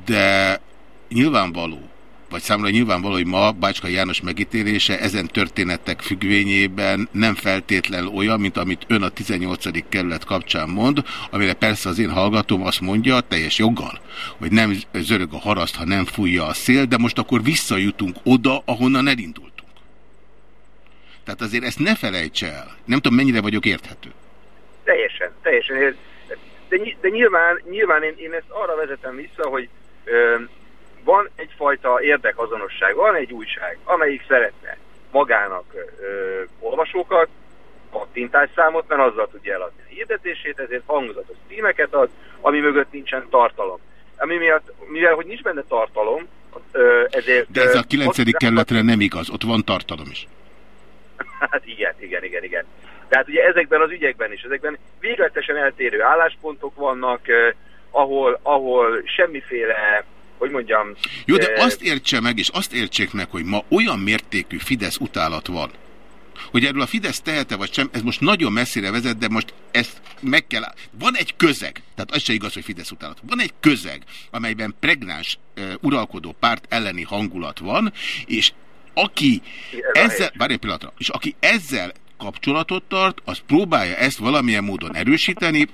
De nyilvánvaló, vagy számomra nyilvánvaló, hogy ma Bácska János megítélése ezen történetek függvényében nem feltétlenül olyan, mint amit ön a 18. kerület kapcsán mond, amire persze az én hallgatóm azt mondja, teljes joggal, hogy nem zörög a haraszt, ha nem fújja a szél, de most akkor visszajutunk oda, ahonnan elindultunk. Tehát azért ezt ne felejtse el. Nem tudom, mennyire vagyok érthető. Teljesen, teljesen. De, de nyilván, nyilván én, én ezt arra vezetem vissza, hogy van egyfajta érdekazonosság, van egy újság, amelyik szeretne magának ö, olvasókat, számot, mert azzal tudja eladni a hirdetését, ezért hangzatos címeket ad, ami mögött nincsen tartalom. Ami miatt, mivel hogy nincs benne tartalom, ezért... De ez a 9. kerületre nem igaz, ott van tartalom is. Hát igen, igen, igen, igen. Tehát ugye ezekben az ügyekben is, ezekben végletesen eltérő álláspontok vannak, ahol, ahol semmiféle hogy mondjam... Jó, de azt értse meg, és azt értsék meg, hogy ma olyan mértékű Fidesz utálat van, hogy erről a Fidesz tehete vagy sem, ez most nagyon messzire vezet, de most ezt meg kell... Van egy közeg, tehát az se igaz, hogy Fidesz utálat. Van egy közeg, amelyben pregnáns uh, uralkodó párt elleni hangulat van, és aki ezzel, várj egy pillanatra, és aki ezzel kapcsolatot tart, az próbálja ezt valamilyen módon erősíteni,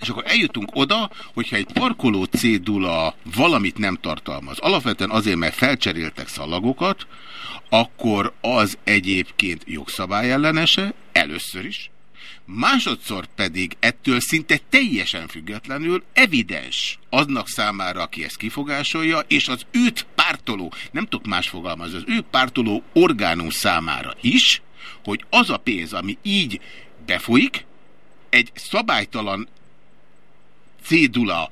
és akkor eljutunk oda, hogyha egy parkoló cédula valamit nem tartalmaz, alapvetően azért, mert felcseréltek szalagokat, akkor az egyébként jogszabály ellenese, először is, másodszor pedig ettől szinte teljesen függetlenül evidens aznak számára, aki ezt kifogásolja, és az őt pártoló, nem tudok más fogalmazni, az ő pártoló orgánum számára is, hogy az a pénz, ami így befolyik, egy szabálytalan cédula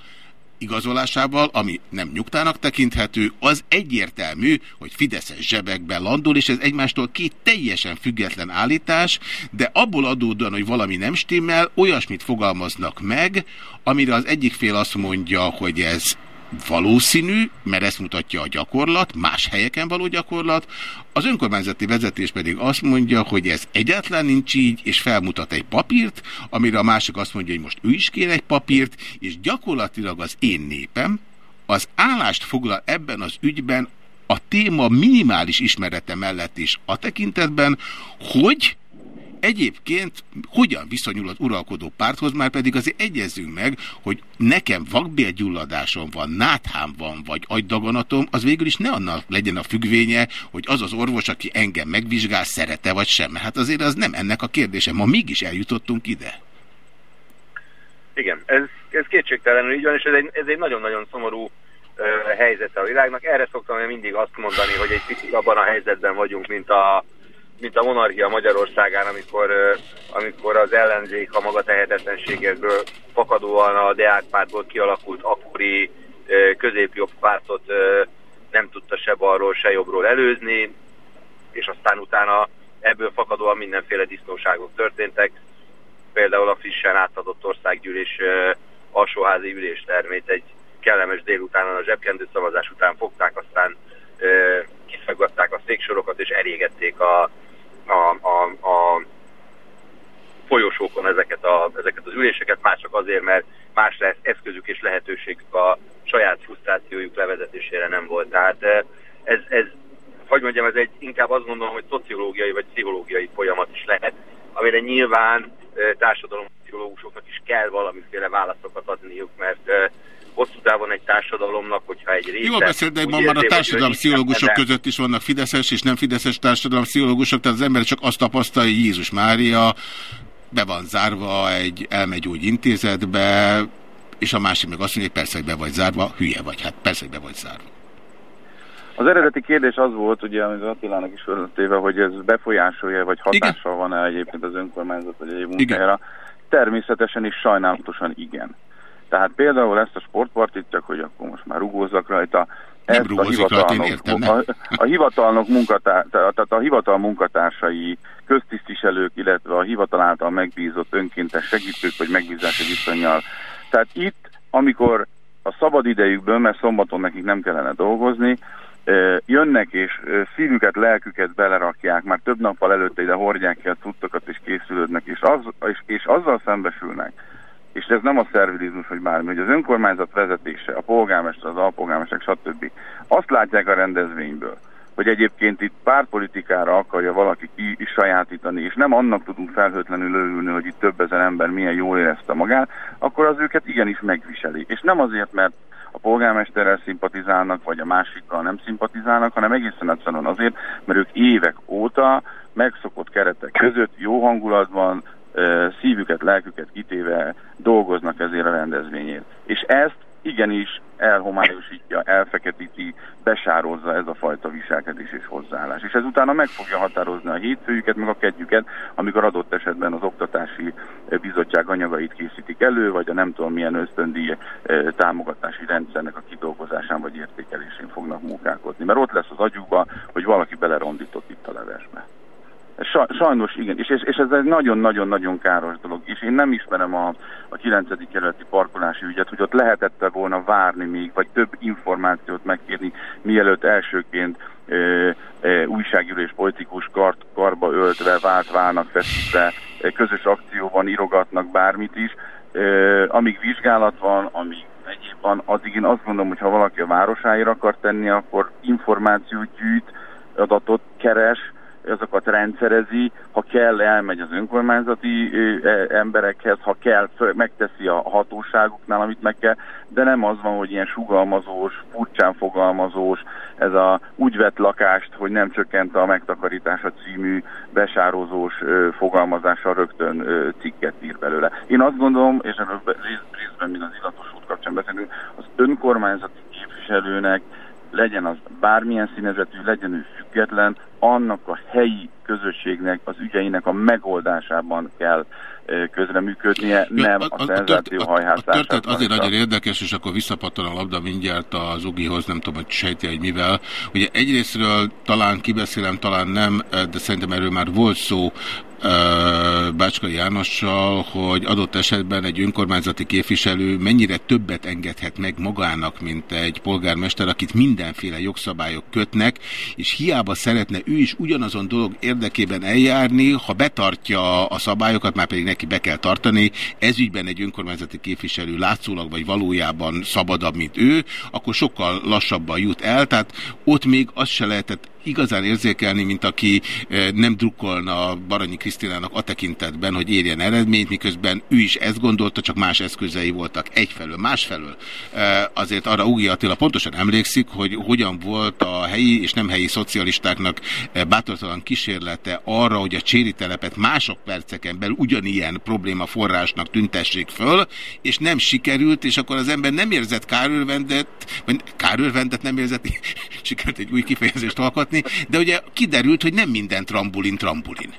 igazolásával, ami nem nyugtának tekinthető, az egyértelmű, hogy Fideszes zsebekben landol, és ez egymástól két teljesen független állítás, de abból adódóan, hogy valami nem stimmel, olyasmit fogalmaznak meg, amire az egyik fél azt mondja, hogy ez valószínű, mert ezt mutatja a gyakorlat, más helyeken való gyakorlat, az önkormányzati vezetés pedig azt mondja, hogy ez egyáltalán nincs így, és felmutat egy papírt, amire a másik azt mondja, hogy most ő is kér egy papírt, és gyakorlatilag az én népem az állást foglal ebben az ügyben a téma minimális ismerete mellett is a tekintetben, hogy egyébként hogyan viszonyul az uralkodó párthoz, már pedig azért egyezzünk meg, hogy nekem vakbélgyulladásom van, náthám van, vagy agydaganatom, az végül is ne annak legyen a függvénye, hogy az az orvos, aki engem megvizsgál, szerete vagy sem. Hát azért az nem ennek a kérdése. Ma mégis eljutottunk ide. Igen, ez, ez kétségtelenül így van, és ez egy, nagyon-nagyon szomorú helyzete a világnak. Erre szoktam én mindig azt mondani, hogy egy picit abban a helyzetben vagyunk, mint a, mint a monarchia Magyarországán, amikor, amikor az ellenzék a maga tehetetlenségből fakadóan a Deák pártból kialakult akkori középjobb pártot nem tudta se balról, se jobbról előzni, és aztán utána ebből fakadóan mindenféle disznóságok történtek. Például a frissen átadott országgyűlés alsóházi üléstermét egy kellemes délutánon a zsebkendő szavazás után fogták, aztán kiszaggatták a széksorokat és elégették a, a, a, a folyosókon ezeket, a, ezeket az üléseket, már csak azért, mert más lesz eszközük és lehetőségük a saját frusztrációjuk levezetésére nem volt. Tehát ez, ez hogy mondjam, ez egy inkább azt gondolom, hogy szociológiai vagy pszichológiai folyamat is lehet, amire nyilván társadalompszichológusoknak is kell valamiféle válaszokat adniuk, mert hosszú távon egy társadalomnak, hogyha egy része... Jól beszélt, de ma már a társadalompszichológusok között is vannak fideszes és nem fideszes társadalompszichológusok, tehát az ember csak azt tapasztalja, hogy Jézus Mária be van zárva egy elmegyógy intézetbe, és a másik meg azt mondja, hogy persze, hogy be vagy zárva, hülye vagy, hát persze, hogy be vagy zárva. Az eredeti kérdés az volt, ugye, amit Attilának is fölöttéve, hogy ez befolyásolja, vagy hatással van-e egyébként az önkormányzat, vagy egy munkájára. Természetesen is sajnálatosan igen. Tehát például ezt a sportpartit, csak hogy akkor most már rugózzak rajta, ezt a hivatalnok, értem, a, a hivatalnok munkatár, tehát a hivatal munkatársai, köztisztviselők, illetve a hivatal által megbízott önkéntes segítők, vagy megbízási viszonyal. Tehát itt, amikor a szabad idejükből, mert szombaton nekik nem kellene dolgozni, jönnek és szívüket, lelküket belerakják, már több nappal előtte ide hordják ki a cuccokat és készülődnek, és, az, és, és azzal szembesülnek, és ez nem a szervilizmus, hogy bármi, hogy az önkormányzat vezetése, a polgármester, az alpolgármester, stb. Azt látják a rendezvényből, hogy egyébként itt pártpolitikára akarja valaki ki sajátítani, és nem annak tudunk felhőtlenül örülni, hogy itt több ezer ember milyen jól érezte magát, akkor az őket igenis megviseli. És nem azért, mert a polgármesterrel szimpatizálnak, vagy a másikkal nem szimpatizálnak, hanem egészen egyszerűen azért, mert ők évek óta megszokott keretek között, jó hangulatban, szívüket, lelküket kitéve dolgoznak ezért a rendezvényért. És ezt igenis elhomályosítja, elfeketíti, besározza ez a fajta viselkedés és hozzáállás. És ez utána meg fogja határozni a hétfőjüket, meg a kedjüket, amikor adott esetben az oktatási bizottság anyagait készítik elő, vagy a nem tudom milyen ösztöndíj támogatási rendszernek a kidolgozásán vagy értékelésén fognak munkálkodni. Mert ott lesz az agyukba, hogy valaki belerondított itt a levesbe. Sajnos igen, és, és ez egy nagyon-nagyon-nagyon káros dolog, és én nem ismerem a, a 9. kerületi parkolási ügyet, hogy ott lehetett -e volna várni még, vagy több információt megkérni, mielőtt elsőként e, e, újságíró és politikus kart, karba öltve, vált válnak feszítve, e, közös akcióban írogatnak bármit is, e, amíg vizsgálat van, amíg egyéb van, addig én azt gondolom, hogy ha valaki a városáért akar tenni, akkor információt gyűjt, adatot keres, azokat rendszerezi, ha kell, elmegy az önkormányzati e, emberekhez, ha kell, megteszi a hatóságoknál, amit meg kell, de nem az van, hogy ilyen sugalmazós, furcsán fogalmazós, ez a úgy vett lakást, hogy nem csökkent a megtakarítása című besározós fogalmazással rögtön cikket ír belőle. Én azt gondolom, és erről részben, mint az illatos út kapcsán beszélünk, az önkormányzati képviselőnek legyen az bármilyen színezetű, legyen ő független, annak a helyi közösségnek, az ügyeinek a megoldásában kell közreműködnie, nem a, a, a. A történet azért nagyon érdekes, és akkor visszapattan a labda mindjárt az Ugihoz, nem tudom, hogy sejti, hogy mivel. Ugye egyrésztről talán kibeszélem, talán nem, de szerintem erről már volt szó Bácska Jánossal, hogy adott esetben egy önkormányzati képviselő mennyire többet engedhet meg magának, mint egy polgármester, akit mindenféle jogszabályok kötnek, és hiába szeretne ő is ugyanazon dolog érdekében eljárni, ha betartja a szabályokat, már pedig neki be kell tartani, ezügyben egy önkormányzati képviselő látszólag vagy valójában szabadabb, mint ő, akkor sokkal lassabban jut el, tehát ott még azt se lehetett igazán érzékelni, mint aki nem drukkolna Baranyi Krisztinának a tekintetben, hogy érjen eredményt, miközben ő is ezt gondolta, csak más eszközei voltak egyfelől. Másfelől azért arra Ugi Attila pontosan emlékszik, hogy hogyan volt a helyi és nem helyi szocialistáknak bátortalan kísérlete arra, hogy a cséri telepet másodperceken belül ugyanilyen probléma forrásnak tüntessék föl, és nem sikerült, és akkor az ember nem érzett kárőrvendet, vagy kárőrvendet nem érzett, <laughs> sikerült egy új kifejezést alkotni, de ugye kiderült, hogy nem minden trambulin trambulin.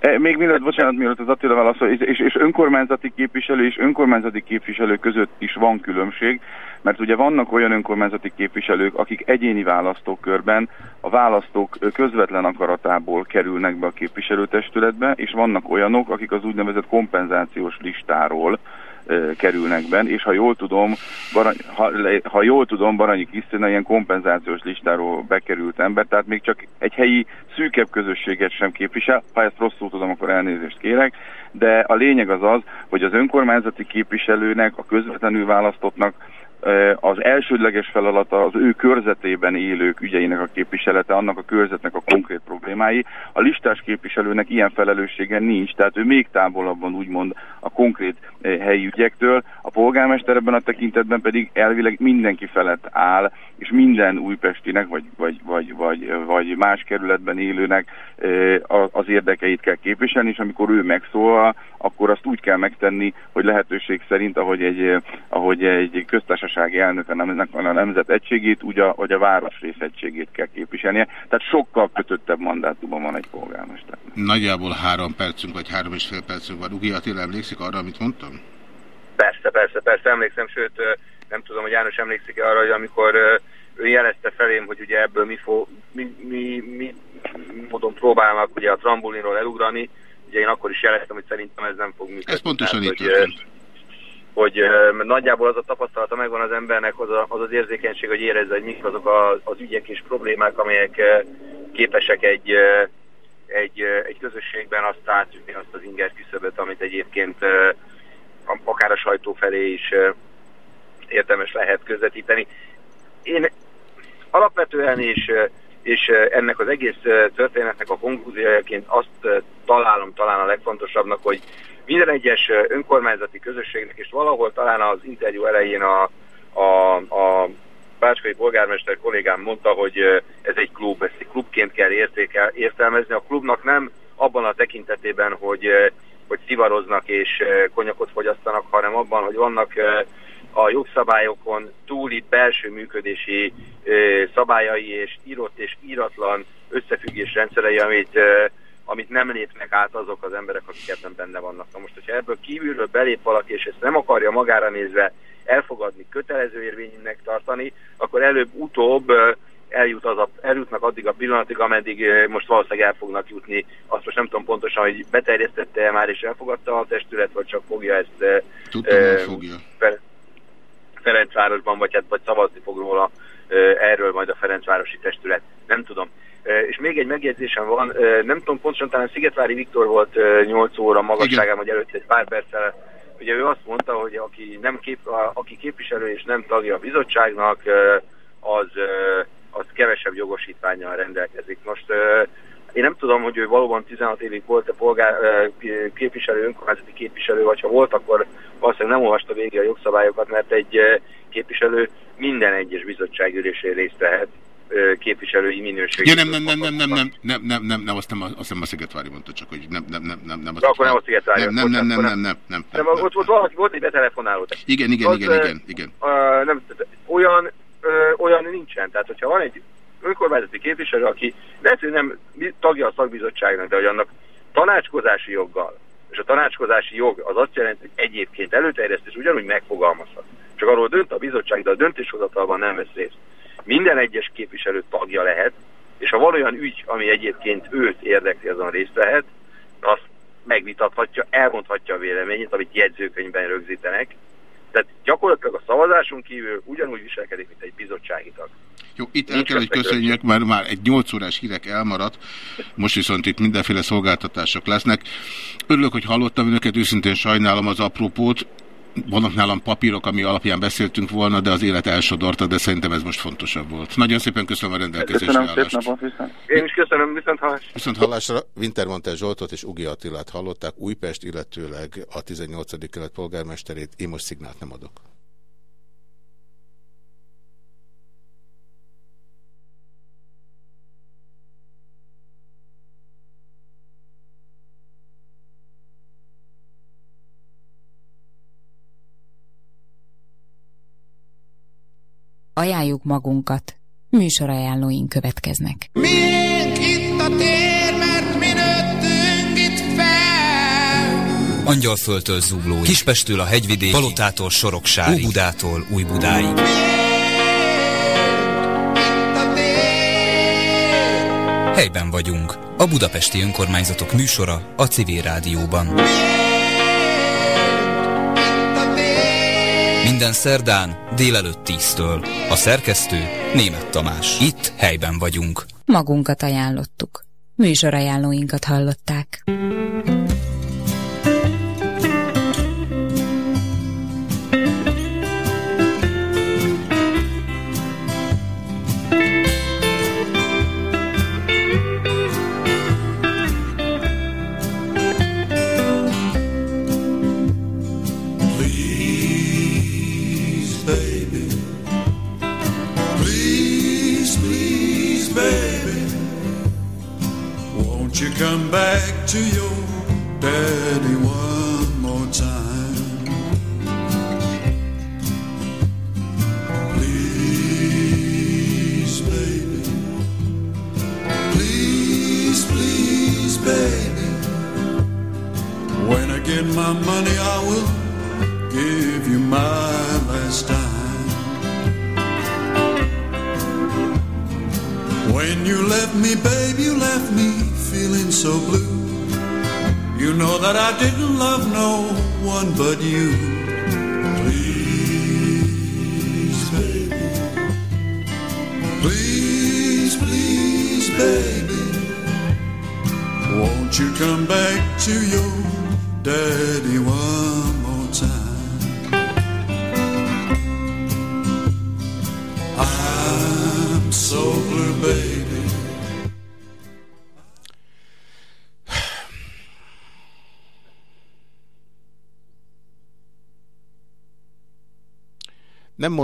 E, még mielőtt, bocsánat, mielőtt az Attila válaszol, és, és, és önkormányzati képviselő és önkormányzati képviselő között is van különbség, mert ugye vannak olyan önkormányzati képviselők, akik egyéni választókörben a választók közvetlen akaratából kerülnek be a képviselőtestületbe, és vannak olyanok, akik az úgynevezett kompenzációs listáról kerülnek benne, és ha jól tudom, Barany, ha, ha jól tudom, Baranyi Krisztina ilyen kompenzációs listáról bekerült ember, tehát még csak egy helyi szűkebb közösséget sem képvisel, ha ezt rosszul tudom, akkor elnézést kérek, de a lényeg az az, hogy az önkormányzati képviselőnek, a közvetlenül választottnak az elsődleges feladata az ő körzetében élők ügyeinek a képviselete, annak a körzetnek a konkrét problémái. A listás képviselőnek ilyen felelőssége nincs, tehát ő még távolabban úgymond a konkrét helyi ügyektől. A polgármester ebben a tekintetben pedig elvileg mindenki felett áll, és minden újpestinek, vagy, vagy, vagy, vagy, vagy más kerületben élőnek az érdekeit kell képviselni, és amikor ő megszólal, akkor azt úgy kell megtenni, hogy lehetőség szerint, ahogy egy, ahogy egy köztársasági elnök a nemzet egységét, úgy a, vagy a városrész egységét kell képviselnie. Tehát sokkal kötöttebb mandátumban van egy polgármester. Nagyjából három percünk, vagy három és fél percünk van. Ugi Attila, emlékszik arra, amit mondtam? Persze, persze, persze, emlékszem, sőt, nem tudom, hogy János emlékszik -e arra, hogy amikor ő jelezte felém, hogy ugye ebből mi, fo, mi, mi, mi módon próbálnak ugye a trambulinról elugrani, ugye én akkor is jeleztem, hogy szerintem ez nem fog működni. Ez pontosan Tehát, így hogy, hogy nagyjából az a tapasztalata megvan az embernek, az, a, az az érzékenység, hogy érezze, hogy mik azok a, az ügyek és problémák, amelyek képesek egy, egy, egy közösségben azt átütni azt az inger küszöböt, amit egyébként akár a sajtó felé is érdemes lehet közvetíteni. Én alapvetően és, és ennek az egész történetnek a konklúziójaként azt találom talán a legfontosabbnak, hogy minden egyes önkormányzati közösségnek, és valahol talán az interjú elején a, a, a Bácskai polgármester kollégám mondta, hogy ez egy klub, ezt klubként kell értékel, értelmezni. A klubnak nem abban a tekintetében, hogy, hogy szivaroznak és konyakot fogyasztanak, hanem abban, hogy vannak a jogszabályokon túli belső működési szabályai és írott és íratlan összefüggés rendszerei, amit, amit nem lépnek át azok az emberek, akik ebben benne vannak. Na most, hogyha ebből kívülről belép valaki, és ezt nem akarja magára nézve elfogadni, kötelező érvényűnek tartani, akkor előbb-utóbb eljut az a, eljutnak addig a pillanatig, ameddig most valószínűleg el fognak jutni. Azt most nem tudom pontosan, hogy beterjesztette-e már és elfogadta a testület, vagy csak fogja ezt... Tudtam, e, fogja. Fel, Ferencvárosban, vagy, hát, vagy szavazni fog róla erről majd a Ferencvárosi testület. Nem tudom. És még egy megjegyzésem van, nem tudom pontosan, talán Szigetvári Viktor volt 8 óra magasságán, vagy előtt egy pár perccel. Ugye ő azt mondta, hogy aki, nem kép, aki képviselő és nem tagja a bizottságnak, az, az kevesebb jogosítványjal rendelkezik. Most én nem tudom, hogy ő valóban 16 évig volt a polgár, képviselő, önkormányzati képviselő, vagy ha volt, akkor valószínűleg nem olvasta végig a jogszabályokat, mert egy képviselő minden egyes bizottságülésén részt vehet képviselői minőség. Ja, nem, nem, nem, nem, nem, nem, nem, nem, nem, nem, azt nem, azt nem a Szigetvári mondta, csak hogy nem, nem, nem, nem, nem. De akkor nem a Szigetvári. Nem, nem, nem, nem, nem, nem, nem. Nem, ott, ott valaki volt egy betelefonáló. Igen, igen, igen, igen, igen. Nem, olyan, olyan nincsen. Tehát, hogyha van egy önkormányzati képviselő, aki lehet, hogy nem tagja a szakbizottságnak, de hogy annak tanácskozási joggal, és a tanácskozási jog az azt jelenti, hogy egyébként előterjesztés ugyanúgy megfogalmazhat. Csak arról dönt a bizottság, de a döntéshozatalban nem vesz részt. Minden egyes képviselő tagja lehet, és ha van olyan ügy, ami egyébként őt érdekli, azon részt vehet, azt megvitathatja, elmondhatja a véleményét, amit jegyzőkönyvben rögzítenek. Tehát gyakorlatilag a szavazáson kívül ugyanúgy viselkedik, mint egy bizottsági tag. Jó, itt el kell, hogy köszönjük, mert már egy 8 órás hírek elmaradt, most viszont itt mindenféle szolgáltatások lesznek. Örülök, hogy hallottam önöket, őszintén sajnálom az apropót, vannak nálam papírok, ami alapján beszéltünk volna, de az élet elsodorta, de szerintem ez most fontosabb volt. Nagyon szépen köszönöm a rendelkezésre Köszönöm szép napot, viszont. Én is köszönöm, viszont hallás. Viszont hallásra Wintermantel Zsoltot és Ugi Attilát hallották, Újpest, illetőleg a 18. kelet polgármesterét. Én most szignált nem adok. Ajánljuk magunkat. Műsorajánlóink következnek. Miénk itt a tér, mert mi nőttünk itt fel. Angyalföldtől zugló, Kispestől a hegyvidék, Palotától Soroksári, Óbudától Újbudáig. Helyben vagyunk. A Budapesti Önkormányzatok műsora a Civil Rádióban. Minden szerdán délelőtt tíztől. A szerkesztő Német Tamás. Itt helyben vagyunk. Magunkat ajánlottuk. Műsorajánlóinkat hallották.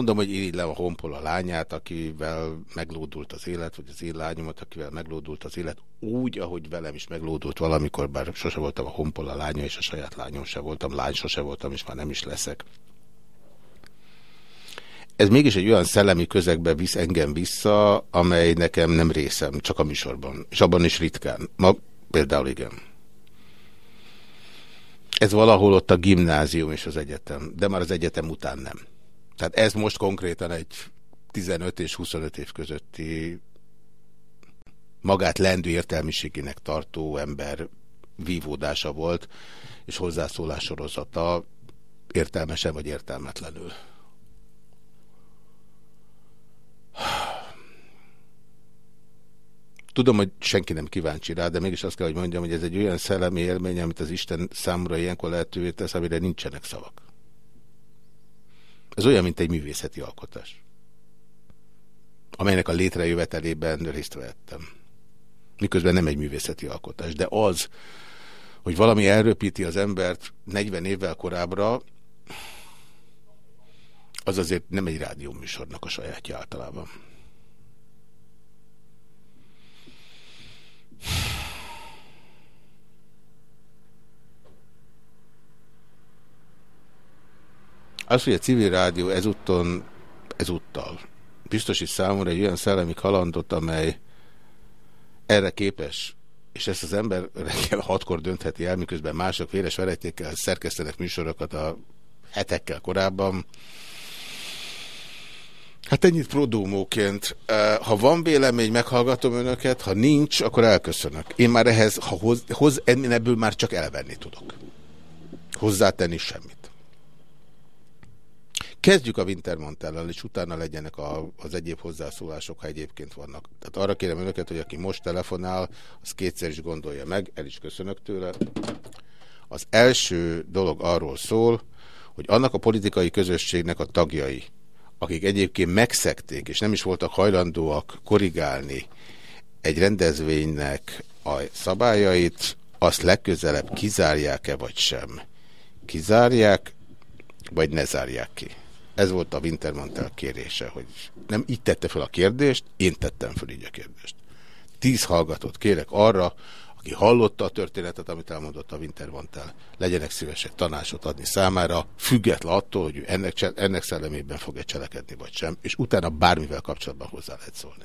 Mondom, hogy irigylem a honpol a lányát, akivel meglódult az élet, vagy az én lányomat, akivel meglódult az élet, úgy, ahogy velem is meglódult valamikor, bár sose voltam a honpol a lánya, és a saját lányom se voltam, lány sose voltam, és már nem is leszek. Ez mégis egy olyan szellemi közegbe visz engem vissza, amely nekem nem részem, csak a műsorban, és abban is ritkán. Ma például igen. Ez valahol ott a gimnázium és az egyetem, de már az egyetem után nem. Tehát ez most konkrétan egy 15 és 25 év közötti magát lendő értelmiségének tartó ember vívódása volt, és hozzászólás sorozata értelmesen vagy értelmetlenül. Tudom, hogy senki nem kíváncsi rá, de mégis azt kell, hogy mondjam, hogy ez egy olyan szellemi élmény, amit az Isten számra ilyenkor lehetővé tesz, amire nincsenek szavak. Ez olyan, mint egy művészeti alkotás, amelynek a létrejövetelében részt vettem. Miközben nem egy művészeti alkotás, de az, hogy valami elröpíti az embert 40 évvel korábbra, az azért nem egy rádióműsornak a sajátja általában. Az, hogy a civil rádió ezútton, ezúttal biztosít számomra egy olyan szellemi kalandot, amely erre képes, és ezt az ember reggel hatkor döntheti el, miközben mások véres verejtékkel szerkesztenek műsorokat a hetekkel korábban. Hát ennyit prodómóként. Ha van vélemény, meghallgatom önöket, ha nincs, akkor elköszönök. Én már ehhez, ha hoz, hoz ebből már csak elvenni tudok. Hozzátenni semmit. Kezdjük a Wintermantellel, és utána legyenek a, az egyéb hozzászólások, ha egyébként vannak. Tehát arra kérem önöket, hogy aki most telefonál, az kétszer is gondolja meg, el is köszönök tőle. Az első dolog arról szól, hogy annak a politikai közösségnek a tagjai, akik egyébként megszekték, és nem is voltak hajlandóak korrigálni egy rendezvénynek a szabályait, azt legközelebb kizárják-e vagy sem. Kizárják, vagy ne zárják ki. Ez volt a Wintermantel kérése, hogy nem így tette fel a kérdést, én tettem fel így a kérdést. Tíz hallgatót kérek arra, aki hallotta a történetet, amit elmondott a Wintermantel, legyenek szívesek tanácsot adni számára, független attól, hogy ennek, ennek szellemében fog-e cselekedni, vagy sem, és utána bármivel kapcsolatban hozzá lehet szólni.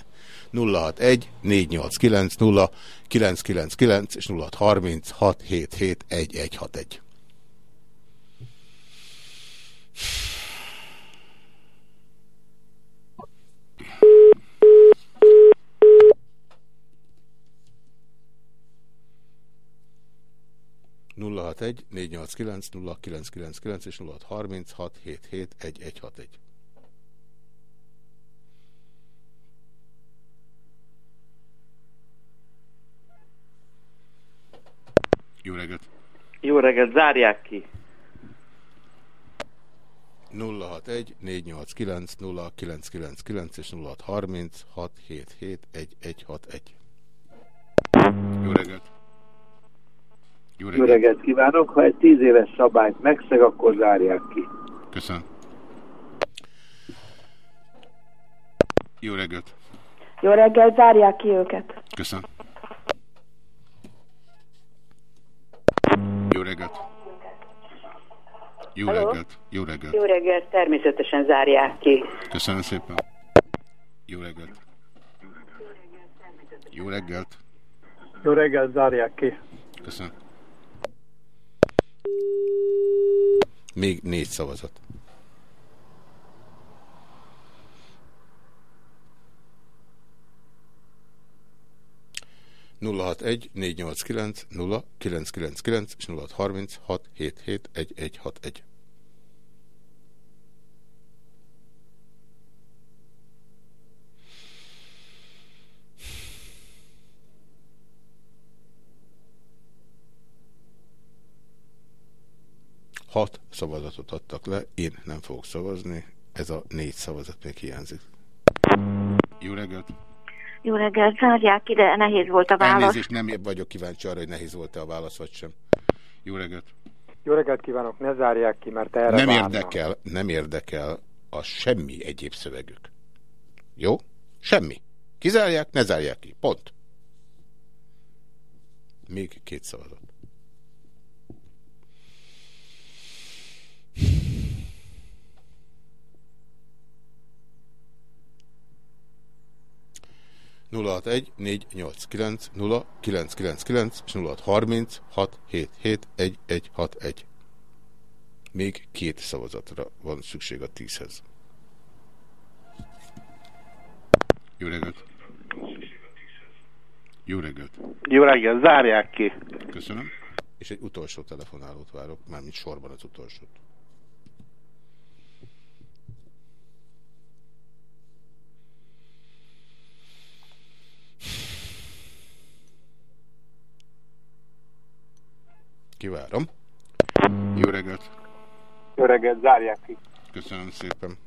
061 489 0 999 és 0630 677 1161. 061 489 0999 és 0636 77 1161. Jó reggelt! Jó reggelt, zárják ki! 061 489 0999 és 0636 77 1161. Jó reggelt! Jó reggelt. Jó reggelt kívánok! Ha egy tíz éves szabályt megszeg, akkor zárják ki. Köszönöm. Jó reggelt! Jó reggelt, zárják ki őket. Köszönöm. Jó reggelt! Jó Hello? reggelt! Jó reggelt! Jó reggelt, természetesen zárják ki. Köszönöm szépen! Jó reggelt! Jó reggelt! Jó reggelt, zárják ki. Köszönöm. Még négy szavazat. nulla hat egy négy nyolc kilenc nulla kilenc kilenc kilenc és nulla harminc hat hét hét egy egy hat egy. Hat szavazatot adtak le, én nem fogok szavazni, ez a négy szavazat még hiányzik. Jó reggelt! Jó reggelt, zárják ide, nehéz volt a válasz. Elnézést, nem vagyok kíváncsi arra, hogy nehéz volt-e a válasz, vagy sem. Jó reggelt! Jó reggelt kívánok, ne zárják ki, mert erre Nem várnak. érdekel, nem érdekel a semmi egyéb szövegük. Jó? Semmi. Kizárják, ne zárják ki. Pont. Még két szavazat. 061 489 0999 és 0630 677 1161. Még két szavazatra van szükség a tízhez. Jó reggelt! Jó reggelt! Jó reggelt, zárják ki! Köszönöm. És egy utolsó telefonálót várok, mármint sorban az utolsót. Kivárom. Jó reggelt! Jó reggelt, zárják ki! Köszönöm szépen!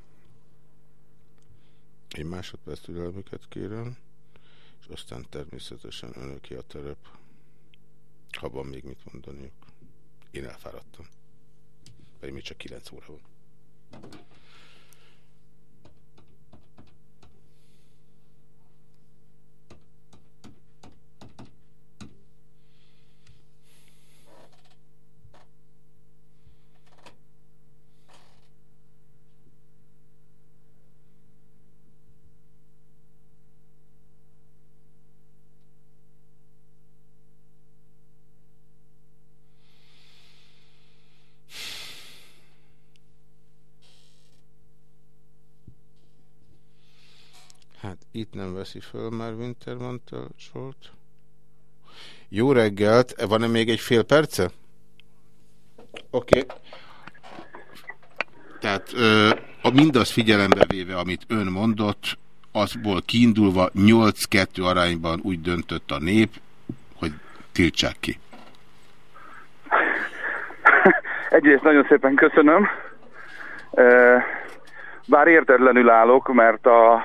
Egy másodperc türelmüket kérem, és aztán természetesen önöki a terep, ha van még mit mondaniuk. Én elfáradtam. Pedig még csak 9 óra van. Itt nem veszi föl már Wintermantel sort. Jó reggelt, van-e még egy fél perce? Oké. Okay. Tehát ö, a mindaz figyelembe véve, amit ön mondott, azból kiindulva 8-2 arányban úgy döntött a nép, hogy tiltsák ki. <laughs> Egyrészt nagyon szépen köszönöm. Bár értetlenül állok, mert a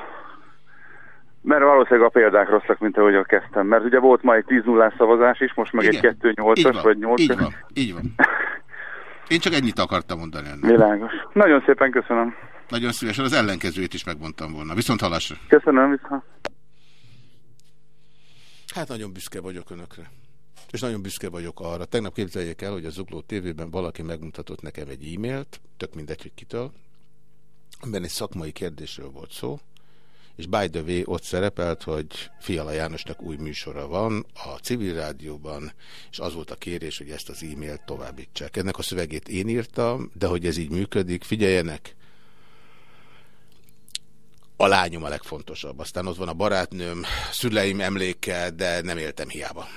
mert valószínűleg a példák rosszak, mint ahogy kezdtem. Mert ugye volt ma egy 10 0 szavazás is, most meg Igen. egy 2 8 as vagy 8 Így van, így van. Én csak ennyit akartam mondani ennek. Világos. Nagyon szépen köszönöm. Nagyon szívesen az ellenkezőjét is megmondtam volna. Viszont hallásra. Köszönöm, viszont. Hát nagyon büszke vagyok önökre. És nagyon büszke vagyok arra. Tegnap képzeljék el, hogy a Zugló TV-ben valaki megmutatott nekem egy e-mailt, tök mindegy, hogy kitől, amiben egy szakmai kérdésről volt szó, és by the way ott szerepelt, hogy Fiala Jánosnak új műsora van a civil rádióban, és az volt a kérés, hogy ezt az e-mailt továbbítsák. Ennek a szövegét én írtam, de hogy ez így működik, figyeljenek, a lányom a legfontosabb. Aztán ott van a barátnőm, szüleim emléke, de nem éltem hiába.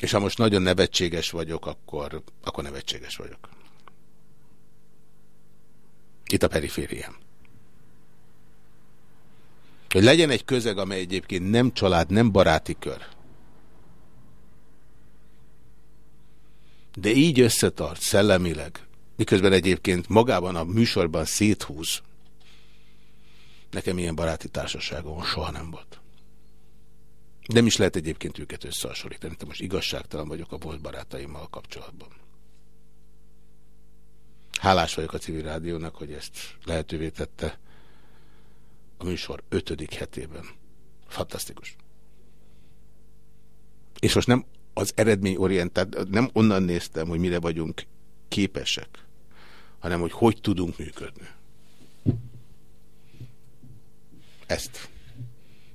És ha most nagyon nevetséges vagyok, akkor, akkor nevetséges vagyok. Itt a perifériám. Hogy legyen egy közeg, amely egyébként nem család, nem baráti kör. De így összetart szellemileg, miközben egyébként magában a műsorban széthúz. Nekem ilyen baráti társaságom soha nem volt. Nem is lehet egyébként őket összehasonlítani. Te most igazságtalan vagyok a volt barátaimmal kapcsolatban. Hálás vagyok a civil rádiónak, hogy ezt lehetővé tette a műsor ötödik hetében. Fantasztikus. És most nem az eredményorientált, nem onnan néztem, hogy mire vagyunk képesek, hanem hogy hogy tudunk működni. Ezt.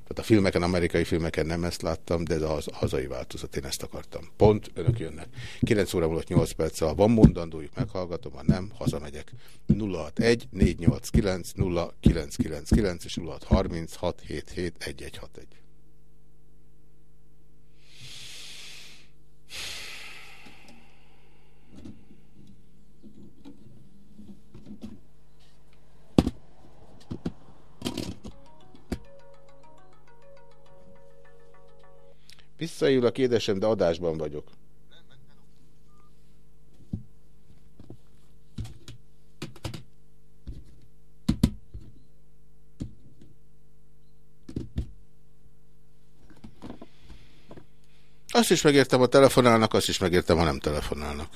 Tehát a filmeken, amerikai filmeken nem ezt láttam, de az hazai változat, én ezt akartam. Pont, önök jönnek. 9 óra múlott 8 perc, ha van mondandójuk, meghallgatom, ha nem, hazamegyek. 061 489 0999 és 0636 77 1161. Visszaívlak, édesem, de adásban vagyok. Azt is megértem, ha telefonálnak, azt is megértem, ha nem telefonálnak.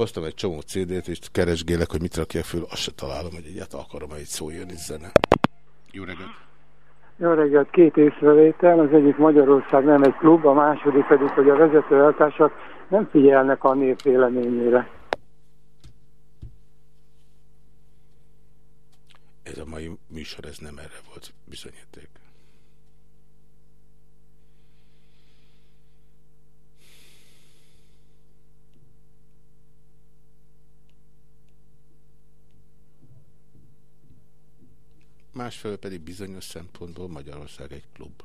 Hoztam egy csomó CD-t, és keresgélek, hogy mit rakja föl, azt se találom, hogy egyáltalán akarom, hogy szó jön is zene. Jó reggelt! Jó reggelt! Két észrevétel, az egyik Magyarország nem egy klub, a második pedig, hogy a vezetőeltársak nem figyelnek a nép véleményére. Ez a mai műsor, ez nem erre volt bizonyíték. Másfelől pedig bizonyos szempontból Magyarország egy klub.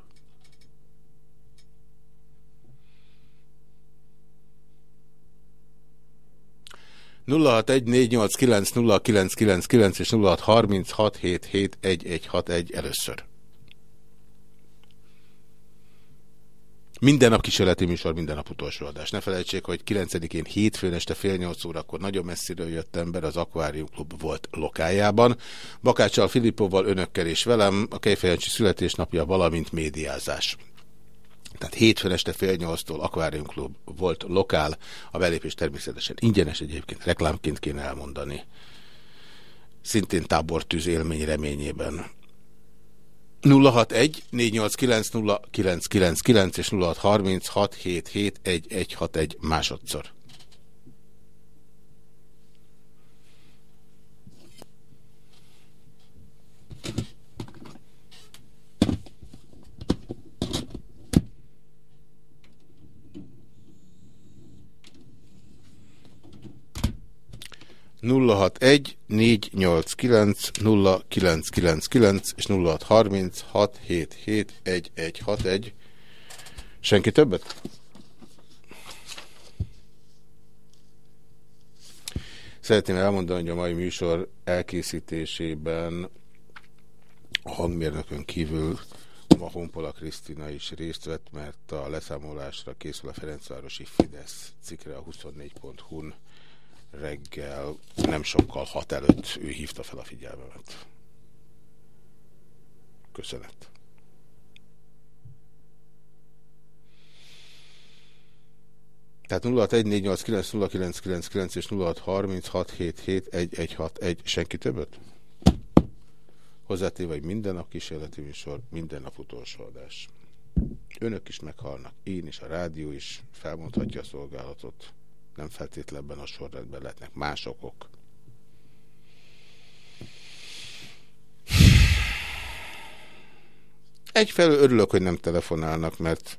nulla és nulla először. Minden nap kísérleti műsor, minden nap utolsó adás. Ne felejtsék, hogy 9-én hétfőn este fél nyolc órakor nagyon messziről jött ember az Aquarium Klub volt lokájában. Bakáccsal, Filippovval, önökkel és velem a Kejfejancsi születésnapja, valamint médiázás. Tehát hétfőn este fél nyolctól Aquarium Klub volt lokál, a belépés természetesen ingyenes egyébként, reklámként kéne elmondani. Szintén tábortűz élmény reményében. 061 489 és 0636771161 másodszor. nulla hat egy négy 061 489 0999 és 0636771161. Senki többet? Szeretném elmondani, hogy a mai műsor elkészítésében a hangmérnökön kívül ma Honpola Krisztina is részt vett, mert a leszámolásra készül a Ferencvárosi Fidesz cikre a 24.hu-n reggel, nem sokkal hat előtt ő hívta fel a figyelmemet. Köszönet. Tehát 0614890999 és 0636771161, senki többet? Hozzátéve, hogy minden nap kísérleti műsor, minden nap utolsó adás. Önök is meghalnak, én is, a rádió is felmondhatja a szolgálatot. Nem feltétlenben a sorrendben lehetnek más okok. Egyfelől örülök, hogy nem telefonálnak, mert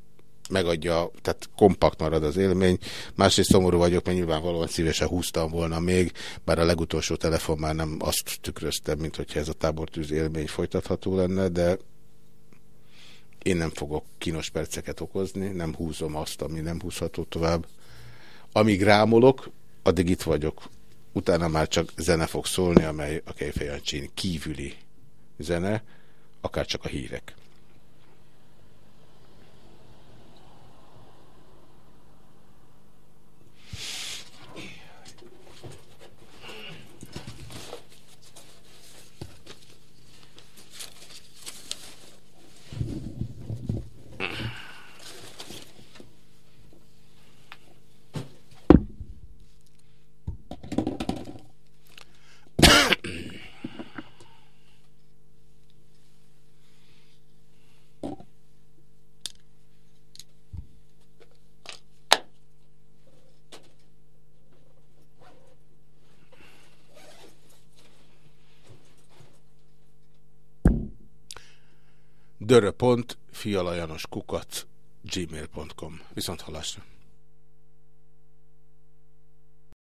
megadja, tehát kompakt marad az élmény. Másrészt szomorú vagyok, mert nyilvánvalóan szívesen húztam volna még, bár a legutolsó telefon már nem azt tükröztem, mint hogyha ez a tábortűz élmény folytatható lenne, de én nem fogok kínos perceket okozni, nem húzom azt, ami nem húzható tovább. Amíg rámolok, addig itt vagyok. Utána már csak zene fog szólni, amely a Kejfejancsin kívüli zene, akár csak a hírek. dörö.fialajanoskukat gmail.com Viszont hallásra.